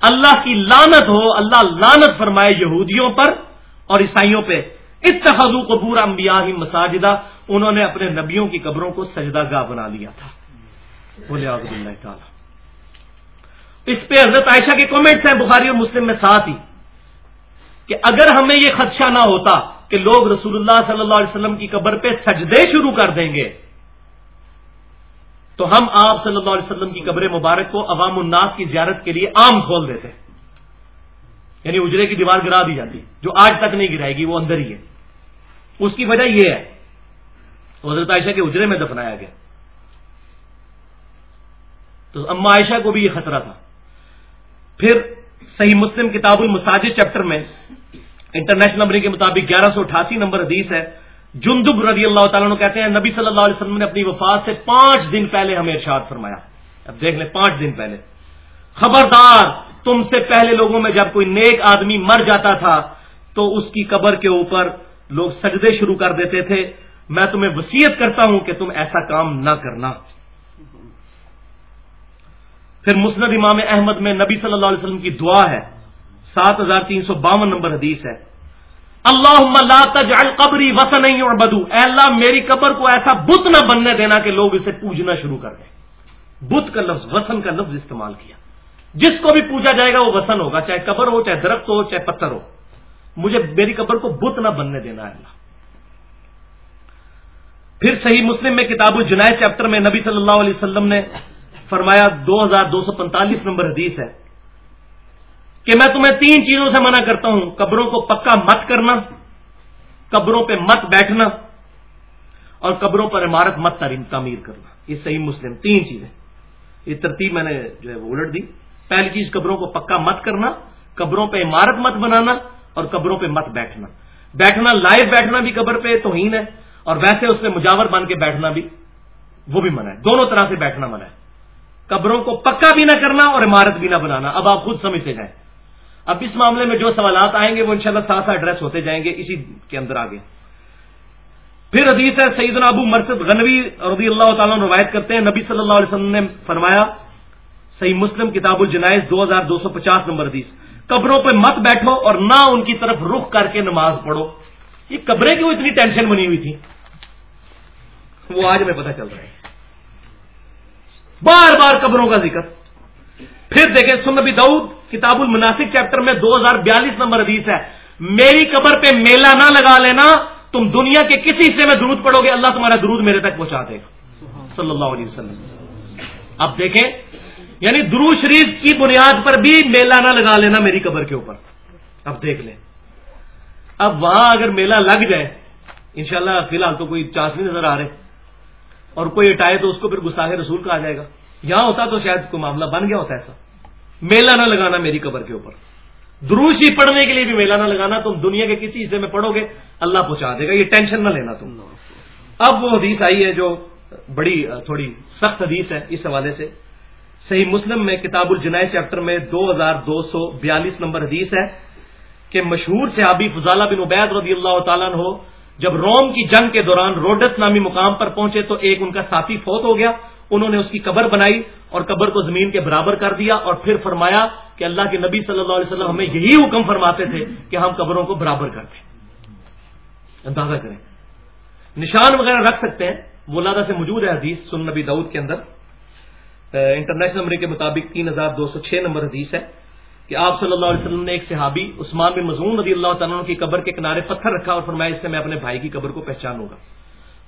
اللہ کی لانت ہو، اللہ لانت فرمائے یہودیوں پر اور عیسائیوں پہ۔ اتخذو قبور انبیاء ہی مساجدہ، انہوں نے اپنے نبیوں کی قبروں کو سجدہ گاہ بنا لیا تھا۔ بولے اللہ تعالی۔ اس پہ حضرت عائشہ کے کامنٹس ہیں، بخاری اور مسلم میں ساتھ ہی۔ کہ اگر ہمیں یہ خدشہ نہ ہوتا کہ لوگ رسول اللہ صلی اللہ علیہ وسلم کی قبر پہ سجدے شروع کر دیں گے تو ہم آپ صلی اللہ علیہ وسلم کی قبر مبارک کو عوام الناس کی زیارت کے لیے عام کھول دیتے یعنی اجرے کی دیوار گرا دی جاتی، جو آج تک نہیں گرائے گی، وہ اندر ہی ہے۔ اس کی وجہ یہ ہے، حضرت عائشہ کے اجرے میں دفنایا گیا۔ تو اما عائشہ کو بھی یہ خطرہ تھا۔ پھر صحیح مسلم کتاب المساجد چیپٹر میں انٹرنیشنل نمبر کے مطابق گیارہ سو اٹھاسی نمبر حدیث ہے۔ جندب رضی اللہ تعالیٰ کہتے ہیں، نبی صلی اللہ علیہ وسلم نے اپنی وفات سے پانچ دن پہلے ہمیں ارشاد فرمایا۔ اب دیکھ لیں، پانچ دن پہلے۔ خبردار، تم سے پہلے لوگوں میں جب کوئی نیک آدمی مر جاتا تھا، تو اس کی قبر کے اوپر لوگ سجدے شروع کر دیتے تھے۔ میں تمہیں وسیعت کرتا ہوں کہ تم ایسا کام نہ کرنا۔ پھر مسند امام احمد میں نبی صلی اللہ علیہ وسلم کی دعا ہے۔ سات ہزار تین سو باون نمبر حدیث ہے۔ اللہ تجعل قبری وسن اور بدو اے اللہ، میری قبر کو ایسا بت نہ بننے دینا کہ لوگ اسے پوجنا شروع کر دیں۔ بت کا لفظ، وسن کا لفظ استعمال کیا۔ جس کو بھی پوجا جائے گا وہ وسن ہوگا، چاہے قبر ہو، چاہے درخت ہو، چاہے پتھر ہو۔ مجھے میری قبر کو بت نہ بننے دینا ہے اللہ۔ پھر صحیح مسلم میں کتاب الجنائے چیپٹر میں نبی صلی اللہ علیہ وسلم نے فرمایا، دو ہزار دو سو پینتالیس نمبر حدیث ہے۔ کہ میں تمہیں تین چیزوں سے منع کرتا ہوں، قبروں کو پکا مت کرنا، قبروں پہ مت بیٹھنا، اور قبروں پر عمارت مت تعمیر کرنا۔ یہ صحیح مسلم تین چیزیں یہ ترتیب میں نے جو ہے وہ الٹ دی۔ پہلی چیز، قبروں کو پکا مت کرنا، قبروں پہ عمارت مت بنانا، اور قبروں پہ مت بیٹھنا۔ بیٹھنا لائیو بیٹھنا بھی قبر پہ توہین ہے، اور ویسے اس میں مجاور بن کے بیٹھنا بھی، وہ بھی منع ہے۔ دونوں طرح سے بیٹھنا منع ہے۔ قبروں کو پکا بھی نہ کرنا اور عمارت بھی نہ بنانا۔ اب آپ خود سمجھتے جائیں۔ اب اس معاملے میں جو سوالات آئیں گے وہ انشاءاللہ شاء ساتھ ایڈریس ہوتے جائیں گے اسی کے اندر آگے۔ پھر حدیث ہے سیدنا ابو مرسد غنوی رضی اللہ تعالیٰ روایت کرتے ہیں۔ نبی صلی اللہ علیہ وسلم نے فرمایا، صحیح مسلم کتاب الجنائز دو ہزار دو سو پچاس نمبر حدیث، قبروں پہ مت بیٹھو اور نہ ان کی طرف رخ کر کے نماز پڑھو۔ یہ قبریں کیوں اتنی ٹینشن بنی ہوئی تھی؟ وہ آج میں پتہ چل رہا ہے۔ بار بار قبروں کا ذکر۔ پھر دیکھیں سنبی دعود کتاب المناسک چیپٹر میں دو ہزار بیالیس نمبر حدیث ہے۔ میری قبر پہ میلہ نہ لگا لینا تم دنیا کے کسی حصے میں درود پڑھو گے اللہ تمہارا درود میرے تک پہنچا دے گا۔ صلی اللہ علیہ وسلم۔ اب دیکھیں یعنی درود شریف کی بنیاد پر بھی میلہ نہ لگا لینا میری قبر کے اوپر۔ اب دیکھ لیں۔ اب وہاں اگر میلہ لگ جائے انشاءاللہ فی الحال تو کوئی چانس نہیں نظر آ رہے۔ اور کوئی اٹھائے تو اس کو پھر گساخ رسول کہا جائے گا۔ یہاں ہوتا تو شاید کوئی معاملہ بن گیا ہوتا ایسا۔ میلہ نہ لگانا میری قبر کے اوپر۔ دروشی پڑھنے کے لیے بھی میلہ نہ لگانا، تم دنیا کے کسی حصے میں پڑھو گے، اللہ پہنچا دے گا، یہ ٹینشن نہ لینا تم۔ اب وہ حدیث آئی ہے جو بڑی، تھوڑی سخت حدیث ہے اس حوالے سے۔ صحیح مسلم میں کتاب الجنائے چیپٹر میں دو ہزار دو سو بیالیس نمبر حدیث ہے کہ مشہور صحابی فضالہ بن عبید رضی اللہ تعالیٰ ہو جب روم کی جنگ کے دوران روڈس نامی مقام پر پہنچے تو ایک ان کا ساتھی فوت ہو گیا۔ انہوں نے اس کی قبر بنائی اور قبر کو زمین کے برابر کر دیا اور پھر فرمایا کہ اللہ کے نبی صلی اللہ علیہ وسلم ہمیں یہی حکم فرماتے تھے کہ ہم قبروں کو برابر کر دیں۔ اندازہ کریں۔ نشان وغیرہ رکھ سکتے ہیں۔ ولادہ سے موجود ہے حدیث سن نبی دعود کے اندر۔ انٹرنیشنل نمبر کے مطابق تین ہزار دو سو چھ نمبر حدیث ہے کہ آپ صلی اللہ علیہ وسلم نے ایک صحابی عثمان بن مضمون رضی اللہ تعالیٰ کی قبر کے کنارے پتھر رکھا اور فرمایا اس سے میں اپنے بھائی کی قبر کو پہچانوں گا۔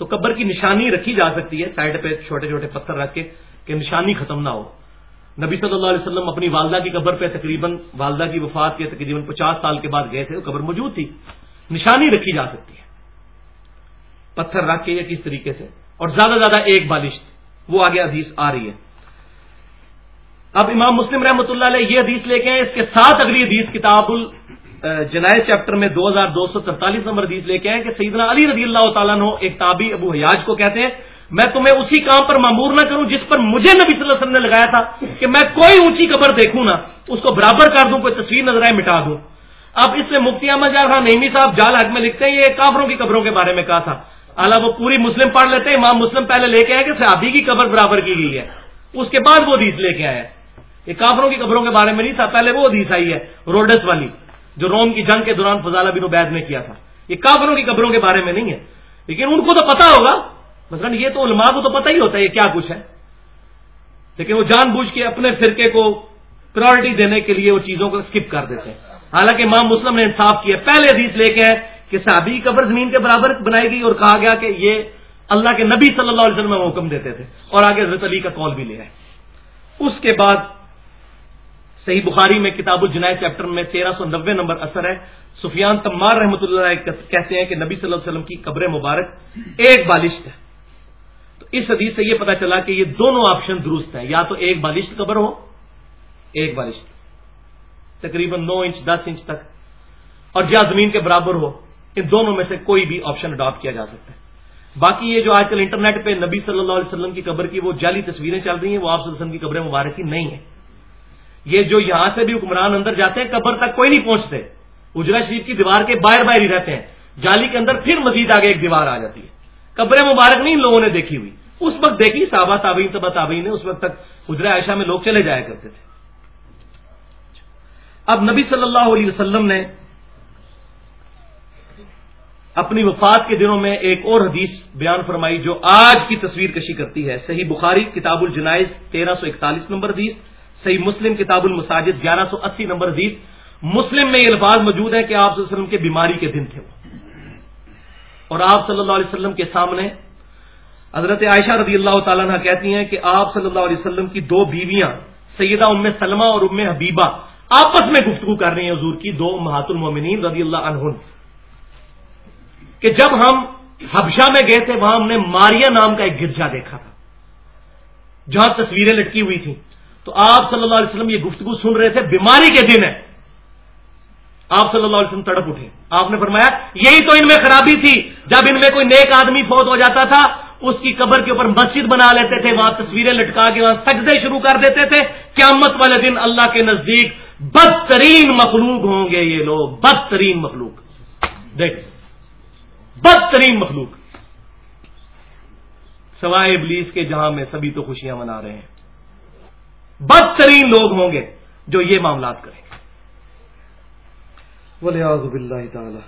تو قبر کی نشانی رکھی جا سکتی ہے، سائڈ پہ چھوٹے چھوٹے پتھر رکھ کے کہ نشانی ختم نہ ہو۔ نبی صلی اللہ علیہ وسلم اپنی والدہ کی قبر پہ تقریباً، والدہ کی وفات کے تقریباً پچاس سال کے بعد گئے تھے، وہ قبر موجود تھی۔ نشانی رکھی جا سکتی ہے۔ پتھر رکھ کے یا کس طریقے سے؟ اور زیادہ زیادہ ایک بالش وہ آگے حدیث آ رہی ہے۔ اب امام مسلم رحمۃ اللہ علیہ یہ حدیث لے کے اس کے ساتھ اگلی حدیث کتاب الجنائز چیپٹر میں دو ہزار دو سو ترتالیس نمبر حدیث لے کے ہیں کہ سیدنا علی رضی اللہ تعالیٰ ایک تابی ابو حیاج کو کہتے ہیں، میں تمہیں اسی کام پر معمور نہ کروں جس پر مجھے نبی صلی اللہ علیہ وسلم نے لگایا تھا کہ میں کوئی اونچی قبر دیکھوں نا اس کو برابر کر دوں، کوئی تصویر نظر آئے، مٹا دوں۔ اب اس میں مفتی احمد جار خان نعمی صاحب جال حق میں لکھتے ہیں، یہ کافروں کی قبروں کے بارے میں کہا تھا۔ اعلیٰ وہ پوری مسلم پڑھ لیتے ہیں، امام مسلم پہلے لے کے آئے کہ صحابی کی قبر برابر کی گئی ہے۔ اس کے بعد وہ حدیث لے کے آئے یہ کافروں کی قبروں کے بارے میں نہیں تھا، پہلے وہ حدیث آئی ہے، روڈس والی۔ جو روم کی جنگ کے دوران فضالہ بن عبید نے کیا تھا۔ یہ کافروں کی قبروں کے بارے میں نہیں ہے۔ لیکن ان کو تو پتا ہوگا۔ مثلا یہ تو علماء کو تو پتہ ہی ہوتا ہے یہ کیا کچھ ہے۔ لیکن وہ جان بوجھ کے اپنے فرقے کو پرائرٹی دینے کے لیے وہ چیزوں کو اسکپ کر دیتے ہیں۔ حالانکہ امام مسلم نے انصاف کیا۔ پہلے حدیث لے کے ہے کہ صحابی قبر زمین کے برابر بنائی گئی اور کہا گیا کہ یہ اللہ کے نبی صلی اللہ علیہ وسلم میں حکم دیتے تھے۔ اور آگے حضرت علی کا کال بھی لے آئے۔ اس کے بعد صحیح بخاری میں کتاب الجنائے چیپٹر میں تیرہ سو نبے نمبر اثر ہے۔ سفیان تمار رحمۃ اللہ کہتے ہیں کہ نبی صلی اللہ علیہ وسلم کی قبر مبارک ایک بالشت ہے۔ تو اس حدیث سے یہ پتا چلا کہ یہ دونوں آپشن درست ہیں۔ یا تو ایک بالشت قبر ہو، ایک بالشت۔ تقریباً نو انچ، دس انچ تک۔ اور یا زمین کے برابر ہو، ان دونوں میں سے کوئی بھی آپشن اڈاپٹ کیا جا سکتا ہے۔ باقی یہ جو آج کل انٹرنیٹ پہ نبی صلی اللہ علیہ وسلم کی قبر کی وہ جعلی تصویریں چل رہی ہیں، وہ آپ صلی اللہ علیہ وسلم کی قبر مبارک کی نہیں ہے یہ جو یہاں سے بھی حکمران اندر جاتے ہیں، قبر تک کوئی نہیں پہنچتے۔ اجرا شریف کی دیوار کے باہر باہر ہی رہتے ہیں۔ جالی کے اندر پھر مزید آگے ایک دیوار آ جاتی ہے۔ قبر مبارک نہیں لوگوں نے دیکھی ہوئی۔ اس وقت دیکھی، صحابہ تابعین تبا تابعین نے اس وقت تک اجرا عائشہ میں لوگ چلے جایا کرتے تھے۔ اب نبی صلی اللہ علیہ وسلم نے اپنی وفات کے دنوں میں ایک اور حدیث بیان فرمائی جو آج کی تصویر کشی کرتی ہے۔ صحیح بخاری، کتاب الجنائز، تیرہ سو اکتالیس نمبر حدیث۔ صحیح مسلم کتاب المساجد، گیارہ سو اسی نمبر حدیث۔ مسلم میں یہ الفاظ موجود ہے کہ آپ صلی اللہ علیہ وسلم کے بیماری کے دن تھے وہ۔ اور آپ صلی اللہ علیہ وسلم کے سامنے حضرت عائشہ رضی اللہ تعالیٰ عنہ کہتی ہیں کہ آپ صلی اللہ علیہ وسلم کی دو بیویاں، سیدہ ام سلمہ اور ام حبیبہ، آپس میں گفتگو کر رہی ہیں حضور کی دو محات المومنین رضی اللہ عنہ کہ جب ہم حبشہ میں گئے تھے، وہاں ہم نے ماریا نام کا ایک گرجا دیکھا تھا، جہاں تصویریں لٹکی ہوئی تھیں۔ تو آپ صلی اللہ علیہ وسلم یہ گفتگو سن رہے تھے، بیماری کے دن ہے۔ آپ صلی اللہ علیہ وسلم تڑپ اٹھے۔ آپ نے فرمایا، یہی تو ان میں خرابی تھی۔ جب ان میں کوئی نیک آدمی فوت ہو جاتا تھا، اس کی قبر کے اوپر مسجد بنا لیتے تھے، وہاں تصویریں لٹکا کے وہاں سجدے شروع کر دیتے تھے۔ قیامت والے دن اللہ کے نزدیک بدترین مخلوق ہوں گے یہ لوگ۔ بدترین مخلوق۔ دیکھ، بدترین مخلوق۔ سوائے ابلیس کے جہاں میں سبھی تو خوشیاں منا رہے ہیں۔ بدترین لوگ ہوں گے جو یہ معاملات کریں گے۔ تعالی۔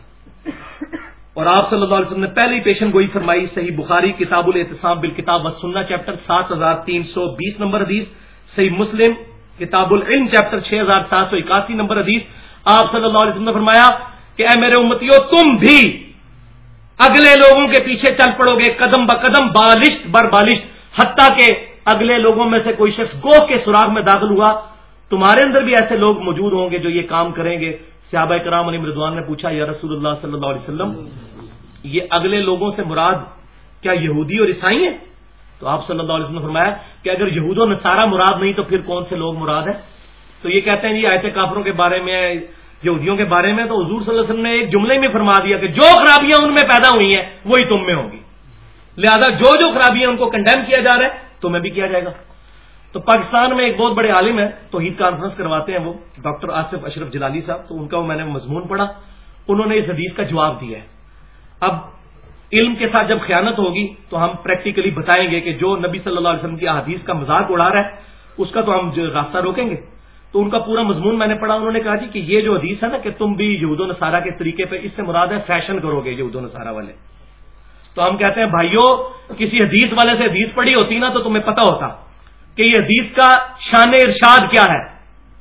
اور آپ صلی اللہ علیہ وسلم نے پہلی پیشن گوئی فرمائی، صحیح بخاری، کتاب الاحتسام بال کتاب سننا چیپٹر سات ہزار تین سو بیس نمبر حدیث، صحیح مسلم، کتاب العلم، چیپٹر چھ ہزار سات سو اکاسی نمبر حدیث۔ آپ صلی اللہ علیہ وسلم نے فرمایا کہ اے میرے امتیو، تم بھی اگلے لوگوں کے پیچھے چل پڑو گے، قدم بقدم بالشت بر بالشت، حتیٰ کہ اگلے لوگوں میں سے کوئی شخص گو کے سوراخ میں داخل ہوا، تمہارے اندر بھی ایسے لوگ موجود ہوں گے جو یہ کام کریں گے۔ صحابہ کرام علی مردوان نے پوچھا، یا رسول اللہ صلی اللہ علیہ وسلم، یہ اگلے لوگوں سے مراد کیا یہودی اور عیسائی ہیں؟ تو آپ صلی اللہ علیہ وسلم نے فرمایا کہ اگر یہود و نصارہ مراد نہیں تو پھر کون سے لوگ مراد ہیں؟ تو یہ کہتے ہیں جی آیت کافروں کے بارے میں، یہودیوں کے بارے میں تو حضور صلی اللہ علیہ وسلم نے ایک جملے میں فرما دیا کہ جو خرابیاں ان میں پیدا ہوئی ہیں، وہی تم میں ہوں گی۔ لہذا جو جو خرابیاں ان کو کنڈیم کیا جا رہا ہے تمہیں بھی کیا جائے گا۔ تو پاکستان میں ایک بہت بڑے عالم ہے تو عید کانفرنس کرواتے ہیں وہ، ڈاکٹر آصف اشرف جلالی صاحب، تو ان کا وہ میں نے مضمون پڑھا۔ انہوں نے اس حدیث کا جواب دیا ہے۔ اب علم کے ساتھ جب خیانت ہوگی، تو ہم پریکٹیکلی بتائیں گے کہ جو نبی صلی اللہ علیہ وسلم کی حدیث کا مذاق اڑا رہا ہے، اس کا تو ہم راستہ روکیں گے۔ تو ان کا پورا مضمون میں نے پڑھا۔ انہوں نے کہا جی کہ یہ جو حدیث ہے نا کہ تم بھی یہود و نصارہ کے طریقے پہ اس سے مراد ہے فیشن کرو گے یہود و نصارہ والے۔ تو ہم کہتے ہیں بھائیوں کسی حدیث والے سے حدیث پڑھی ہوتی نا تو تمہیں پتا ہوتا کہ یہ حدیث کا شان ارشاد کیا ہے۔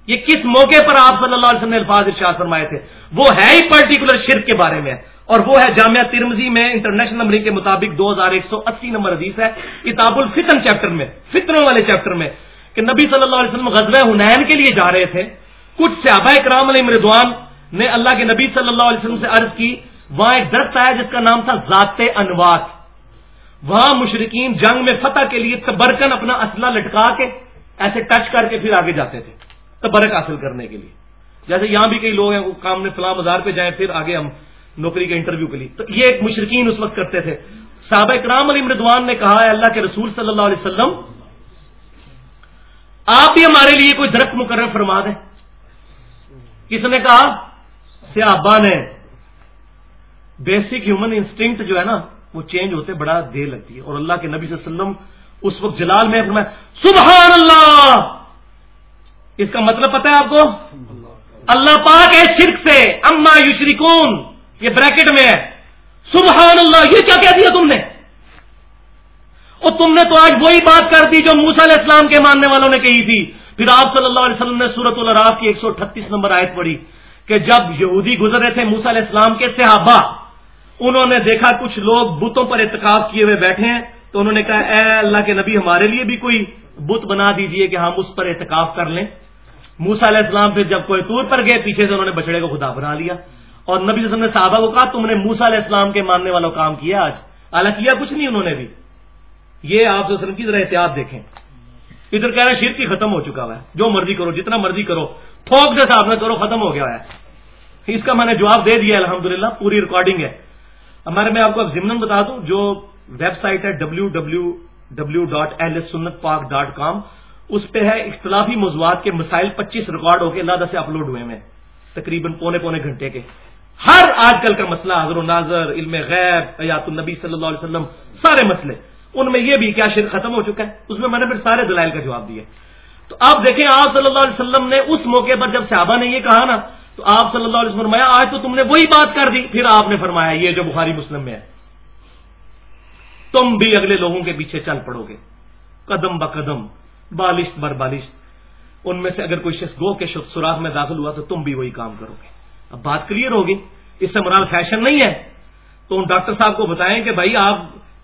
یہ کس موقع پر آپ صلی اللہ علیہ وسلم نے الفاظ ارشاد فرمائے تھے؟ وہ ہے ہی پرٹیکولر شرک کے بارے میں اور وہ ہے جامعہ ترمزی میں انٹرنیشنل نمبرنگ کے مطابق دو ہزار ایک سو اسی نمبر حدیث ہے، کتاب الفتن چیپٹر میں فطروں والے چیپٹر میں کہ نبی صلی اللہ علیہ وسلم غزوہ حنین کے لیے جا رہے تھے۔ کچھ صحابہ کرام علیہ مردوان نے اللہ کے نبی صلی اللہ علیہ وسلم سے عرض کی وہاں ایک درخت آیا جس کا نام تھا ذات انوات وہاں مشرقین جنگ میں فتح کے لیے تبرکن اپنا اسلحہ لٹکا کے ایسے ٹچ کر کے پھر آگے جاتے تھے، تبرک حاصل کرنے کے لیے۔ جیسے یہاں بھی کئی لوگ ہیں، وہ کام نے فلاں بازار پہ جائیں، پھر آگے ہم نوکری کے انٹرویو کے لیے۔ تو یہ ایک مشرقین اس وقت کرتے تھے۔ صحابہ کرام علی مردوان نے کہا ہے اللہ کے رسول صلی اللہ علیہ وسلم، آپ بھی ہمارے لیے کوئی درخت مقرر فرما دیں۔ کس نے کہا؟ صحابہ نے۔ بیسک ہیومن انسٹنکٹ جو ہے نا، وہ چینج ہوتے، بڑا دیر لگتی ہے۔ اور اللہ کے نبی صلی اللہ علیہ وسلم اس وقت جلال میں فرمایا، سبحان اللہ! اس کا مطلب پتا ہے آپ کو؟ اللہ پاک ہے شرک سے۔ اما یشرکون، یہ بریکٹ میں ہے۔ سبحان اللہ! یہ کیا کہہ دیا تم نے؟ اور تم نے تو آج وہی بات کر دی جو موسا علیہ السلام کے ماننے والوں نے کہی تھی۔ پھر آپ صلی اللہ علیہ وسلم نے سورت الراف کی ایک سو اٹھتیس نمبر آیت پڑھی کہ جب یہودی گزر رہے تھے موسا علیہ السلام کے صحابہ انہوں نے دیکھا کچھ لوگ بتوں پر اعتکاف کیے ہوئے بیٹھے ہیں، تو انہوں نے کہا، اے اللہ کے نبی، ہمارے لیے بھی کوئی بت بنا دیجیے کہ ہم اس پر اعتکاف کر لیں۔ موسا علیہ السلام پھر جب کوئی طور پر گئے، پیچھے سے انہوں نے بچڑے کو خدا بنا لیا۔ اور نبی وسلم نے صحابہ کو کہا، تم نے موسا علیہ السلام کے ماننے والوں کام کیا آج؟ حالانکہ کیا کچھ نہیں انہوں نے بھی۔ یہ آپ وسلم کی ذرا احتیاط دیکھیں۔ ادھر کہہ رہے ہیں شیر کی ختم ہو چکا ہوا ہے۔ جو مرضی کرو، جتنا مرضی کرو، تھوک سے صاحب نے کرو، ختم ہو گیا ہے۔ اس کا میں نے جواب دے دیا، الحمدللہ، پوری ریکارڈنگ ہے۔ ہمارے میں آپ کو اب ضمن بتا دوں، جو ویب سائٹ ہے W W W dot L S سنت پاک ڈاٹ کام اس پہ ہے اختلافی موضوعات کے مسائل پچیس ریکارڈ ہو کے اللہ سے اپلوڈ ہوئے ہیں، تقریباً پونے پونے گھنٹے کے۔ ہر آج کل کا مسئلہ، حضر و ناظر، علم غیب، حیات النبی صلی اللہ علیہ وسلم، سارے مسئلے۔ ان میں یہ بھی کیا شرک ختم ہو چکا ہے، اس میں میں نے پھر سارے دلائل کا جواب دیا تو آپ دیکھیں، آپ صلی اللہ علیہ وسلم نے اس موقع پر جب صحابہ نے یہ کہا نا تو آپ صلی اللہ علیہ وسلم فرمایا، آج تو تم نے وہی بات کر دی۔ پھر آپ نے فرمایا، یہ جو بخاری مسلم میں ہے، تم بھی اگلے لوگوں کے پیچھے چل پڑو گے۔ قدم ب قدم، بالشت بر بالشت۔ ان میں سے اگر کوئی شخص گو کے سوراخ میں داخل ہوا تو تم بھی وہی کام کرو گے۔ اب بات کلیئر ہوگی۔ اس سے مرال فیشن نہیں ہے۔ تو ان ڈاکٹر صاحب کو بتائیں کہ بھائی، آپ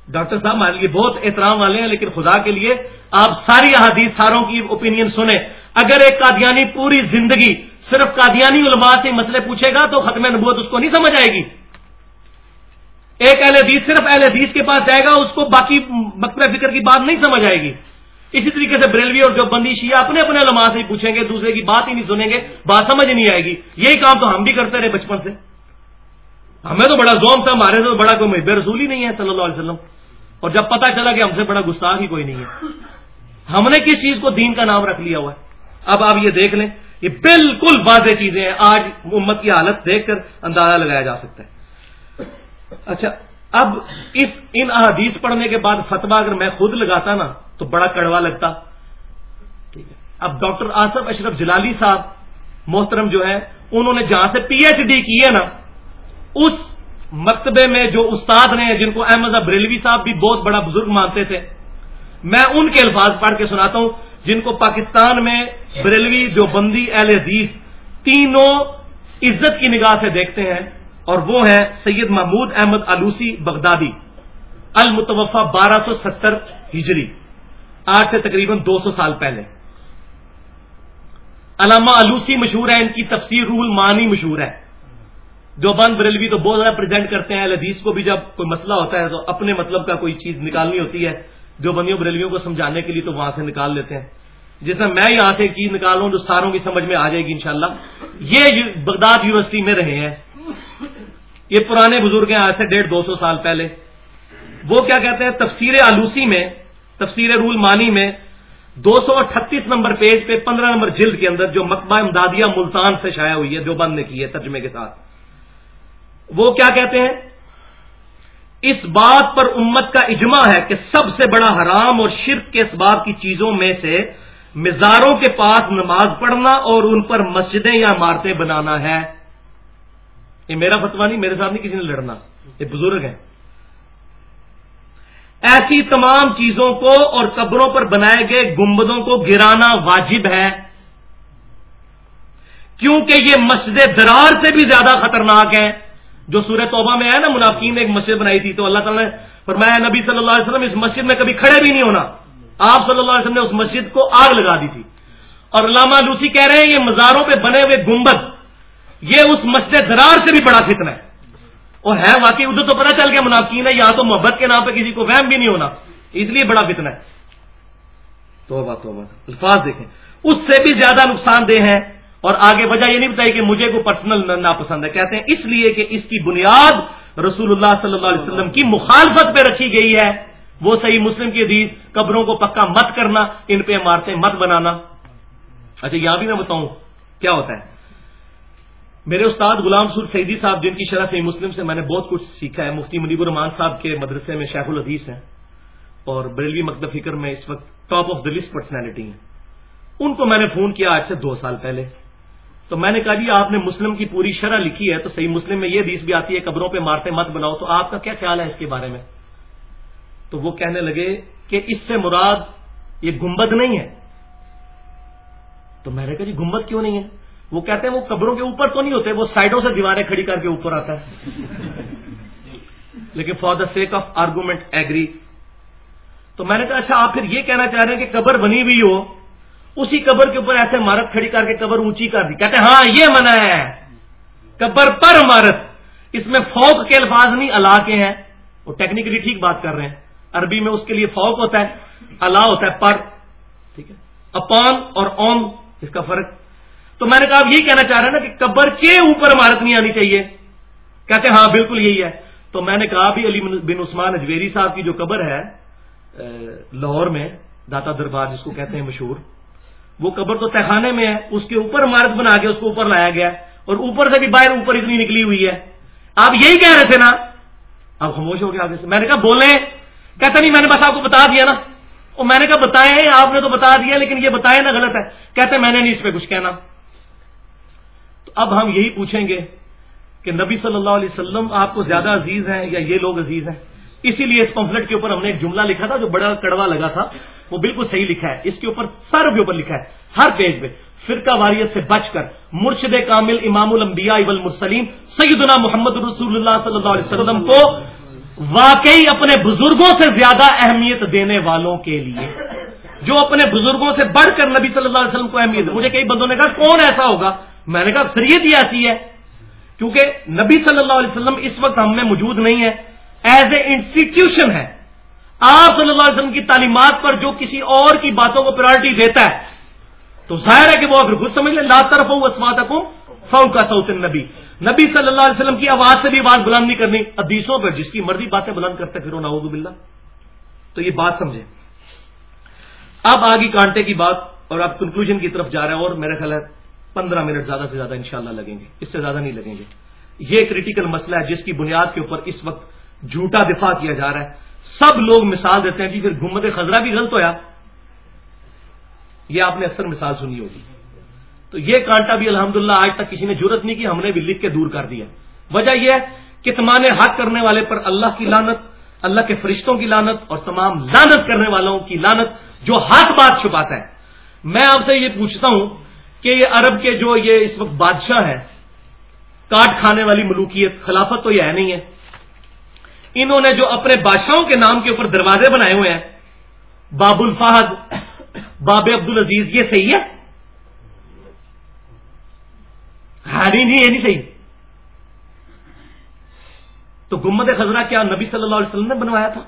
ڈاکٹر صاحب، ہمارے لیے بہت احترام والے ہیں، لیکن خدا کے لیے آپ ساری احادیث ساروں کی اوپینین سنیں۔ اگر ایک قادیانی پوری زندگی صرف قادیانی علماء سے مسئلے پوچھے گا تو ختم نبوت اس کو نہیں سمجھ آئے گی۔ ایک اہل حدیث صرف اہل حدیث کے پاس جائے گا، اس کو باقی مکتب فکر کی بات نہیں سمجھ آئے گی۔ اسی طریقے سے بریلوی اور جو بندی شیعہ اپنے اپنے علماء سے ہی پوچھیں گے، دوسرے کی بات ہی نہیں سنیں گے، بات سمجھ نہیں آئے گی۔ یہی کام تو ہم بھی کرتے رہے بچپن سے۔ ہمیں تو بڑا زوم تھا، ہمارے سے بڑا کوئی بے رسول ہی نہیں ہے صلی اللہ علیہ وسلم۔ اور جب پتا چلا کہ ہم سے بڑا گستاخ ہی کوئی نہیں ہے۔ ہم نے کس چیز کو دین کا نام رکھ لیا ہوا ہے؟ اب آپ یہ دیکھ لیں۔ یہ بالکل واضح چیزیں ہیں۔ آج امت کی حالت دیکھ کر اندازہ لگایا جا سکتا ہے۔ اچھا اب اس، ان احادیث پڑھنے کے بعد فتوا اگر میں خود لگاتا نا، تو بڑا کڑوا لگتا۔ ٹھیک ہے۔ اب ڈاکٹر آصف اشرف جلالی صاحب، محترم جو ہے انہوں نے جہاں سے پی ایچ ڈی کی ہے نا، اس مکتبے میں جو استاد نے جن کو احمد بریلوی صاحب بھی بہت بڑا بزرگ مانتے تھے، میں ان کے الفاظ پڑھ کے سناتا ہوں۔ جن کو پاکستان میں بریلوی جو بندی اہل حدیث تینوں عزت کی نگاہ سے دیکھتے ہیں اور وہ ہیں سید محمود احمد آلوسی بغدادی المتوفا بارہ سو ستر ہجری، آج سے تقریباً دو سو سال پہلے۔ علامہ آلوسی مشہور ہے ان کی تفسیر رول مانی مشہور ہے۔ جو بند بریلوی تو بہت زیادہ پریزنٹ کرتے ہیں حدیث کو بھی جب کوئی مسئلہ ہوتا ہے تو اپنے مطلب کا کوئی چیز نکالنی ہوتی ہے۔ جو بندیوں بریلویوں کو سمجھانے کے لیے تو وہاں سے نکال لیتے ہیں۔ جس میں میں یہاں سے چیز نکالوں جو ساروں کی سمجھ میں آ جائے گی انشاءاللہ۔ یہ بغداد یونیورسٹی میں رہے ہیں۔ یہ پرانے بزرگ ہیں آج سے ڈیڑھ دو سو سال پہلے۔ وہ کیا کہتے ہیں؟ تفسیر آلوسی میں، تفسیر رول مانی میں دو سو اٹھتیس نمبر پیج پہ پندرہ نمبر جلد کے اندر جو مکبہ امدادیہ ملتان سے شائع ہوئی ہے جو بند نے کی ہے ترجمے کے ساتھ۔ وہ کیا کہتے ہیں؟ اس بات پر امت کا اجماع ہے کہ سب سے بڑا حرام اور شرک کے اسباب کی چیزوں میں سے مزاروں کے پاس نماز پڑھنا اور ان پر مسجدیں یا عمارتیں بنانا ہے۔ یہ میرا فتوا نہیں، میرے ساتھ نہیں کسی نے لڑنا۔ یہ بزرگ ہیں۔ ایسی تمام چیزوں کو اور قبروں پر بنائے گئے گمبدوں کو گرانا واجب ہے۔ کیونکہ یہ مسجد درار سے بھی زیادہ خطرناک ہے جو سورہ توبہ میں ہے نا، منافقین نے ایک مسجد بنائی تھی تو اللہ تعالیٰ نے فرمایا، نبی صلی اللہ علیہ وسلم اس مسجد میں کبھی کھڑے بھی نہیں ہونا۔ آپ صلی اللہ علیہ وسلم نے اس مسجد کو آگ لگا دی تھی۔ اور علامہ لوسی کہہ رہے ہیں، یہ مزاروں پہ بنے ہوئے گنبد، یہ اس مسجد درار سے بھی بڑا فتنہ ہے۔ اور ہے واقعی، ادھر تو پتہ چل گیا منافقین ہے یہاں تو محبت کے نام پہ کسی کو وہم بھی نہیں ہونا۔ اس لیے بڑا فتنہ ہے۔ توبہ توبہ، الفاظ دیکھیں۔ اس سے بھی زیادہ نقصان دہ ہے اور آگے وجہ یہ نہیں بتائی کہ مجھے کو پرسنل ناپسند ہے۔ کہتے ہیں اس لیے کہ اس کی بنیاد رسول اللہ صلی اللہ علیہ وسلم کی مخالفت پہ رکھی گئی ہے۔ وہ صحیح مسلم کی حدیث، قبروں کو پکا مت کرنا، ان پہ عمارتیں مت بنانا۔ اچھا یہاں بھی میں بتاؤں کیا ہوتا ہے۔ میرے استاد غلام سور سعیدی صاحب، جن کی شرح صحیح مسلم سے میں نے بہت کچھ سیکھا ہے، مفتی منیب الرحمان صاحب کے مدرسے میں شیخ الحدیث ہیں۔ اور بریلوی مکتب فکر میں اس وقت top of the list personality ہیں۔ ان کو میں نے فون کیا آج سے دو سال پہلے۔ تو میں نے کہا جی آپ نے مسلم کی پوری شرح لکھی ہے تو صحیح مسلم میں یہ حدیث بھی آتی ہے، قبروں پہ مارتے مت بناؤ، تو آپ کا کیا خیال ہے اس کے بارے میں؟ تو وہ کہنے لگے کہ اس سے مراد یہ گنبد نہیں ہے۔ تو میں نے کہا جی گنبد کیوں نہیں ہے؟ وہ کہتے ہیں وہ قبروں کے اوپر تو نہیں ہوتے، وہ سائڈوں سے دیواریں کھڑی کر کے اوپر آتا ہے۔ لیکن for the sake of argument agree تو میں نے کہا اچھا آپ پھر یہ کہنا چاہ رہے ہیں کہ قبر بنی ہوئی ہو اسی قبر کے اوپر ایسے عمارت کھڑی کر کے قبر اونچی کر دی۔ کہتے ہیں ہاں یہ منع ہے۔ قبر پر عمارت اس میں فوق کے الفاظ نہیں، اللہ کے ہیں۔ وہ ٹیکنیکلی ٹھیک بات کر رہے ہیں۔ عربی میں اس کے لیے فوق ہوتا ہے، اللہ ہوتا ہے پر۔ ٹھیک ہے؟ اپان اور اوم، اس کا فرق۔ تو میں نے کہا، آپ یہی کہنا چاہ رہے ہیں نا کہ قبر کے اوپر عمارت نہیں آنی چاہیے۔ کہتے ہیں ہاں بالکل یہی ہے۔ تو میں نے کہا بھی علی بن عثمان اجویری صاحب کی جو قبر ہے لاہور میں، داتا دربار، جس کو کہتے ہیں مشہور وہ قبر تو تہخانے میں ہے، اس کے اوپر عمارت بنا کے اس کو اوپر لایا گیا اور اوپر سے بھی باہر اوپر اتنی نکلی ہوئی ہے۔ آپ یہی کہہ رہے تھے نا؟ آپ خاموش ہو گیا آگے سے۔ میں نے کہا، بولیں۔ کہتے نہیں، میں نے بس آپ کو بتا دیا نا۔ وہ میں نے کہا بتائے آپ نے تو بتا دیا، لیکن یہ بتائے نا غلط ہے۔ کہتے، میں نے نہیں اس پہ کچھ کہنا۔ تو اب ہم یہی پوچھیں گے کہ نبی صلی اللہ علیہ وسلم آپ کو زیادہ عزیز ہیں یا یہ لوگ عزیز ہیں؟ اسی لیے اس پمفلٹ کے اوپر ہم نے ایک جملہ لکھا تھا جو بڑا کڑوا لگا تھا۔ وہ بالکل صحیح لکھا ہے۔ اس کے اوپر سر کے اوپر لکھا ہے۔ ہر پیج پہ۔ فرقہ واریت سے بچ کر۔ مرشد کامل امام الانبیاء والمرسلین سیدنا محمد رسول اللہ صلی اللہ علیہ وسلم کو واقعی اپنے بزرگوں سے زیادہ اہمیت دینے والوں کے لیے۔ جو اپنے بزرگوں سے بڑھ کر نبی صلی اللہ علیہ وسلم کو اہمیت مجھے کئی بندوں نے کہا، کون ایسا ہوگا؟ میں نے کہا، اکثریت ہی ایسی ہے۔ کیونکہ نبی صلی اللہ علیہ وسلم اس وقت ہم میں موجود نہیں ہے۔ ایز اے انسٹیٹیوشن ہے۔ آپ صلی اللہ علیہ وسلم کی تعلیمات پر جو کسی اور کی باتوں کو پرائرٹی دیتا ہے، تو ظاہر ہے کہ وہ پھر خود سمجھ لیں، لا طرف ہوں اسمات فو کا سوت نبی نبی صلی اللہ علیہ وسلم کی آواز سے بھی آواز بلند نہیں کرنی، حدیثوں پہ جس کی مرضی باتیں بلند کرتے پھر نعوذ باللہ۔ تو یہ بات سمجھیں۔ اب آگے کانٹے کی بات اور آپ کنکلوژن کی طرف جا رہے ہیں اور میرا خیال ہے پندرہ منٹ زیادہ سے زیادہ انشاءاللہ لگیں گے۔ اس سے زیادہ نہیں لگیں گے۔ یہ کریٹیکل مسئلہ ہے جس کی بنیاد کے اوپر اس وقت جھوٹا دفاع کیا جا رہا ہے۔ سب لوگ مثال دیتے ہیں کہ پھر گھومت خزرہ بھی غلط ہوا یہ آپ نے اکثر مثال سنی ہوگی۔ تو یہ کانٹا بھی الحمدللہ آج تک کسی نے ضرورت نہیں کی، ہم نے بھی لکھ کے دور کر دیا۔ وجہ یہ ہے کہ تمانے حق کرنے والے پر اللہ کی لانت اللہ کے فرشتوں کی لانت اور تمام لانت کرنے والوں کی لانت جو ہاتھ بات چھپاتا ہے۔ میں آپ سے یہ پوچھتا ہوں کہ یہ عرب کے جو یہ اس وقت بادشاہ ہے کاٹ کھانے والی ملوکیت، خلافت تو یہ ہے نہیں ہے۔ انہوں نے جو اپنے بادشاہوں کے نام کے اوپر دروازے بنائے ہوئے ہیں باب الفہد باب عبد العزیز یہ صحیح ہے؟ ہاری نہیں، یہ نہیں صحیح۔ تو گمد خزرہ کیا نبی صلی اللہ علیہ وسلم نے بنوایا تھا؟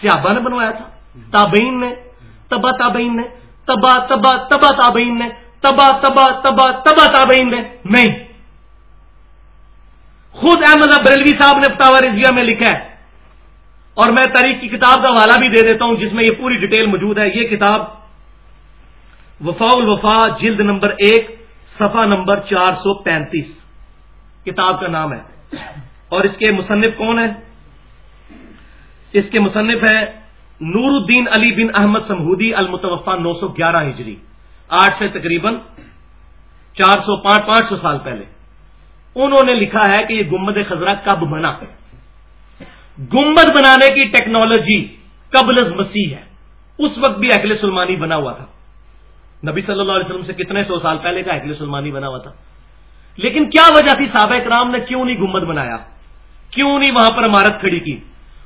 سیابا نے بنوایا تھا؟ تابعین نے؟ تبا تابعین نے؟ تبا تبا تبا تابعین نے؟ تبا تبا تبا تبا تابعین نے؟ نہیں۔ خود احمد بریلوی صاحب نے فتح رضویہ میں لکھا ہے۔ اور میں تاریخ کی کتاب کا حوالہ بھی دے دیتا ہوں، جس میں یہ پوری ڈیٹیل موجود ہے۔ یہ کتاب وفا الوفا جلد نمبر ایک، صفحہ نمبر چار سو پینتیس۔ کتاب کا نام ہے۔ اور اس کے مصنف کون ہے اس کے مصنف ہے نور الدین علی بن احمد سمہودی المتوفا نو سو گیارہ ہجری۔ آٹھ سے تقریباً چار سو پانچ پانچ سو سال پہلے۔ انہوں نے لکھا ہے کہ یہ گمبد خزرہ کب بنا؟ گمبد بنانے کی ٹیکنالوجی قبل مسیح ہے۔ اس وقت بھی اکل سلمانی بنا ہوا تھا۔ نبی صلی اللہ علیہ وسلم سے کتنے سو سال پہلے کا اکل سلمانی بنا ہوا تھا۔ لیکن کیا وجہ تھی صحابہ اکرام نے کیوں نہیں گمبد بنایا؟ کیوں نہیں وہاں پر عمارت کھڑی کی؟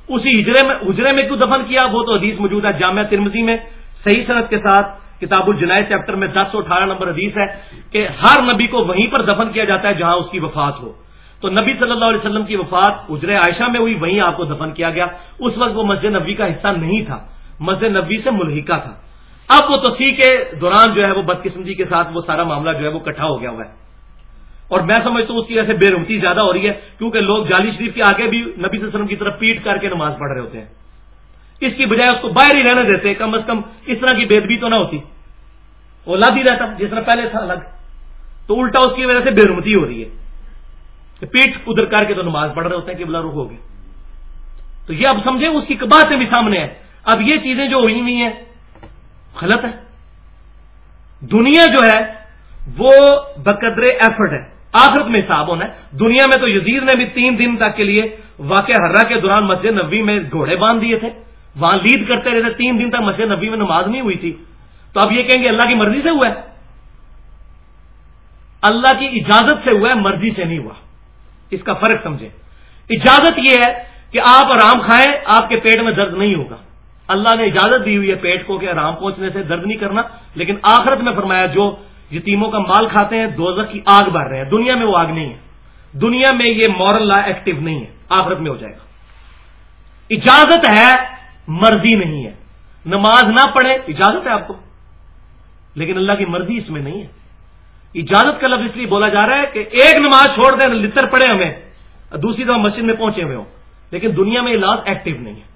اسی ہجرے میں ہجرے میں کیوں دفن کیا؟ وہ تو حدیث موجود ہے جامعہ ترمزی میں، صحیح صنعت کے ساتھ۔ کتاب الجنائے چیپٹر میں دس سو اٹھارہ نمبر حدیث ہے کہ ہر نبی کو وہیں پر دفن کیا جاتا ہے جہاں اس کی وفات ہو۔ تو نبی صلی اللہ علیہ وسلم کی وفات اجر عائشہ میں ہوئی، وہیں آپ کو دفن کیا گیا۔ اس وقت وہ مسجد نبی کا حصہ نہیں تھا۔ مسجد نبی سے ملحقہ تھا۔ اب وہ توسیع کے دوران جو ہے وہ بدقسمتی کے ساتھ وہ سارا معاملہ جو ہے وہ کٹھا ہو گیا ہوا ہے۔ اور میں سمجھتا ہوں اس کی وجہ سے بے رمتی زیادہ ہو رہی ہے، کیونکہ لوگ جالی شریف کے آگے بھی نبی صلی اللہ علیہ وسلم کی طرف پیٹ کر کے نماز پڑھ رہے ہوتے ہیں۔ اس کی بجائے اس کو باہر ہی رہنے دیتے، کم از کم اس طرح کی بے بھی تو نہ ہوتی۔ وہ الگ ہی رہتا، جس طرح پہلے تھا الگ تو الٹا اس کی وجہ سے بے رمتی ہو رہی ہے۔ پیٹ ادھر کر کے تو نماز پڑھ رہے ہوتے ہیں کہ بلا رخ ہو گئے تو یہ اب سمجھیں، اس کی باتیں بھی سامنے ہیں۔ اب یہ چیزیں جو ہوئی ہوئی ہیں، غلط ہے دنیا جو ہے، وہ بقدر ایفرٹ ہے۔ آخرت میں حساب ہونا ہے۔ دنیا میں تو یزید نے بھی تین دن تک کے لیے واقع ہررا کے دوران مسجد نبی میں گھوڑے باندھ دیے تھے۔ وہاں لیڈ کرتے رہتے تین دن تک مسجد نبی میں نماز نہیں ہوئی تھی۔ تو اب یہ کہیں گے اللہ کی مرضی سے ہوا ہے؟ اللہ کی اجازت سے ہوا ہے، مرضی سے نہیں ہوا۔ اس کا فرق سمجھیں۔ اجازت یہ ہے کہ آپ آرام کھائیں، آپ کے پیٹ میں درد نہیں ہوگا۔ اللہ نے اجازت دی ہوئی ہے پیٹ کو کہ آرام پہنچنے سے درد نہیں کرنا، لیکن آخرت میں فرمایا جو یتیموں کا مال کھاتے ہیں، دوزخ کی آگ بڑھ رہے ہیں۔ دنیا میں وہ آگ نہیں ہے۔ دنیا میں یہ مورل لا ایکٹیو نہیں ہے۔ آخرت میں ہو جائے گا۔ اجازت ہے مرضی نہیں ہے۔ نماز نہ پڑھے، اجازت ہے آپ کو۔ لیکن اللہ کی مرضی اس میں نہیں ہے۔ اجازت کا لفظ اس لیے بولا جا رہا ہے کہ ایک نماز چھوڑ دیں لطر پڑے ہمیں دوسری دفعہ مسجد میں پہنچے ہوئے ہوں۔ لیکن دنیا میں یہ لاز ایکٹیو نہیں ہے۔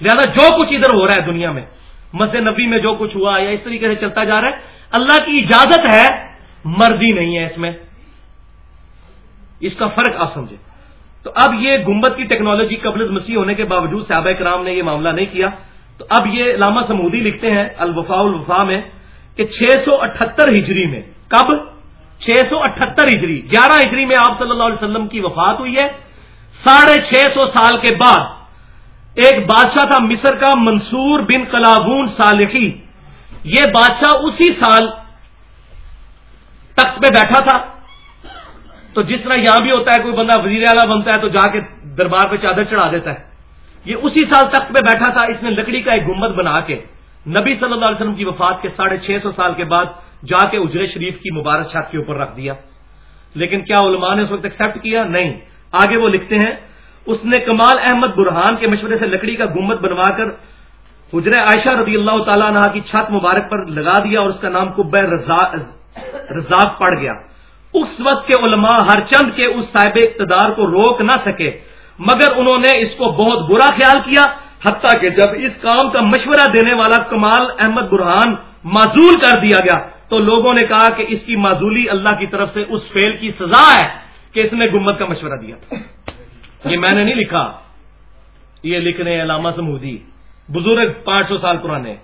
لہذا جو کچھ ادھر ہو رہا ہے دنیا میں، مسجد نبی میں جو کچھ ہوا یا اس طریقے سے چلتا جا رہا ہے، اللہ کی اجازت ہے، مرضی نہیں ہے اس میں۔ اس کا فرق آپ سمجھے تو اب یہ گمبت کی ٹیکنالوجی قبل مسیح ہونے کے باوجود صحابہ کرام نے یہ معاملہ نہیں کیا۔ تو اب یہ علامہ سمودی لکھتے ہیں الوفا الوفا میں کہ چھ سو اٹھہتر ہجری میں، کب؟ چھ سو اٹھہتر ہجری، گیارہ ہجری میں آپ صلی اللہ علیہ وسلم کی وفات ہوئی ہے۔ ساڑھے چھ سو سال کے بعد ایک بادشاہ تھا مصر کا، منصور بن کلاون صالحی۔ یہ بادشاہ اسی سال تخت پہ بیٹھا تھا۔ تو جس طرح یہاں بھی ہوتا ہے، کوئی بندہ وزیر اعلیٰ بنتا ہے تو جا کے دربار پہ چادر چڑھا دیتا ہے۔ یہ اسی سال تخت پہ بیٹھا تھا، اس نے لکڑی کا ایک گمبد بنا کے نبی صلی اللہ علیہ وسلم کی وفات کے ساڑھے چھ سو سال کے بعد جا کے اجرے شریف کی مبارک چھت کے اوپر رکھ دیا۔ لیکن کیا علماء نے اس وقت ایکسپٹ کیا؟ نہیں۔ آگے وہ لکھتے ہیں، اس نے کمال احمد برہان کے مشورے سے لکڑی کا گمت بنوا کر حجر عائشہ رضی اللہ تعالیٰ عنہ کی چھت مبارک پر لگا دیا اور اس کا نام کب رزاق پڑ گیا۔ اس وقت کے علماء ہر چند کے اس صاحب اقتدار کو روک نہ سکے۔ مگر انہوں نے اس کو بہت برا خیال کیا، حتیٰ کہ جب اس کام کا مشورہ دینے والا کمال احمد برہان معذول کر دیا گیا، تو لوگوں نے کہا کہ اس کی معذولی اللہ کی طرف سے اس فیل کی سزا ہے کہ اس نے گمت کا مشورہ دیا تھا۔ یہ میں نے نہیں لکھا، یہ لکھنے علامہ سمودی، بزرگ پانچ سو سال پرانے۔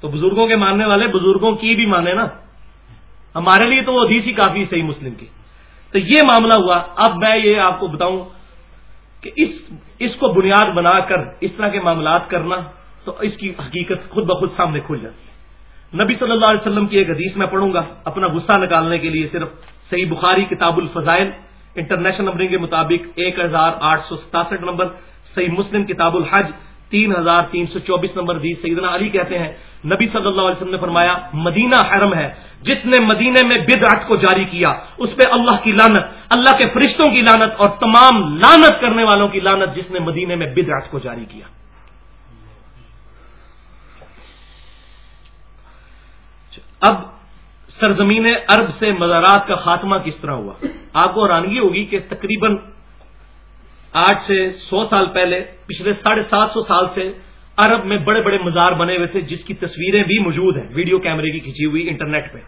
تو بزرگوں کے ماننے والے بزرگوں کی بھی مانے نا۔ ہمارے لیے تو وہ حدیث ہی کافی صحیح مسلم کی۔ تو یہ معاملہ ہوا۔ اب میں یہ آپ کو بتاؤں کہ اس اس کو بنیاد بنا کر اس طرح کے معاملات کرنا تو اس کی حقیقت خود بخود سامنے کھل جاتی ہے۔ نبی صلی اللہ علیہ وسلم کی ایک حدیث میں پڑھوں گا اپنا غصہ نکالنے کے لیے صرف صحیح بخاری، کتاب الفضائل، انٹرنیشنل نمبرنگ کے مطابق ایک ہزار آٹھ سو ستاسٹھ نمبر، صحیح مسلم، کتاب الحج، تین ہزار تین سو چوبیس نمبر دی سیدنا علی کہتے ہیں۔ نبی صلی اللہ علیہ وسلم نے فرمایا، مدینہ حرم ہے، جس نے مدینے میں بدعت کو جاری کیا، اس پہ اللہ کی لانت اللہ کے فرشتوں کی لانت اور تمام لانت کرنے والوں کی لانت جس نے مدینے میں بدعت کو جاری کیا۔ اب سرزمین عرب سے مزارات کا خاتمہ کس طرح ہوا؟ آپ کو حیرانگی ہوگی کہ تقریباً آج سے سو سال پہلے، پچھلے ساڑھے سات سو سال سے عرب میں بڑے بڑے مزار بنے ہوئے تھے، جس کی تصویریں بھی موجود ہیں۔ ویڈیو کیمرے کی کھینچی ہوئی انٹرنیٹ پہ۔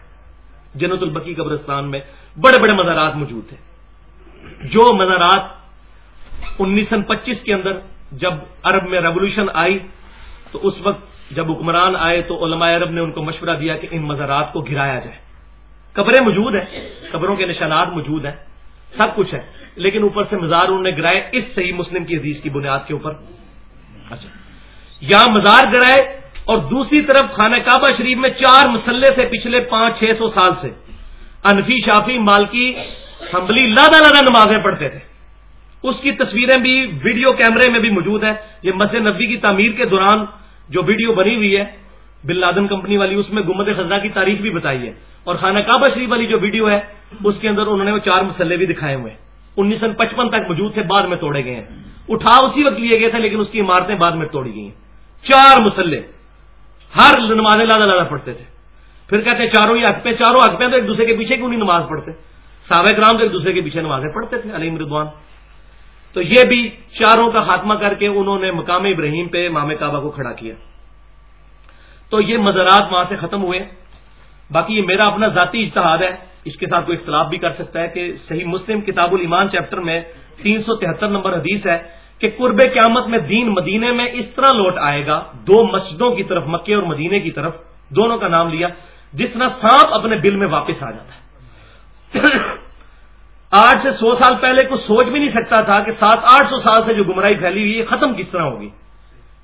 جنت البقی قبرستان میں بڑے بڑے مزارات موجود تھے۔ جو مزارات انیس سو پچیس کے اندر جب عرب میں ریولیوشن آئی، تو اس وقت جب حکمران آئے، تو علماء عرب نے ان کو مشورہ دیا کہ ان مزارات کو گرایا جائے۔ قبریں موجود ہیں، قبروں کے نشانات موجود ہیں، سب کچھ ہے۔ لیکن اوپر سے مزار انہوں نے گرائے اس صحیح مسلم کی حدیث کی بنیاد کے اوپر۔ اچھا۔ یہاں مزار گرائے اور دوسری طرف خانہ کعبہ شریف میں چار مسلح سے پچھلے پانچ چھ سو سال سے۔ انفی، شافی، مالکی حمبلی لادا لادا نمازیں پڑھتے تھے۔ اس کی تصویریں بھی ویڈیو کیمرے میں بھی موجود ہیں۔ یہ مسجد نبی کی تعمیر کے دوران جو ویڈیو بنی ہوئی ہے بل لادن کمپنی والی، اس میں گمت خزاں کی تاریخ بھی بتائی ہے۔ اور خانہ کعبہ شریف والی جو ویڈیو ہے، اس کے اندر انہوں نے وہ چار مسلے بھی دکھائے ہوئے۔ ہیں انیس سو پچپن تک موجود تھے، بعد میں توڑے گئے ہیں۔ اٹھا اسی وقت لیے گئے تھے، لیکن اس کی عمارتیں بعد میں توڑی گئی ہیں۔ چار مسلے ہر نمازیں لادا لادا پڑھتے تھے. پھر کہتے ہیں چاروں ہی حق پہ، چاروں حق پہ تو ایک دوسرے کے پیچھے کیوں نہیں نماز پڑھتے؟ سابق رام تو ایک دوسرے کے پیچھے نمازیں پڑھتے تھے علی مردوان تو یہ بھی چاروں کا خاتمہ کر کے انہوں نے مقام ابراہیم پہ مام کعبہ کو کھڑا کیا. تو یہ مزارات وہاں سے ختم ہوئے. باقی یہ میرا اپنا ذاتی اشتہاد ہے. اس کے ساتھ کوئی اختلاف بھی کر سکتا ہے کہ صحیح مسلم کتاب الایمان چیپٹر میں تین سو تہتر نمبر حدیث ہے. کہ قرب قیامت میں دین مدینے میں اس طرح لوٹ آئے گا، دو مسجدوں کی طرف، مکے اور مدینے کی طرف، دونوں کا نام لیا، جس طرح سانپ اپنے بل میں واپس آ جاتا ہے۔ آج سے سو سال پہلے کچھ سوچ بھی نہیں سکتا تھا کہ سات، آٹھ سو سال سے جو گمراہی پھیلی ہوئی ہے ختم کس طرح ہوگی۔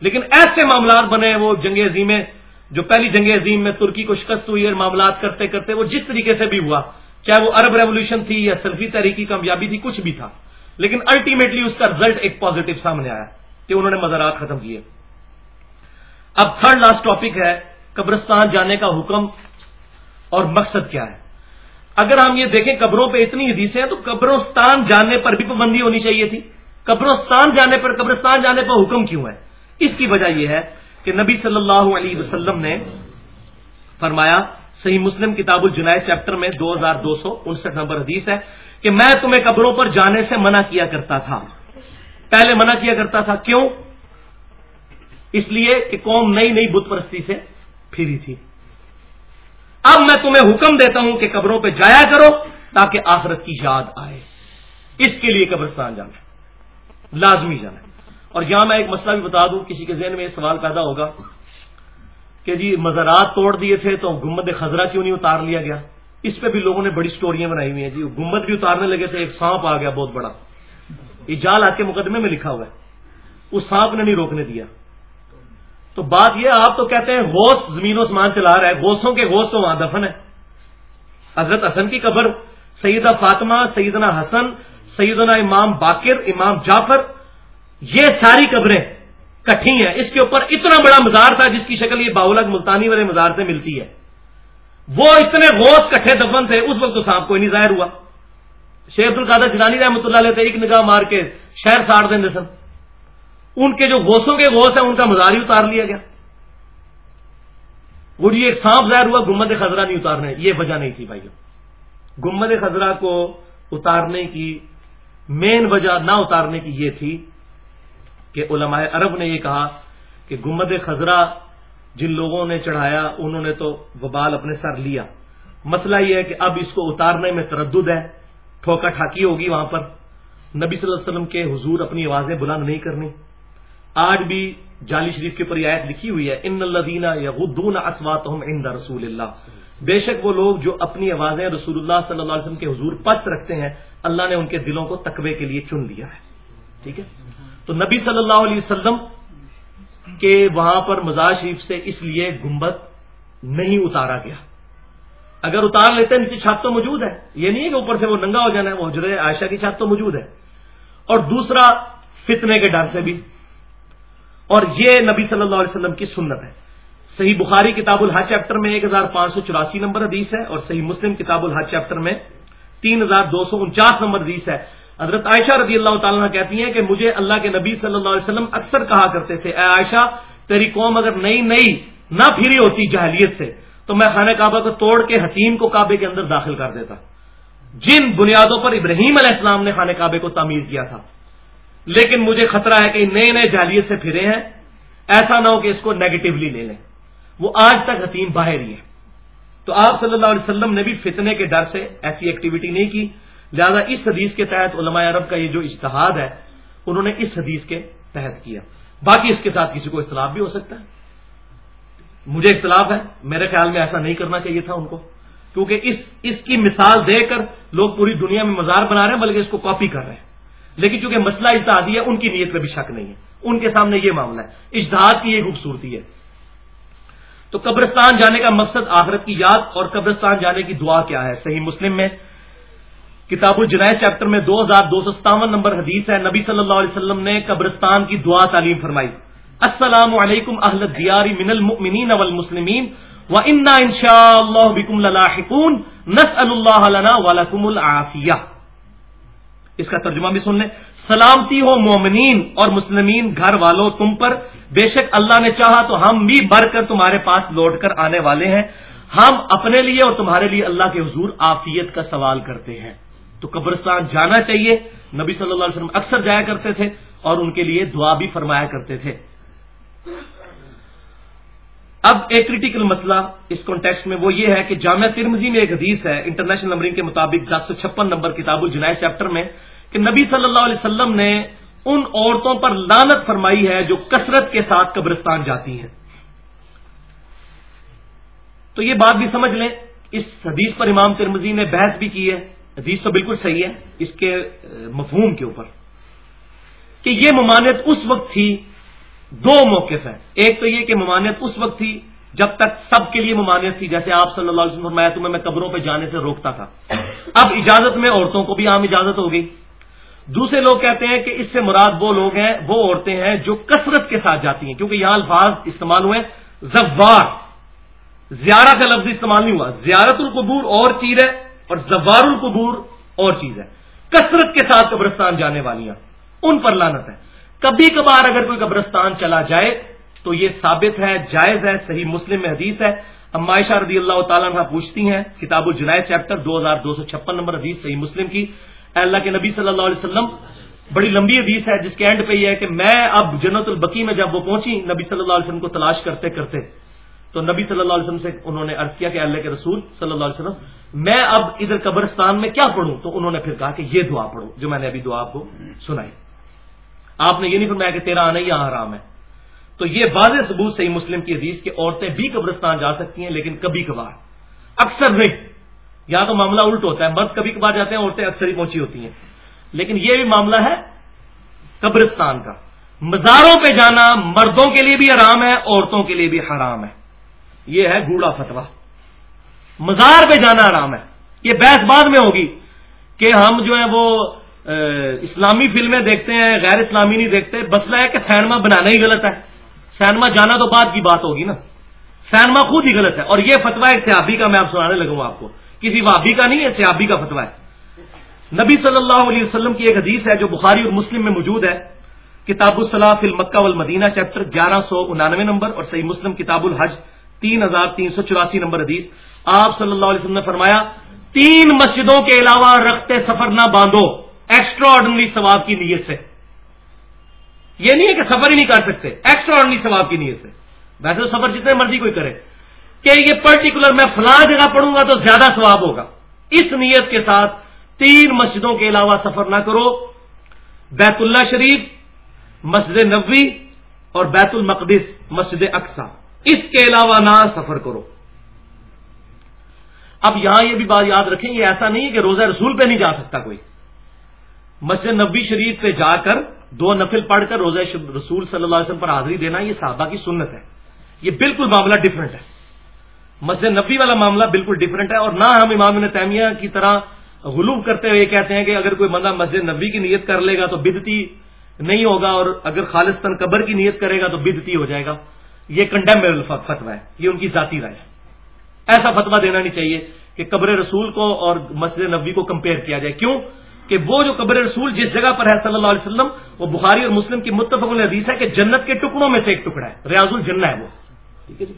لیکن ایسے معاملات بنے، وہ جنگ عظیمیں جو پہلی جنگ عظیم میں ترکی کو شکست ہوئی اور معاملات کرتے کرتے وہ جس طریقے سے بھی ہوا، چاہے وہ عرب ریولیوشن تھی یا سلفی تحریکی کامیابی تھی، کچھ بھی تھا۔ لیکن الٹیمیٹلی اس کا رزلٹ ایک پازیٹو سامنے آیا کہ انہوں نے مزارات ختم کیے۔ اب تھرڈ لاسٹ ٹاپک ہے، قبرستان جانے کا حکم اور مقصد کیا ہے؟ اگر ہم یہ دیکھیں قبروں پہ اتنی حدیثیں ہیں تو قبرستان جانے پر بھی پابندی ہونی چاہیے تھی۔ قبرستان جانے پر، قبرستان جانے پر حکم کیوں ہے؟ اس کی وجہ یہ ہے کہ نبی صلی اللہ علیہ وسلم نے فرمایا، صحیح مسلم کتاب الجنائے چیپٹر میں دو ہزار دو سو انسٹھ نمبر حدیث ہے۔ کہ میں تمہیں قبروں پر جانے سے منع کیا کرتا تھا۔ پہلے منع کیا کرتا تھا کیوں؟ اس لیے کہ قوم نئی نئی بت پرستی سے پھری تھی۔ اب میں تمہیں حکم دیتا ہوں کہ قبروں پہ جایا کرو تاکہ آخرت کی یاد آئے۔ اس کے لیے قبرستان جانا لازمی جانا اور یہاں میں ایک مسئلہ بھی بتا دوں، کسی کے ذہن میں یہ سوال پیدا ہوگا کہ جی مزارات توڑ دیے تھے تو گمبد خزرہ کیوں نہیں اتار لیا گیا؟ اس پہ بھی لوگوں نے بڑی سٹوریاں بنائی ہوئی ہیں جی۔ گمبد بھی اتارنے لگے تھے، ایک سانپ آ گیا بہت بڑا۔ یہ جال آ کے مقدمے میں لکھا ہوا ہے۔ اس سانپ نے نہیں روکنے دیا۔ تو بات یہ آپ تو کہتے ہیں غوث زمین و سمان چلا رہا ہے۔ گوسوں کے گوشت تو وہاں دفن ہے حضرت حسن کی قبر، سیدہ فاطمہ، سیدنا حسن، سیدنا امام باقر، امام جعفر، یہ ساری قبریں کٹھی ہیں۔ اس کے اوپر اتنا بڑا مزار تھا جس کی شکل یہ باولک ملتانی والے مزار سے ملتی ہے۔ وہ اتنے غوث کٹھے دفن تھے، اس وقت تو سانپ کوئی نہیں ظاہر ہوا۔ شیخ القادر جلانی رحمۃ اللہ علیہ ایک نگاہ مار کے شہر ساڑ دیں سن۔ ان کے جو گوسوں کے گوس ہیں، ان کا مزار ہی اتار لیا گیا۔ وہ جی ایک سانپ ظاہر ہوا گمد خزرہ نہیں اتارنے، یہ وجہ نہیں تھی بھائی گمد خزرہ کو اتارنے کی مین وجہ نہ اتارنے کی یہ تھی کہ علماء عرب نے یہ کہا کہ گمد خزرہ جن لوگوں نے چڑھایا، انہوں نے تو وبال اپنے سر لیا۔ مسئلہ یہ ہے کہ اب اس کو اتارنے میں تردد ہے۔ ٹھوکا ٹھاکی ہوگی وہاں پر۔ نبی صلی اللہ علیہ وسلم کے حضور اپنی آوازیں بلند نہیں کرنی۔ آج بھی جالی شریف کے اوپر آیت لکھی ہوئی ہے، ان الدینہ یا غدون اسوات رسول اللہ. بے شک وہ لوگ جو اپنی آوازیں رسول اللہ صلی اللہ علیہ وسلم کے حضور پست رکھتے ہیں، اللہ نے ان کے دلوں کو تقوی کے لیے چن لیا ہے۔ ٹھیک ہے؟ تو نبی صلی اللہ علیہ وسلم کے وہاں پر مزار شریف سے اس لیے گنبد نہیں اتارا گیا۔ اگر اتار لیتے ہیں، نیچے چھت تو موجود ہے۔ یہ نہیں ہے کہ اوپر سے وہ ننگا ہو جانا ہے، وہ حجر عائشہ کی چھت تو موجود ہے۔ اور دوسرا فتنے کے ڈر سے بھی۔ اور یہ نبی صلی اللہ علیہ وسلم کی سنت ہے۔ صحیح بخاری کتاب الحج چیپٹر میں ایک ہزار پانچ سو چوراسی نمبر حدیث ہے اور صحیح مسلم کتاب الحج چیپٹر میں تین ہزار دو سو انچاس نمبر حدیث ہے۔ حضرت عائشہ رضی اللہ تعالیٰ کہتی ہیں کہ مجھے اللہ کے نبی صلی اللہ علیہ وسلم اکثر کہا کرتے تھے، اے عائشہ، تیری قوم اگر نئی نئی نہ پھری ہوتی جہلیت سے، تو میں خانہ کعبہ کو توڑ کے حتیم کو کعبے کے اندر داخل کر دیتا۔ جن بنیادوں پر ابراہیم علیہ السلام نے خانہ کعبے کو تعمیر کیا تھا۔ لیکن مجھے خطرہ ہے کہ نئے نئے جہلیت سے پھرے ہیں، ایسا نہ ہو کہ اس کو نیگیٹولی لے لیں۔ وہ آج تک حتیم باہر ہی ہے تو آپ صلی اللہ علیہ وسلم نے بھی فتنے کے ڈر سے ایسی ایکٹیویٹی نہیں کی۔ لہذا اس حدیث کے تحت علماء عرب کا یہ جو اشتہاد ہے، انہوں نے اس حدیث کے تحت کیا۔ باقی اس کے ساتھ کسی کو اختلاف بھی ہو سکتا ہے۔ مجھے اختلاف ہے، میرے خیال میں ایسا نہیں کرنا چاہیے تھا ان کو۔ کیونکہ اس اس کی مثال دے کر لوگ پوری دنیا میں مزار بنا رہے ہیں، بلکہ اس کو کاپی کر رہے ہیں۔ لیکن چونکہ مسئلہ اشتہادی ہے، ان کی نیت میں بھی شک نہیں ہے۔ ان کے سامنے یہ معاملہ ہے۔ اشتہاد کی یہ خوبصورتی ہے۔ تو قبرستان جانے کا مقصد آخرت کی یاد اور قبرستان جانے کی دعا کیا ہے؟ صحیح مسلم میں کتاب الجنائے چیپٹر میں دو ہزار دو سو ستاون نمبر حدیث ہے۔ نبی صلی اللہ علیہ وسلم نے قبرستان کی دعا تعلیم فرمائی۔ السلام علیکم اہل دیاری من المؤمنین والمسلمین و انا ان شاء اللہ بکم للاحقون۔ نسأل اللہ لنا ولکم العافیہ۔ اس کا ترجمہ بھی سن لیں۔ سلامتی ہو مومنین اور مسلمین، گھر والوں، تم پر۔ بے شک اللہ نے چاہا تو ہم بھی بھر کر تمہارے پاس لوٹ کر آنے والے ہیں۔ ہم اپنے لیے اور تمہارے لیے اللہ کے حضور آفیت کا سوال کرتے ہیں۔ تو قبرستان جانا چاہیے۔ نبی صلی اللہ علیہ وسلم اکثر جایا کرتے تھے اور ان کے لیے دعا بھی فرمایا کرتے تھے۔ اب ایک کریٹیکل مسئلہ اس کانٹیکس میں وہ یہ ہے کہ جامعہ ترمزی میں ایک حدیث ہے انٹرنیشنل نمبرنگ کے مطابق دس سو چھپن نمبر کتاب الجنائے چیپٹر میں، کہ نبی صلی اللہ علیہ وسلم نے ان عورتوں پر لانت فرمائی ہے جو کثرت کے ساتھ قبرستان جاتی ہیں۔ تو یہ بات بھی سمجھ لیں، اس حدیث پر امام ترمزی نے بحث بھی کی ہے۔ حدیث تو بالکل صحیح ہے، اس کے مفہوم کے اوپر۔ کہ یہ ممانعت اس وقت تھی، دو موقف ہے ایک تو یہ کہ ممانعت اس وقت تھی جب تک سب کے لیے ممانعت تھی، جیسے آپ صلی اللہ علیہ وسلم میں تمہیں میں قبروں پہ جانے سے روکتا تھا۔ اب اجازت میں عورتوں کو بھی عام اجازت ہو گئی دوسرے لوگ کہتے ہیں کہ اس سے مراد وہ لوگ ہیں، وہ عورتیں ہیں جو کثرت کے ساتھ جاتی ہیں، کیونکہ یہاں الفاظ استعمال ہوئے زوار۔ زیارہ کا لفظ استعمال نہیں ہوا۔ زیارت القبور اور چیز ہے اور زوار القبور اور چیز ہے۔ کثرت کے ساتھ قبرستان جانے والیاں، ان پر لانت ہے۔ کبھی کبھار اگر کوئی قبرستان چلا جائے تو یہ ثابت ہے، جائز ہے، صحیح مسلم میں حدیث ہے۔ عائشہ رضی اللہ تعالیٰ پوچھتی ہیں، کتاب الجنائد چیپٹر دو ہزار دو سو چھپن نمبر حدیث صحیح مسلم کی۔ اے اللہ کے نبی صلی اللہ علیہ وسلم، بڑی لمبی حدیث ہے، جس کے اینڈ پہ یہ ہے کہ میں اب جنت البقی میں جب وہ پہنچی، نبی صلی اللہ علیہ وسلم کو تلاش کرتے کرتے تو نبی صلی اللہ علیہ وسلم سے انہوں نے عرض کیا کہ اللہ کے رسول صلی اللہ علیہ وسلم، میں اب ادھر قبرستان میں کیا پڑھوں؟ تو انہوں نے پھر کہا کہ یہ دعا پڑھو، جو میں نے ابھی دعا آپ کو سنائی۔ آپ نے یہ نہیں فرمایا کہ تیرا آنا یہاں حرام ہے۔ تو یہ واضح ثبوت صحیح مسلم کی حدیث کہ عورتیں بھی قبرستان جا سکتی ہیں، لیکن کبھی کبھار۔ اکثر نہیں۔ یا تو معاملہ الٹ ہوتا ہے، مرد کبھی کبھار جاتے ہیں، عورتیں اکثر ہی پہنچی ہوتی ہیں۔ لیکن یہ بھی معاملہ ہے قبرستان کا۔ مزاروں پہ جانا مردوں کے لیے بھی حرام ہے، عورتوں کے لیے بھی حرام ہے۔ یہ ہے گوڑا فتوا مزار پہ جانا آرام ہے۔ یہ بحث بعد میں ہوگی کہ ہم جو ہے وہ اسلامی فلمیں دیکھتے ہیں، غیر اسلامی نہیں دیکھتے۔ مسئلہ ہے کہ سینما بنانا ہی غلط ہے۔ سینما جانا تو بعد کی بات ہوگی نا۔ سینما خود ہی غلط ہے۔ اور یہ فتوا ہے سیابی کا میں آپ سنانے لگوں آپ کو۔ کسی وابی کا نہیں ہے سیابی کا فتوا ہے۔ نبی صلی اللہ علیہ وسلم کی ایک حدیث ہے جو بخاری اور مسلم میں موجود ہے۔ کتاب الصلاح فی المکہ والمدینہ، چیپٹر گیارہ سو انانوے نمبر اور صحیح مسلم کتاب الحج۔ تین ہزار تین سو چوراسی نمبر حدیث۔ آپ صلی اللہ علیہ وسلم نے فرمایا، تین مسجدوں کے علاوہ رکھتے سفر نہ باندھو ایکسٹرا آرڈنری ثواب کی نیت سے۔ یہ نہیں ہے کہ سفر ہی نہیں کر سکتے ایکسٹرا آرڈنری ثواب کی نیت سے۔ ویسے تو سفر جتنے مرضی کوئی کرے۔ کہ یہ پرٹیکولر میں فلاں جگہ پڑھوں گا تو زیادہ ثواب ہوگا۔ اس نیت کے ساتھ تین مسجدوں کے علاوہ سفر نہ کرو۔ بیت اللہ شریف، مسجد نبوی اور بیت المقدس، مسجد اقسا اس کے علاوہ نہ سفر کرو۔ اب یہاں یہ بھی بات یاد رکھیں، یہ ایسا نہیں کہ روزہ رسول پہ نہیں جا سکتا کوئی۔ مسجد نبی شریف پہ جا کر دو نفل پڑھ کر روزہ رسول صلی اللہ علیہ وسلم پر حاضری دینا، یہ صحابہ کی سنت ہے۔ یہ بالکل معاملہ ڈفرنٹ ہے۔ مسجد نبی والا معاملہ بالکل ڈفرنٹ ہے اور نہ ہم امام تیمیہ کی طرح غلوب کرتے ہوئے کہتے ہیں کہ اگر کوئی بندہ مسجد نبی کی نیت کر لے گا تو بدتی نہیں ہوگا اور اگر خالص قبر کی نیت کرے گا تو بدتی ہو جائے گا۔ یہ کنڈیمبل فتوا ہے، یہ ان کی ذاتی رائے ہے۔ ایسا فتوا دینا نہیں چاہیے کہ قبر رسول کو اور مسجد نبی کو کمپیئر کیا جائے۔ کیوں؟ کہ وہ جو قبر رسول جس جگہ پر ہے صلی اللہ علیہ وسلم، وہ بخاری اور مسلم کی متفق حدیث ہے کہ جنت کے ٹکڑوں میں سے ایک ٹکڑا ہے، ریاض الجنہ ہے وہ۔ ٹھیک ہے جی؟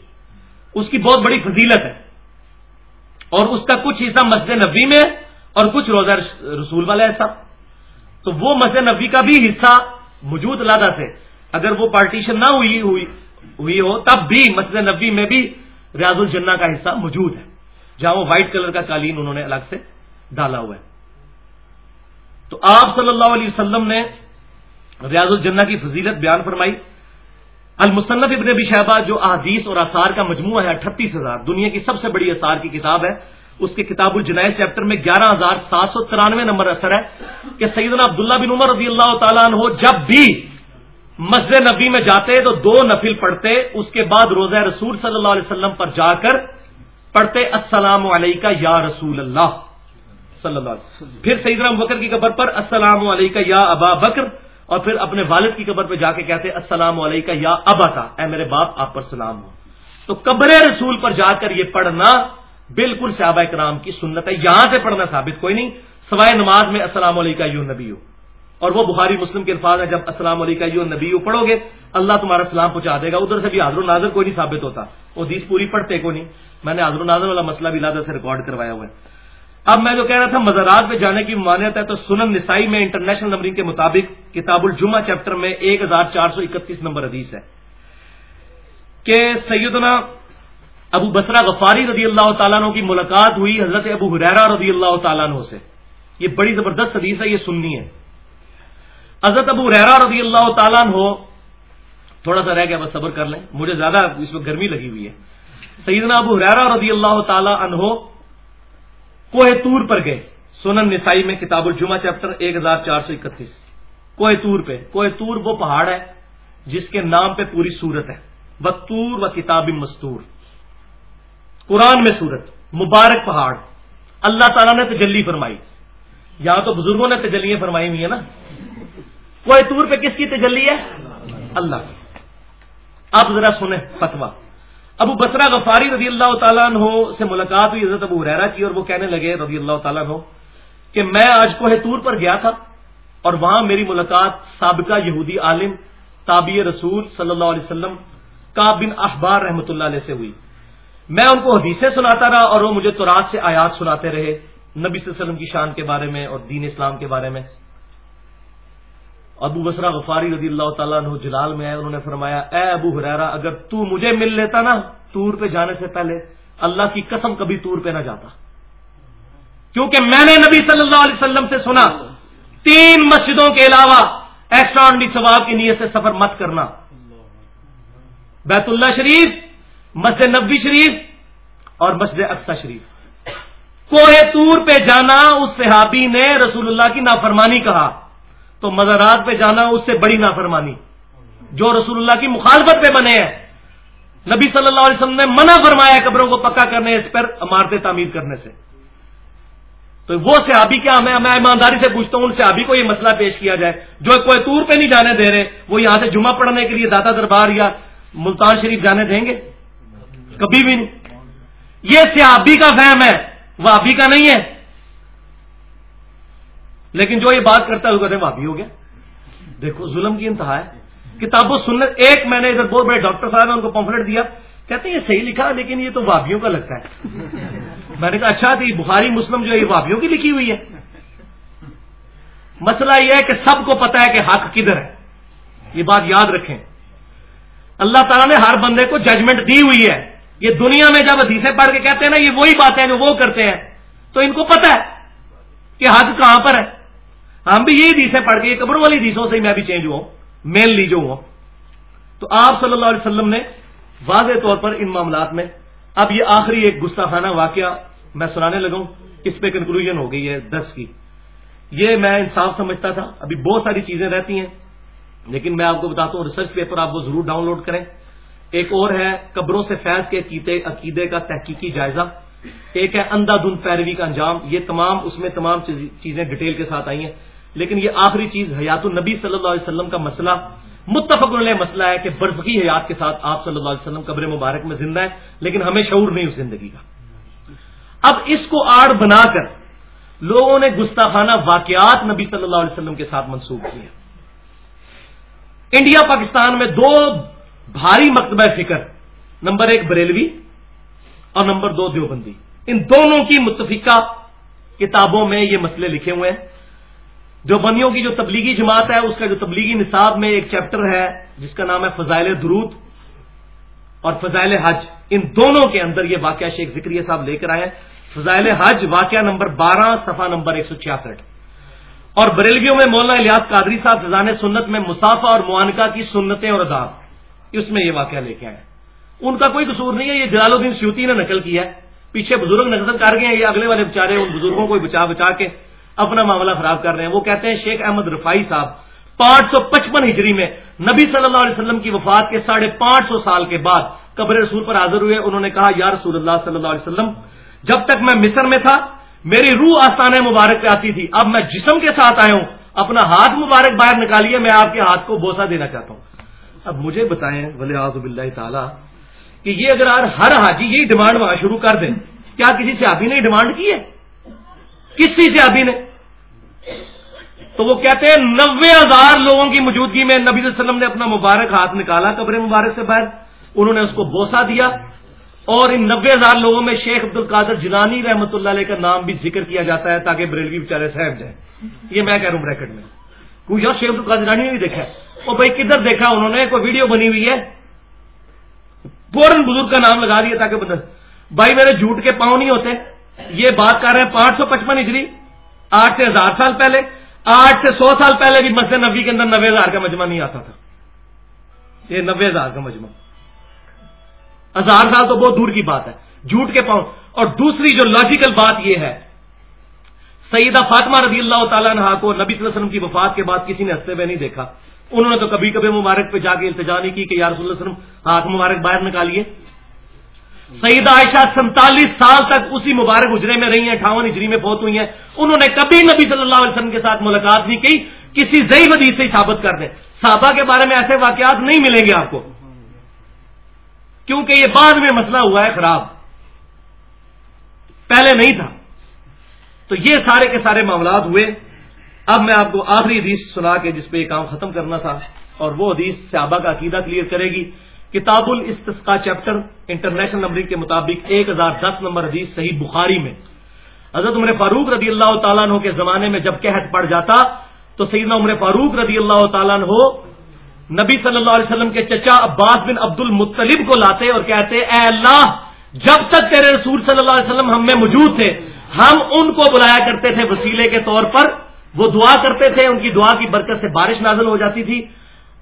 اس کی بہت بڑی فضیلت ہے۔ اور اس کا کچھ حصہ مسجد نبی میں اور کچھ روزہ رسول والا ایسا تو وہ مسجد نبی کا بھی حصہ موجود لادا سے، اگر وہ پارٹیشن نہ ہوئی ہوئی ہوئی ہو، تب بھی مسجد نبی میں بھی ریاض الجنہ کا حصہ موجود ہے۔ جہاں وہ وائٹ کلر کا قالین انہوں نے الگ سے ڈالا ہوا ہے۔ تو آپ صلی اللہ علیہ وسلم نے ریاض الجنہ کی فضیلت بیان فرمائی۔ المصنف ابن ابی شہبہ، جو احادیث اور اثار کا مجموعہ ہے، اٹھتیس ہزار۔ دنیا کی سب سے بڑی اثار کی کتاب ہے۔ اس کے کتاب الجنائز چیپٹر میں گیارہ ہزار سات سو ترانوے نمبر اثر ہے کہ سیدنا عبداللہ بن عمر رضی اللہ تعالیٰ عنہ جب بھی مسجد نبی میں جاتے تو دو نفل پڑھتے، اس کے بعد روزہ رسول صلی اللہ علیہ وسلم پر جا کر پڑھتے، السلام علیکہ یا رسول اللہ صلی اللہ علیہ وسلم۔ پھر سیدنا بکر کی قبر پر السلام علیکہ یا ابا بکر، اور پھر اپنے والد کی قبر پہ جا کے کہتے، السلام علیکہ یا ابا تھا اے میرے باپ، آپ پر سلام ہو۔ تو قبر رسول پر جا کر یہ پڑھنا بالکل صحابہ کرام کی سنت ہے، یہاں سے پڑھنا ثابت کوئی نہیں، سوائے نماز میں السلام علیکہ یو نبی ہو۔ اور وہ بخاری مسلم کے الفاظ ہے جب السلام علیکم یو نبی پڑھو گے، اللہ تمہارا سلام پہنچا دے گا، ادھر سے بھی حاضر و ناظر کوئی نہیں ثابت ہوتا۔ وہ دیس پوری پڑھتے کو نہیں۔ میں نے حاضر و ناظر والا مسئلہ بھی لادہ سے ریکارڈ کروایا ہوا ہے۔ اب میں جو کہہ رہا تھا، مزارات پہ جانے کی ممانعت ہے تو سنن نسائی میں انٹرنیشنل نمبرنگ کے مطابق کتاب الجمہ چیپٹر میں ایک ہزار چار سو اکتیس نمبر حدیث ہے۔ کہ سیدنا ابو بسرا غفاری رضی اللہ تعالیٰ عنہ کی ملاقات ہوئی حضرت ابو حریرا رضی اللہ تعالیٰ عنہ سے۔ یہ بڑی زبردست حدیث ہے، یہ سننی ہے۔ حضرت ابو ریرا رضی اللہ تعالیٰ ہو تھوڑا سا رہ گیا، بس صبر کر لیں۔ مجھے زیادہ اس میں گرمی لگی ہوئی ہے۔ سیدنا ابو ریرا رضی اللہ تعالیٰ عنہ کوہ تور پر گئے۔ سونن نسائی میں کتاب الجمہ چیپٹر ایک ہزار چار سو اکتیس۔ کوہ تور پہ، کوہ تور وہ پہاڑ ہے جس کے نام پہ پوری صورت ہے۔ بطور و کتاب مستور۔ قرآن میں صورت مبارک پہاڑ۔ اللہ تعالیٰ نے تجلی فرمائی۔ یہاں تو بزرگوں نے تجلیاں فرمائی ہوئی ہیں نا۔ کوئی طور پہ کس کی تجلی ہے؟ اللہ کی۔ آپ ذرا سنیں فتوا ابو بسرا غفاری رضی اللہ تعالیٰ عنہ سے ملاقات ہوئی، حضرت ابو ریرا کی، اور وہ کہنے لگے رضی اللہ تعالیٰ عنہ کہ میں آج کوہ طور پر گیا تھا، اور وہاں میری ملاقات سابقہ یہودی عالم تابع رسول صلی اللہ علیہ وسلم کا بن اخبار رحمۃ اللہ علیہ سے ہوئی۔ میں ان کو حدیثیں سناتا رہا، اور وہ مجھے تو سے آیات سناتے رہے، نبی صلی اللہ علیہ وسلم کی شان کے بارے میں اور دین اسلام کے بارے میں۔ ابو بسرا غفاری رضی اللہ تعالیٰ عنہ جلال میں آئے، انہوں نے فرمایا، اے ابو حرارا اگر تو مجھے مل لیتا نا تور پہ جانے سے پہلے، اللہ کی قسم کبھی تور پہ نہ جاتا۔ کیونکہ میں نے نبی صلی اللہ علیہ وسلم سے سنا، تین مسجدوں کے علاوہ ایکسٹرانڈی ثواب کی نیت سے سفر مت کرنا۔ بیت اللہ شریف، مسجد نبی شریف اور مسجد اقسا شریف۔ کوہ تور پہ جانا اس صحابی نے رسول اللہ کی نافرمانی کہا۔ تو مزارات پہ جانا اس سے بڑی نافرمانی۔ جو رسول اللہ کی مخالفت پہ بنے ہیں۔ نبی صلی اللہ علیہ وسلم نے منع فرمایا قبروں کو پکا کرنے اس پر عمارتیں تعمیر کرنے سے۔ تو وہ صحابی کیا میں میں ایمانداری سے پوچھتا ہوں، ان صحابی کو یہ مسئلہ پیش کیا جائے۔ جو کوئی طور پہ نہیں جانے دے رہے، وہ یہاں سے جمعہ پڑھنے کے لیے دادا دربار یا ملتان شریف جانے دیں گے؟ کبھی بھی نہیں۔ یہ صحابی کا فہم ہے، وہ ابھی کا نہیں ہے۔ لیکن جو یہ بات کرتا ہے وہ کہتے ہیں وہابی ہو گیا۔ دیکھو، ظلم کی انتہا ہے۔ کتاب و سنت، ایک میں نے ادھر بہت بڑے ڈاکٹر صاحب نے ان کو پمفلٹ دیا۔ کہتے ہیں یہ صحیح لکھا، لیکن یہ تو وابیوں کا لگتا ہے۔ میں نے کہا اچھا تھی بخاری، مسلم جو ہے، یہ وابیوں کی لکھی ہوئی ہے۔ مسئلہ یہ ہے کہ سب کو پتا ہے کہ حق کدھر ہے۔ یہ بات یاد رکھیں۔ اللہ تعالیٰ نے ہر بندے کو ججمنٹ دی ہوئی ہے۔ یہ دنیا میں جب حدیثیں پڑھ کے کہتے ہیں نا، یہ وہی باتیں جو وہ کرتے ہیں، تو ان کو پتا ہے کہ حق کہاں پر ہے۔ ہم بھی یہی حدیثیں پڑھ کے یہ قبروں والی حدیثوں سے میں بھی چینج ہوا مین لی جو ہوا۔ تو آپ صلی اللہ علیہ وسلم نے واضح طور پر ان معاملات میں، اب یہ آخری ایک گستاخانہ واقعہ میں سنانے لگا ہوں۔ اس پہ کنکلوژن ہو گئی ہے دس کی۔ یہ میں انصاف سمجھتا تھا۔ ابھی بہت ساری چیزیں رہتی ہیں، لیکن میں آپ کو بتاتا ہوں ریسرچ پیپر آپ وہ ضرور ڈاؤن لوڈ کریں۔ ایک اور ہے، قبروں سے فیض کے عقیدے عقیدے کا تحقیقی جائزہ۔ ایک ہے اندھا دھند پیروی کا انجام۔ یہ تمام، اس میں تمام چیزیں ڈیٹیل کے ساتھ آئی ہیں۔ لیکن یہ آخری چیز حیات النبی صلی اللہ علیہ وسلم کا مسئلہ، متفق علیہ مسئلہ ہے کہ برزخی حیات کے ساتھ آپ صلی اللہ علیہ وسلم قبر مبارک میں زندہ ہے لیکن ہمیں شعور نہیں اس زندگی کا۔ اب اس کو آڑ بنا کر لوگوں نے گستاخانہ واقعات نبی صلی اللہ علیہ وسلم کے ساتھ منسوخ کیے۔ انڈیا، پاکستان میں دو بھاری مکتبہ فکر، نمبر ایک بریلوی اور نمبر دو دیوبندی۔ ان دونوں کی متفقہ کتابوں میں یہ مسئلے لکھے ہوئے ہیں۔ جو بندیوں کی جو تبلیغی جماعت ہے، اس کا جو تبلیغی نصاب میں ایک چیپٹر ہے، جس کا نام ہے فضائل درود اور فضائل حج۔ ان دونوں کے اندر یہ واقعہ شیخ ذکری صاحب لے کر آئے فضائل حج واقعہ نمبر بارہ، صفحہ نمبر ایک سو چھیاسٹھ۔ اور بریلویوں میں مولانا الیاس قادری صاحب فضان سنت میں مسافہ اور معانکہ کی سنتیں اور اداب، اس میں یہ واقعہ لے کے آئے ان کا کوئی قصور نہیں ہے، یہ جلال الدین سیوتی نے نقل کیا ہے۔ پیچھے بزرگ نقل کر گئے ہیں، یہ اگلے والے بچارے، ان بزرگوں کو بچا بچا کے اپنا معاملہ خراب کر رہے ہیں۔ وہ کہتے ہیں شیخ احمد رفائی صاحب، پانچ سو پچپن ہجری میں نبی صلی اللہ علیہ وسلم کی وفات کے ساڑھے پانچ سو سال کے بعد قبر رسول پر حاضر ہوئے۔ انہوں نے کہا، یا رسول اللہ صلی اللہ علیہ وسلم، جب تک میں مصر میں تھا، میری روح آستان مبارک پہ آتی تھی۔ اب میں جسم کے ساتھ آیا ہوں۔ اپنا ہاتھ مبارک باہر نکالیے، میں آپ کے ہاتھ کو بوسا دینا چاہتا ہوں۔ اب مجھے بتائیں ولی آزب اللہ تعالیٰ، کہ یہ اگر ہر حاجی یہی ڈیمانڈ وہاں شروع کر دیں، کیا کسی سے نے ڈیمانڈ کی ہے؟ کسی سے ابھی نے تو وہ کہتے ہیں نوے ہزار لوگوں کی موجودگی میں نبی صلی اللہ علیہ وسلم نے اپنا مبارک ہاتھ نکالا قبر مبارک سے باہر۔ انہوں نے اس کو بوسا دیا۔ اور ان نبے ہزار لوگوں میں شیخ عبد القادر جنانی رحمۃ اللہ علیہ کا نام بھی ذکر کیا جاتا ہے تاکہ بریلوی بیچارے صاحب جائیں۔ یہ میں کہہ رہا ہوں بریکٹ میں۔ کوئی یار شیخ عبد القادر جنانی نے بھی دیکھا اور بھائی کدھر دیکھا انہوں نے؟ کوئی ویڈیو بنی ہوئی ہے؟ فوراً بزرگ کا نام لگا دیا تاکہ بتا بھائی میرے جھوٹ کے پاؤں نہیں ہوتے۔ یہ بات کر رہے ہیں پانچ سو پچپن ہجری، آٹھ سے ہزار سال پہلے، آٹھ سے سو سال پہلے بھی مسجد نبی کے اندر نبے ہزار کا مجمع نہیں آتا تھا۔ یہ نبے ہزار کا مجمع۔ ہزار سال تو بہت دور کی بات ہے، جھوٹ کے پاؤں۔ اور دوسری جو لاجیکل بات یہ ہے، سیدہ فاطمہ رضی اللہ تعالیٰ نے کو نبی صلی اللہ علیہ وسلم کی وفات کے بعد کسی نے ہنستے ہوئے نہیں دیکھا۔ انہوں نے تو کبھی کبھی مبارک پہ جا کے التجا نہیں کی کہ یا رسول اللہ علیہ وسلم ہاتھ مبارک باہر نکالیے۔ سعید عائشہ سینتالیس سال تک اسی مبارک اجرے میں رہی ہیں، اٹھاون ہجری میں بہت ہوئی ہیں۔ انہوں نے کبھی نبی صلی اللہ علیہ وسلم کے ساتھ ملاقات نہیں کی، کسی ضعیف حدیث سے ثابت کر دیں۔ صحابہ کے بارے میں ایسے واقعات نہیں ملیں گے آپ کو۔ کیونکہ یہ بعد میں مسئلہ ہوا ہے خراب۔ پہلے نہیں تھا۔ تو یہ سارے کے سارے معاملات ہوئے۔ اب میں آپ کو آخری حدیث سنا کے جس پہ یہ کام ختم کرنا تھا، اور وہ حدیث صحابہ کا عقیدہ کلیئر کرے گی۔ کتاب الاستسقاء چیپٹر انٹرنیشنل نمبر کے مطابق ایک ہزار دس نمبر حدیث صحیح بخاری میں۔ حضرت عمر فاروق رضی اللہ تعالیٰ عنہ کے زمانے میں جب قحط پڑ جاتا تو سیدنا عمر فاروق رضی اللہ تعالیٰ عنہ نبی صلی اللہ علیہ وسلم کے چچا عباس بن عبد المطلب کو لاتے اور کہتے، اے اللہ، جب تک تیرے رسول صلی اللہ علیہ وسلم ہم میں موجود تھے، ہم ان کو بلایا کرتے تھے وسیلے کے طور پر۔ وہ دعا کرتے تھے، ان کی دعا کی برکت سے بارش نازل ہو جاتی تھی۔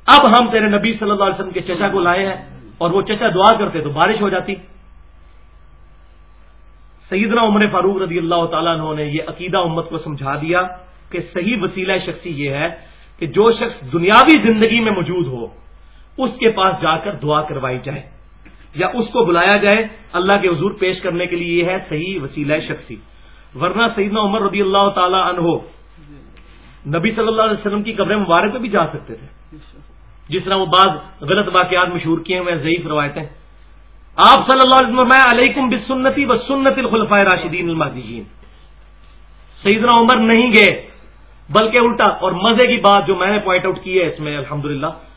اب ہم تیرے نبی صلی اللہ علیہ وسلم کے چچا کو لائے ہیں اور وہ چچا دعا کرتے تو بارش ہو جاتی۔ سیدنا عمر فاروق رضی اللہ تعالیٰ عنہ نے یہ عقیدہ امت کو سمجھا دیا کہ صحیح وسیلہ شخصی یہ ہے کہ جو شخص دنیاوی زندگی میں موجود ہو، اس کے پاس جا کر دعا کروائی جائے یا اس کو بلایا جائے۔ اللہ کے حضور پیش کرنے کے لیے یہ ہے صحیح وسیلہ شخصی۔ ورنہ سیدنا عمر رضی اللہ تعالی عنہ نبی صلی اللہ علیہ وسلم کی قبر مبارک پہ بھی جا سکتے تھے۔ جس طرح وہ بعض غلط واقعات مشہور کیے ہوئے ضعیف روایتیں آپ صلی اللہ علیہ وسلم علیکم بسنتی و سنت الخلفۂ راشدین المحدین سیدنا عمر نہیں گئے، بلکہ الٹا اور مزے کی بات جو میں نے پوائنٹ آؤٹ کی ہے اس میں الحمد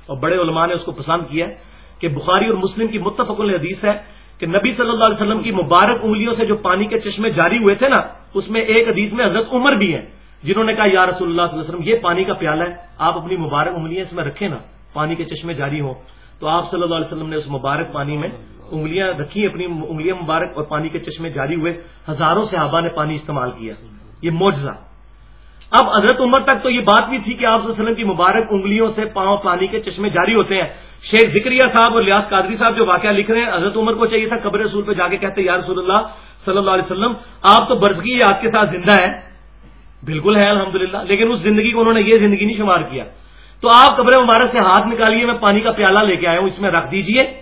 اور بڑے علماء نے اس کو پسند کیا ہے کہ بخاری اور مسلم کی متفق حدیث ہے کہ نبی صلی اللہ علیہ وسلم کی مبارک انگلیوں سے جو پانی کے چشمے جاری ہوئے تھے نا، اس میں ایک حدیث میں حضرت عمر بھی ہیں، جنہوں نے کہا، یا رسول اللہ صلی اللہ علیہ وسلم، یہ پانی کا پیالہ ہے، آپ اپنی مبارک انگلیاں اس میں رکھیں نا۔ پانی کے چشمے جاری ہوں۔ تو آپ صلی اللہ علیہ وسلم نے اس مبارک پانی میں انگلیاں رکھی، اپنی انگلیاں مبارک اور پانی کے چشمے جاری ہوئے۔ ہزاروں صحابہ نے پانی استعمال کیا۔ یہ موجزہ اب حضرت عمر تک تو یہ بات بھی تھی کہ آپ وسلم کی مبارک انگلیوں سے پاؤں پانی کے چشمے جاری ہوتے ہیں۔ شیخ ذکریہ صاحب اور لیاس قادری صاحب جو واقعہ لکھ رہے ہیں، حضرت عمر کو چاہیے تھا قبر رسول پہ جا کے کہتے، یا رسول اللہ صلی اللہ علیہ وسلم، آپ تو برزگی آپ کے ساتھ زندہ ہے بالکل ہے الحمد لیکن اس زندگی کو انہوں نے یہ زندگی نہیں شمار کیا۔ تو آپ قبر مبارک سے ہاتھ نکالیے، میں پانی کا پیالہ لے کے آیا ہوں، اس میں رکھ دیجیے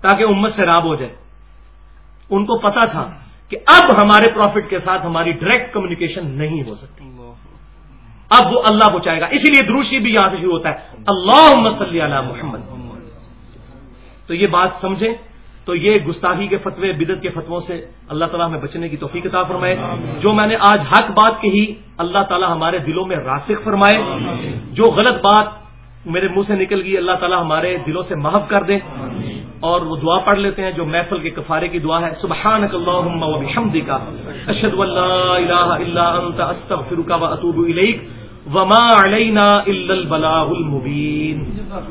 تاکہ امت سے راب ہو جائے۔ ان کو پتا تھا کہ اب ہمارے پروفٹ کے ساتھ ہماری ڈائریکٹ کمیونیکیشن نہیں ہو سکتی۔ اب وہ اللہ پہنچائے گا۔ اسی لیے دروشی بھی یہاں سے شروع ہوتا ہے۔ اللہ صلی علی محمد۔ تو یہ بات سمجھیں۔ تو یہ گستاخی کے فتوے بدت کے فتووں سے اللہ تعالیٰ ہمیں بچنے کی توفیق عطا فرمائے۔ جو میں نے آج حق بات کہی، اللہ تعالیٰ ہمارے دلوں میں راسخ فرمائے۔ جو غلط بات میرے منہ سے نکل گئی، اللہ تعالیٰ ہمارے دلوں سے محف کر دے۔ اور وہ دعا پڑھ لیتے ہیں جو محفل کے کفارے کی دعا ہے۔ سبحان کا اشد اللہ وما علینا الا البلاغ المبین۔